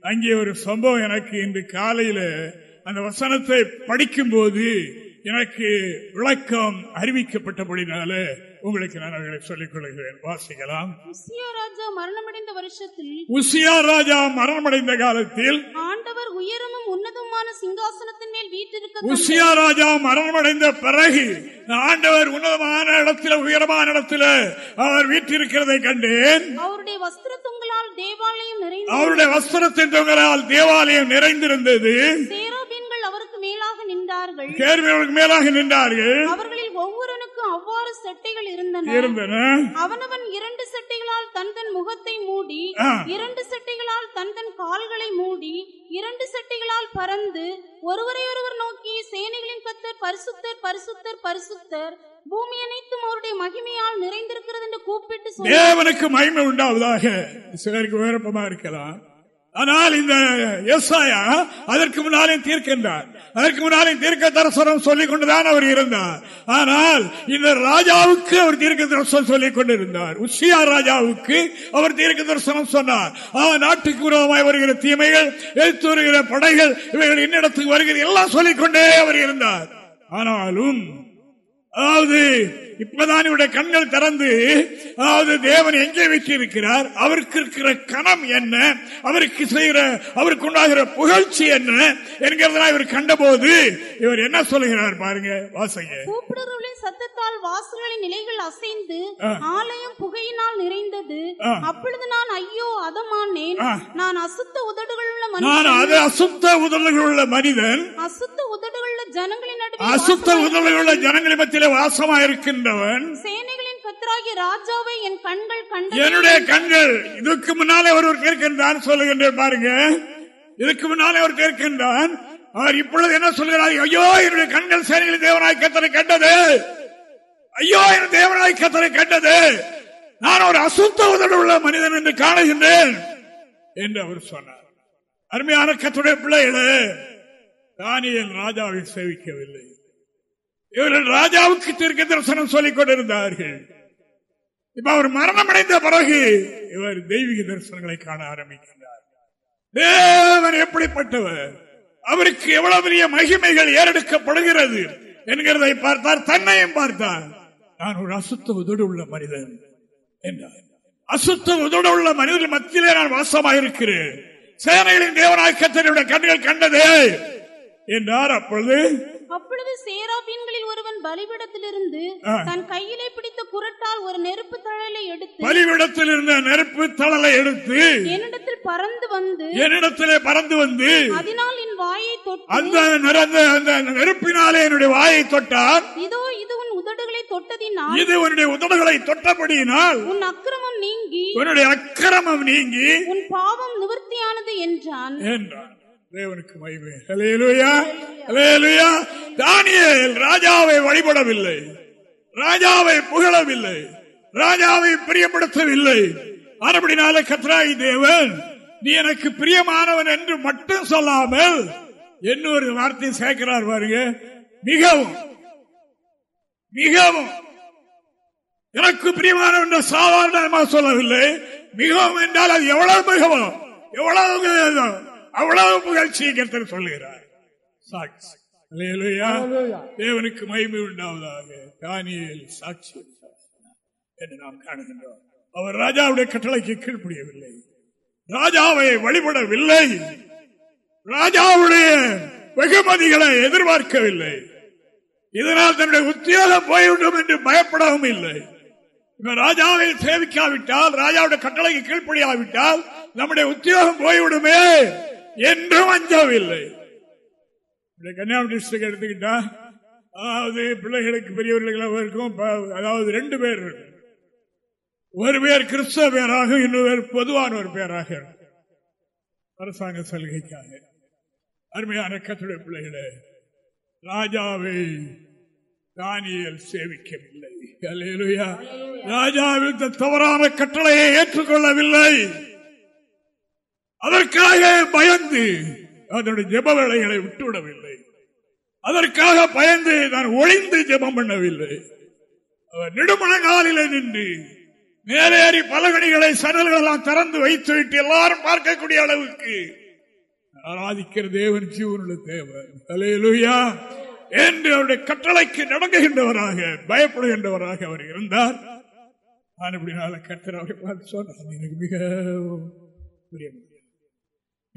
அங்கே ஒரு சம்பவம் எனக்கு இன்று காலையில அந்த வசனத்தை படிக்கும் போது எனக்கு விளக்கம் அறிவிக்கப்பட்டபடினால உங்களுக்கு நான் அவர்களை சொல்லிக் கொள்கிறேன் வாசிக்கலாம்.
உசியா ராஜா மரணமடைந்த வருஷத்தில்
உசியா ராஜா மரணமடைந்த காலத்தில்
ஆண்டவர் உயரமும் உன்னதமான சிங்காசனத்தின் மேல் வீற்றிருக்க
உசியா ராஜா மரணமடைந்த பிறகு ஆண்டவர் உன்னதமான இடத்துல உயரமான இடத்துல அவர் வீற்றிருக்கிறதை கண்டேன்.
அவருடைய வஸ்திர தொங்கலால் தேவாலயம் நிறைந்து
அவருடைய வஸ்திரத்தின் தொங்கலால் தேவாலயம் நிறைந்திருந்தது.
மேலாக நின்றார்கள்.
கேள்விகளுக்கு மேலாக நின்றார்கள்.
அவர்களில் ஒவ்வொருவனுக்கும் அவ்வாறு செட்டைகள் இருந்தன.
இருந்தன.
அவனவன் இரண்டு செட்டைகளால் தன் தன் முகத்தை மூடி. இரண்டு செட்டைகளால் தன் தன் கால்களை மூடி இரண்டு செட்டைகளால் பறந்து ஒருவரை ஒருவர் நோக்கி சேனைகளின் கத்தர் பரிசுத்தர் பரிசுத்தர் பரிசுத்தர் பூமி அனைத்தும் அவருடைய மகிமையால் நிறைந்திருக்கிறது என்று கூப்பிட்டு
தேவனுக்கு மகிமை உண்டாவதாக. சிலருக்கு விருப்பமா இருக்கலாம். ஆனால் இந்த எஸ்ஆயா அதற்கு முன்னாலே தீர்க்கின்றார். அதற்கு முன்னாலே தீர்க்க தரிசனம் சொல்லிக் கொண்டுதான் அவர் இருந்தார். ஆனால் இந்த ராஜாவுக்கு அவர் தீர்க்க தரிசனம் சொல்லிக் கொண்டிருந்தார் உஷியா ராஜாவுக்கு அவர் தீர்க்க தரிசனம் சொன்னார். நாட்டுக்கு விரோதமாய் வருகிற தீமைகள் எழுத்து வருகிற படைகள் இவைகள் இன்னிடத்துக்கு வருகிற எல்லாம் சொல்லிக் கொண்டே அவர் இருந்தார். ஆனாலும் அதாவது இப்பதான் இவருடைய கண்கள் திறந்து அதாவது தேவன் எங்கே வைத்திருக்கிறார் அவருக்கு இருக்கிற கணம் என்ன அவருக்கு செய்கிற அவருக்கு உண்டாகிற புகழ்ச்சி என்ன என்கிறதெல்லாம் இவர் கண்டபோது இவர் என்ன சொல்லுகிறார் பாருங்க வாசங்க
கூப்பிடுறவர்களின் சத்தத்தால் வாசல்களின் நிலைகள் அசைந்து. ஆலயம் புகையினால் நிறைந்தது. அப்பொழுது நான் ஐயோ அதமானேன். நான் அசுத்த உதடுகள் உள்ள
நான் அது அசுத்த உதடுகள் உள்ள மனிதன்
அசுத்த உதடுகள் உள்ள ஜனங்களின்
அசுத்த உதடுகள் உள்ள ஜனங்களை மத்தியிலே வாசமா இருக்கின்றவன்
சேனைகளின் கத்தராகிய ராஜாவை என் கண்கள் கண்டது
என்னுடைய கண்கள் இதுக்கு முன்னாலே ஒருவர் கேட்கின்றான் சொல்லுகின்றேன் பாருங்க. இதுக்கு முன்னாலே அவர் கேட்கின்றான் அவர் இப்பொழுது என்ன சொல்கிறார்? ஐயோ என்னுடைய கண்கள் சேனைகளின் தேவனாய் கத்தனை கண்டது. ஐயோ என் தேவனாய் கத்தனை கண்டது. நான் ஒரு அசுத்த உதடு உள்ள மனிதன் என்று காணுகின்றேன் என்று அவர் சொன்னார். அருமையான கத்துடைய பிள்ளைகளே தானியல் ராஜாவை சேவிக்கவில்லை. இவர்கள் ராஜாவுக்கு தீர்க்க தரிசனம் சொல்லிக் கொண்டிருந்தார்கள். இப்ப அவர் மரணம் அடைந்த பிறகு இவர் தெய்வீக தரிசனங்களை காண ஆரம்பிக்கின்றார். தேவன் எப்படிப்பட்டவர்? அவருக்கு எவ்வளவு பெரிய மகிமைகள் ஏறெடுக்கப்படுகிறது என்கிறதை பார்த்தார் தன்னையும் பார்த்தார். நான் ஒரு அசுத்த உதடு உள்ள மனிதன் என்றார். அசுத்த உதடு உள்ள மனிதன் மத்தியிலே நான் வாசமாக இருக்கிறேன். சேனைகளின் தேவனாய் கத்தனுடைய கண்கள் கண்டதே என்றார். அப்பொழுது
அப்பொழுது சேராபீன்களில் ஒருவன் பலிபிடத்திலிருந்து. தன் கையிலே பிடித்த குரட்டால் ஒரு நெருப்பு தழலை எடுத்து
பலிவிடத்தில் இருந்த நெருப்பு தழலை எடுத்து
என்னிடத்தில் பறந்து வந்து
என்னிடத்திலே பறந்து வந்து
அதனால் என் வாயை தொட்டு
அந்த அந்த நெருப்பினாலே என்னுடைய வாயை தொட்டார்
இதோ இது உன் உதடுகளை தொட்டதினால்
இது உன்னுடைய உதடுகளை தொட்டபடியினால்
உன் அக்கிரமம் நீங்கி
உன்னுடைய அக்கிரமம் நீங்கி
உன் பாவம் நிவர்த்தியானது என்றான்.
என்றார் தேவனுக்கு மகிமை. அலையலுயா அலையலுயா தானியல் ராஜாவை வழிபடவில்லை. ராஜாவை புகழவில்லை. ராஜாவை பிரியப்படுத்தவில்லை. மறுபடினால கத்ராய் தேவன் நீ எனக்கு பிரியமானவன் என்று மட்டும் சொல்லாமல் இன்னொரு வார்த்தை சேர்க்கிறார் பாருங்க. மிகவும் மிகவும். எனக்கு பிரியமானவன் என்று சாதாரணமாக சொல்லவில்லை. மிகவும் என்றால் அது எவ்வளவு மிகவும் எவ்வளவு அவ்வளவு புகழ்ச்சி கருத்தர் சொல்லுகிறார் சாட்சி. தேவனுக்கு மகிமை உண்டாவதாக தானியேல் சாட்சி. என்று நாம் காணுகின்றோம். அவர் ராஜாவுடைய கட்டளைக்கு கீழ்ப்படியவில்லை. ராஜாவை வழிபடவில்லை. ராஜாவுடைய வெகுமதிகளை எதிர்பார்க்கவில்லை. இதனால் தன்னுடைய உத்தியோகம் போய்விடும் என்று பயப்படவும் இல்லை. ராஜாவை சேவிக்காவிட்டால் ராஜாவுடைய கட்டளைக்கு கீழ்ப்படியாவிட்டால் நம்முடைய உத்தியோகம் போய்விடுமே. என்றும் அஞ்சவில்லை கன்னியாகுமரி டிஸ்ட்ரிக்ட் எடுத்துக்கிட்டா அதாவது பிள்ளைகளுக்கு பெரியவர்களுக்கு இருக்கும் ப- அதாவது ரெண்டு பேர் ஒரு பேர் கிறிஸ்தவ பேராக இன்னொரு பேர் பொதுவான ஒரு பேராக அரசாங்க சலுகைக்காக. அருமையான கத்துடைய பிள்ளைகளே ராஜாவை தானியல் சேவிக்கவில்லை. அல்லேலூயா. ராஜாவின் தவறான கட்டளையை ஏற்றுக்கொள்ளவில்லை. அதற்காக பயந்து அதனுடைய ஜெப வேலைகளை விட்டுவிடவில்லை. அதற்காக பயந்து நான் ஒளிந்து ஜெபம் பண்ணவில்லை. அவர் நின்று மேலேறி பலகணிகளை சடல்களெல்லாம் திறந்து வைத்து விட்டு எல்லாரும் பார்க்கக்கூடிய அளவுக்கு ஆராதிக்கிற தேவன் ஜீவனுள்ள தேவன். தலையிலுயா என்று அவருடைய கட்டளைக்கு நடங்குகின்றவராக பயப்படுகின்றவராக அவர் இருந்தார். நான் இப்படினால கர்த்தர் அவரை பார்த்து சொன்னார் எனக்கு மிக பிரியம்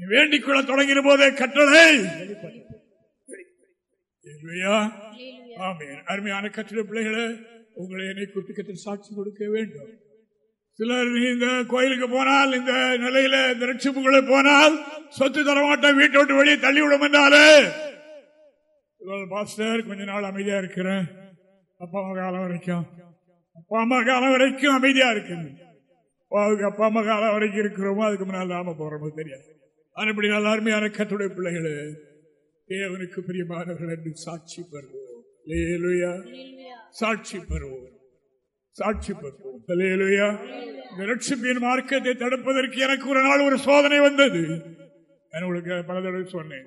வேண்டிக் கொள்ள தொடங்கின போதே கட்டளை. அருமையான கட்டிட பிள்ளைகளை உங்களை என்னை குட்டிக்கத்தில் சாட்சி கொடுக்க வேண்டும். சிலர் இந்த கோயிலுக்கு போனால் இந்த நிலையில இந்த ரட்சிப்புகளை போனால் சொத்து தரமாட்டேன் வீட்டை விட்டு வெளியே தள்ளி விடும் என்றாலே பாஸ்டர் கொஞ்ச நாள் அமைதியா இருக்கிறேன். அப்பா அம்மா காலம் வரைக்கும். அப்பா அம்மா காலம் வரைக்கும் அமைதியா இருக்கு அப்பாவுக்கு அப்பா அம்மா காலம் வரைக்கும் இருக்கிறோமோ அதுக்கு முன்னால் நாம போறோமோ தெரியாது. இப்படி நல்ல அருமையான கத்துடைய பிள்ளைகளே தேவனுக்கு பிரியமானவர்கள் என்று சாட்சி பெறுவோம். சாட்சி பெறுவோம். சாட்சி பெறுவோம். இந்த ரட்சிப்பின் மார்க்கத்தை தடுப்பதற்கு எனக்கு ஒரு நாள் ஒரு சோதனை வந்தது. நான் உங்களுக்கு பல தடவை சொன்னேன்.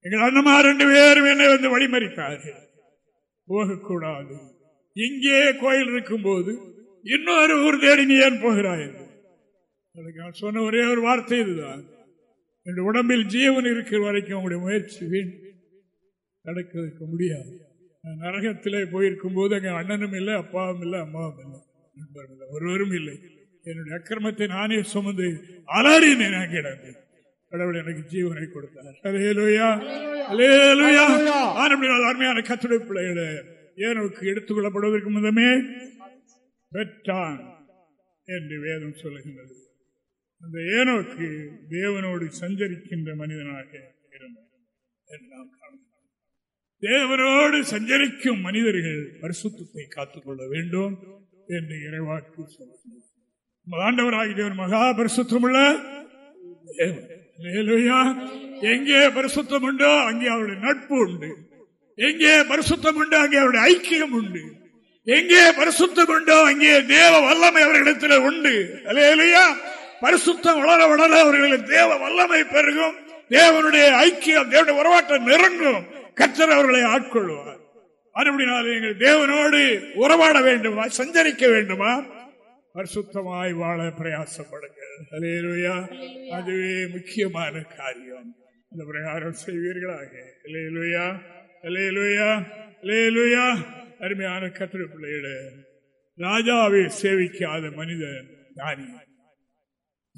எங்கள் அண்ணமா ரெண்டு பேரும் என்னை வந்து வழிமறித்தார்கள். போகக்கூடாது. இங்கே கோயில் இருக்கும்போது இன்னொரு ஊர் தேடி நீ ஏன் போகிறாய் என்று. நான் சொன்ன ஒரே ஒரு வார்த்தை இதுதான். என் உடம்பில் ஜீவன் இருக்கிற வரைக்கும் உங்களுடைய முயற்சி வீண் நடக்க முடியாது. நரகத்திலே போயிருக்கும் போது அங்கே அண்ணனும் இல்லை அப்பாவும் இல்லை அம்மாவும் இல்லை நண்பரும் இல்லை ஒருவரும் இல்லை. என்னுடைய அக்கிரமத்தை நானே சுமந்து அலறினேன் நான் கிடந்து கடவுள் எனக்கு ஜீவனை கொடுத்தார். அலேலுயா அலேலுயா நான் அப்படி அருமையான கத்துடை பிள்ளைகளை ஏனோக்கு எடுத்துக் கொள்ளப்படுவதற்கு முதமே பெற்றான் என்று வேதம் சொல்லுகின்றது. அந்த ஏனோக்கு தேவனோடு சஞ்சரிக்கின்ற மனிதனாக இருந்தார் நாம் தேவனோடு சஞ்சரிக்கும் மனிதர்கள் பரிசுத்தத்தை காத்துக்கொள்ள வேண்டும் என்று இறைவாக்கு சொல்லுகிறது. ஆண்டவராகி தேவன் மகா பரிசுத்தமுள்ள தேவன். எங்கே பரிசுத்தம் உண்டோ அங்கே அவருடைய நட்பு உண்டு. எங்கே பரிசுத்தம் உண்டோ அங்கே அவருடைய ஐக்கியம் உண்டு. எங்கே பரிசுத்தம் உண்டோ அங்கே தேவ வல்லமை அவர்களிடத்தில் உண்டு. அல்லேலூயா பரிசுத்தம் வளர வளர அவர்களின் தேவ வல்லமை பெருகும். தேவனுடைய ஐக்கியம் தேவனுடைய உறவாட்டம் நெருங்கும். கற்றர் அவர்களை ஆட்கொள்வார். மறுபடியும் எங்கள் தேவனோடு உறவாட வேண்டுமா சஞ்சரிக்க வேண்டுமா? பரிசுத்தமாய் வாழ பிரயாசப்படுங்கள். அல்லேலூயா அதுவே முக்கியமான காரியம். அந்த பிரகாரம் செய்வீர்களாக. அல்லேலூயா அல்லேலூயா அல்லேலூயா அருமையான கத்திர பிள்ளையிட ராஜாவை சேவிக்காத மனிதன் ஞானி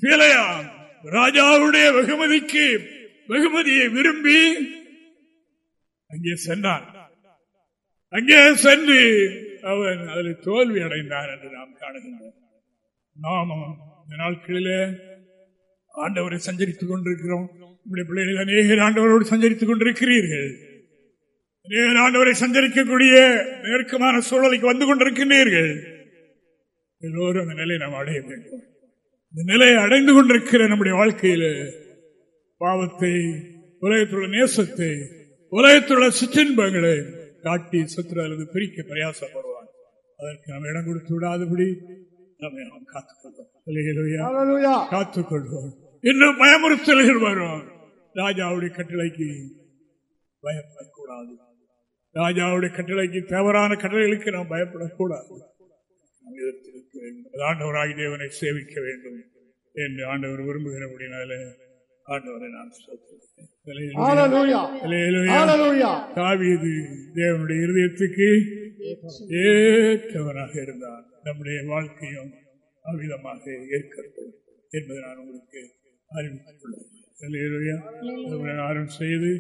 பிழையாம் ராஜாவுடைய வெகுமதிக்கு வெகுமதியை விரும்பி அங்கே சென்றான். அங்கே சென்று அவன் அதில் தோல்வி அடைந்தான் என்று நாம் காணுகின்றோம். நாமும் இந்த நாட்களிலே ஆண்டவரை சஞ்சரித்துக் கொண்டிருக்கிறோம். நம்முடைய பிள்ளைகள் அநேக ஆண்டவரோடு சஞ்சரித்துக் கொண்டிருக்கிறீர்கள். அநேக ஆண்டவரை சஞ்சரிக்கக்கூடிய நெருக்கமான சூழலுக்கு வந்து கொண்டிருக்கின்றீர்கள். எல்லோரும் அந்த நிலையை நாம் அடைய வேண்டும். இந்த நிலையை அடைந்து கொண்டிருக்கிற நம்முடைய வாழ்க்கையில பாவத்தை உலகத்துள்ள நேசத்தை உலகத்துள்ள சிற்றின்பங்களை காட்டி சுற்றுறது பிரிக்க பிரயாசப்படுவான். அதற்கு நாம் இடம் கொடுத்து விடாதபடி நம்மை நாம் காத்துக்கொள்வோம். காத்துக்கொள்வோம். இன்னும் பயமுறுத்தல்கள் வரும். ராஜாவுடைய கட்டளைக்கு பயப்படக்கூடாது. ராஜாவுடைய கட்டளைக்கு தவறான கட்டளைகளுக்கு நாம் பயப்படக்கூடாது. வேண்டும். ஆண்டவராகி தேவனை சேவிக்க வேண்டும் என்று ஆண்டவர் விரும்புகிறபடினால ஆண்டவரை நான் தேவனுடைய இருதயத்துக்கு ஏற்றவராக இருந்தார். நம்முடைய வாழ்க்கையும் அவ்விதமாக ஏற்கட்டும் என்பதை நான் உங்களுக்கு அல்லேலூயா. பிரகாரம் செய்து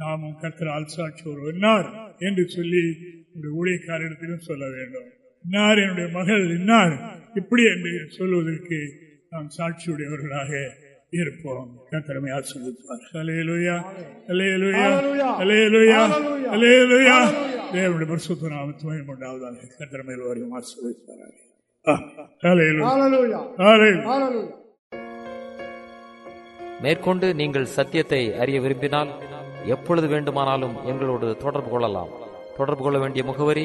நாமும் கர்த்தரால் சாட்சி ஒரு இன்னார் என்று சொல்லி ஒரு ஊழியக்காரரிடத்திலும் சொல்ல வேண்டும். இன்னார் என்னுடைய மகள் இன்னார். இப்படி என்று சொல்வதற்கு நாம் சாட்சியுடையவர்களாக இருப்போம். கத்திரமை ஆசிர்வதிப்பார். அலேலுயா
Hallelujah.
அலேலுயா
Hallelujah.
தேவனுடைய பரிசுத்த நாமத்துவம் உண்டாவதாக கத்திரமையில் வரையும் ஆசிர்வதிப்பார்கள்
மேற்கொண்டு நீங்கள் சத்தியத்தை அறிய விரும்பினால் எப்பொழுது வேண்டுமானாலும் எங்களோடு தொடர்பு கொள்ளலாம். தொடர்பு கொள்ள வேண்டிய முகவரி